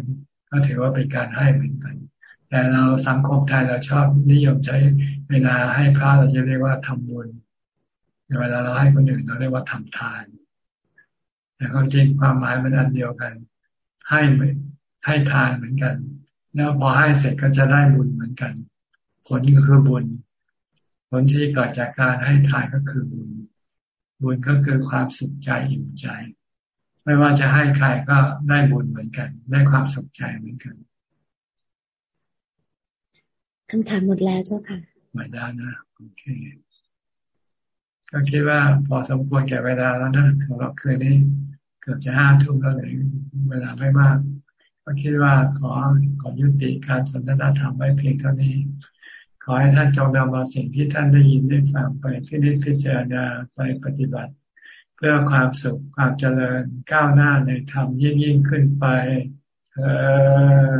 ก็ถือว่าเป็นการให้เหมือนกัน แต่เราสังคมไทยเราชอบนิยมใช้เวลาให้พระเราจะเรียกว่าทำบุญเวลาเราให้คนอื่นเราเรียกว่าทำทาน แต่ความจริงความหมายมันอันเดียวกัน ให้ให้ทานเหมือนกัน แล้วพอให้เสร็จก็จะได้บุญเหมือนกัน ผลก็คือบุญ ผลที่เกิดจากการให้ทานก็คือบุญ บุญก็คือความสุขใจอิ่มใจ ไม่ว่าจะให้ใครก็ได้บุญเหมือนกัน ได้ความสุขใจเหมือนกันคำถามหมดแล้วเจ้าค่ะหมดแล้วนะโอเคก็คิดว่าพอสมควรแก่เวลาแล้วนะสำหรับคืนนี้เกือบจะห้าทุ่มแล้วเลยเวลาไม่มาก ก็คิดว่าขอขอยุติการสนทนาธรรมไว้เพียงเท่านี้ ขอให้ท่านจงนำเอาสิ่งที่ท่านได้ยินได้ฟังไปพิจิตพิจารณาไปปฏิบัติเพื่อความสุขความเจริญก้าวหน้าในธรรมยิ่งยิ่งขึ้นไปเออ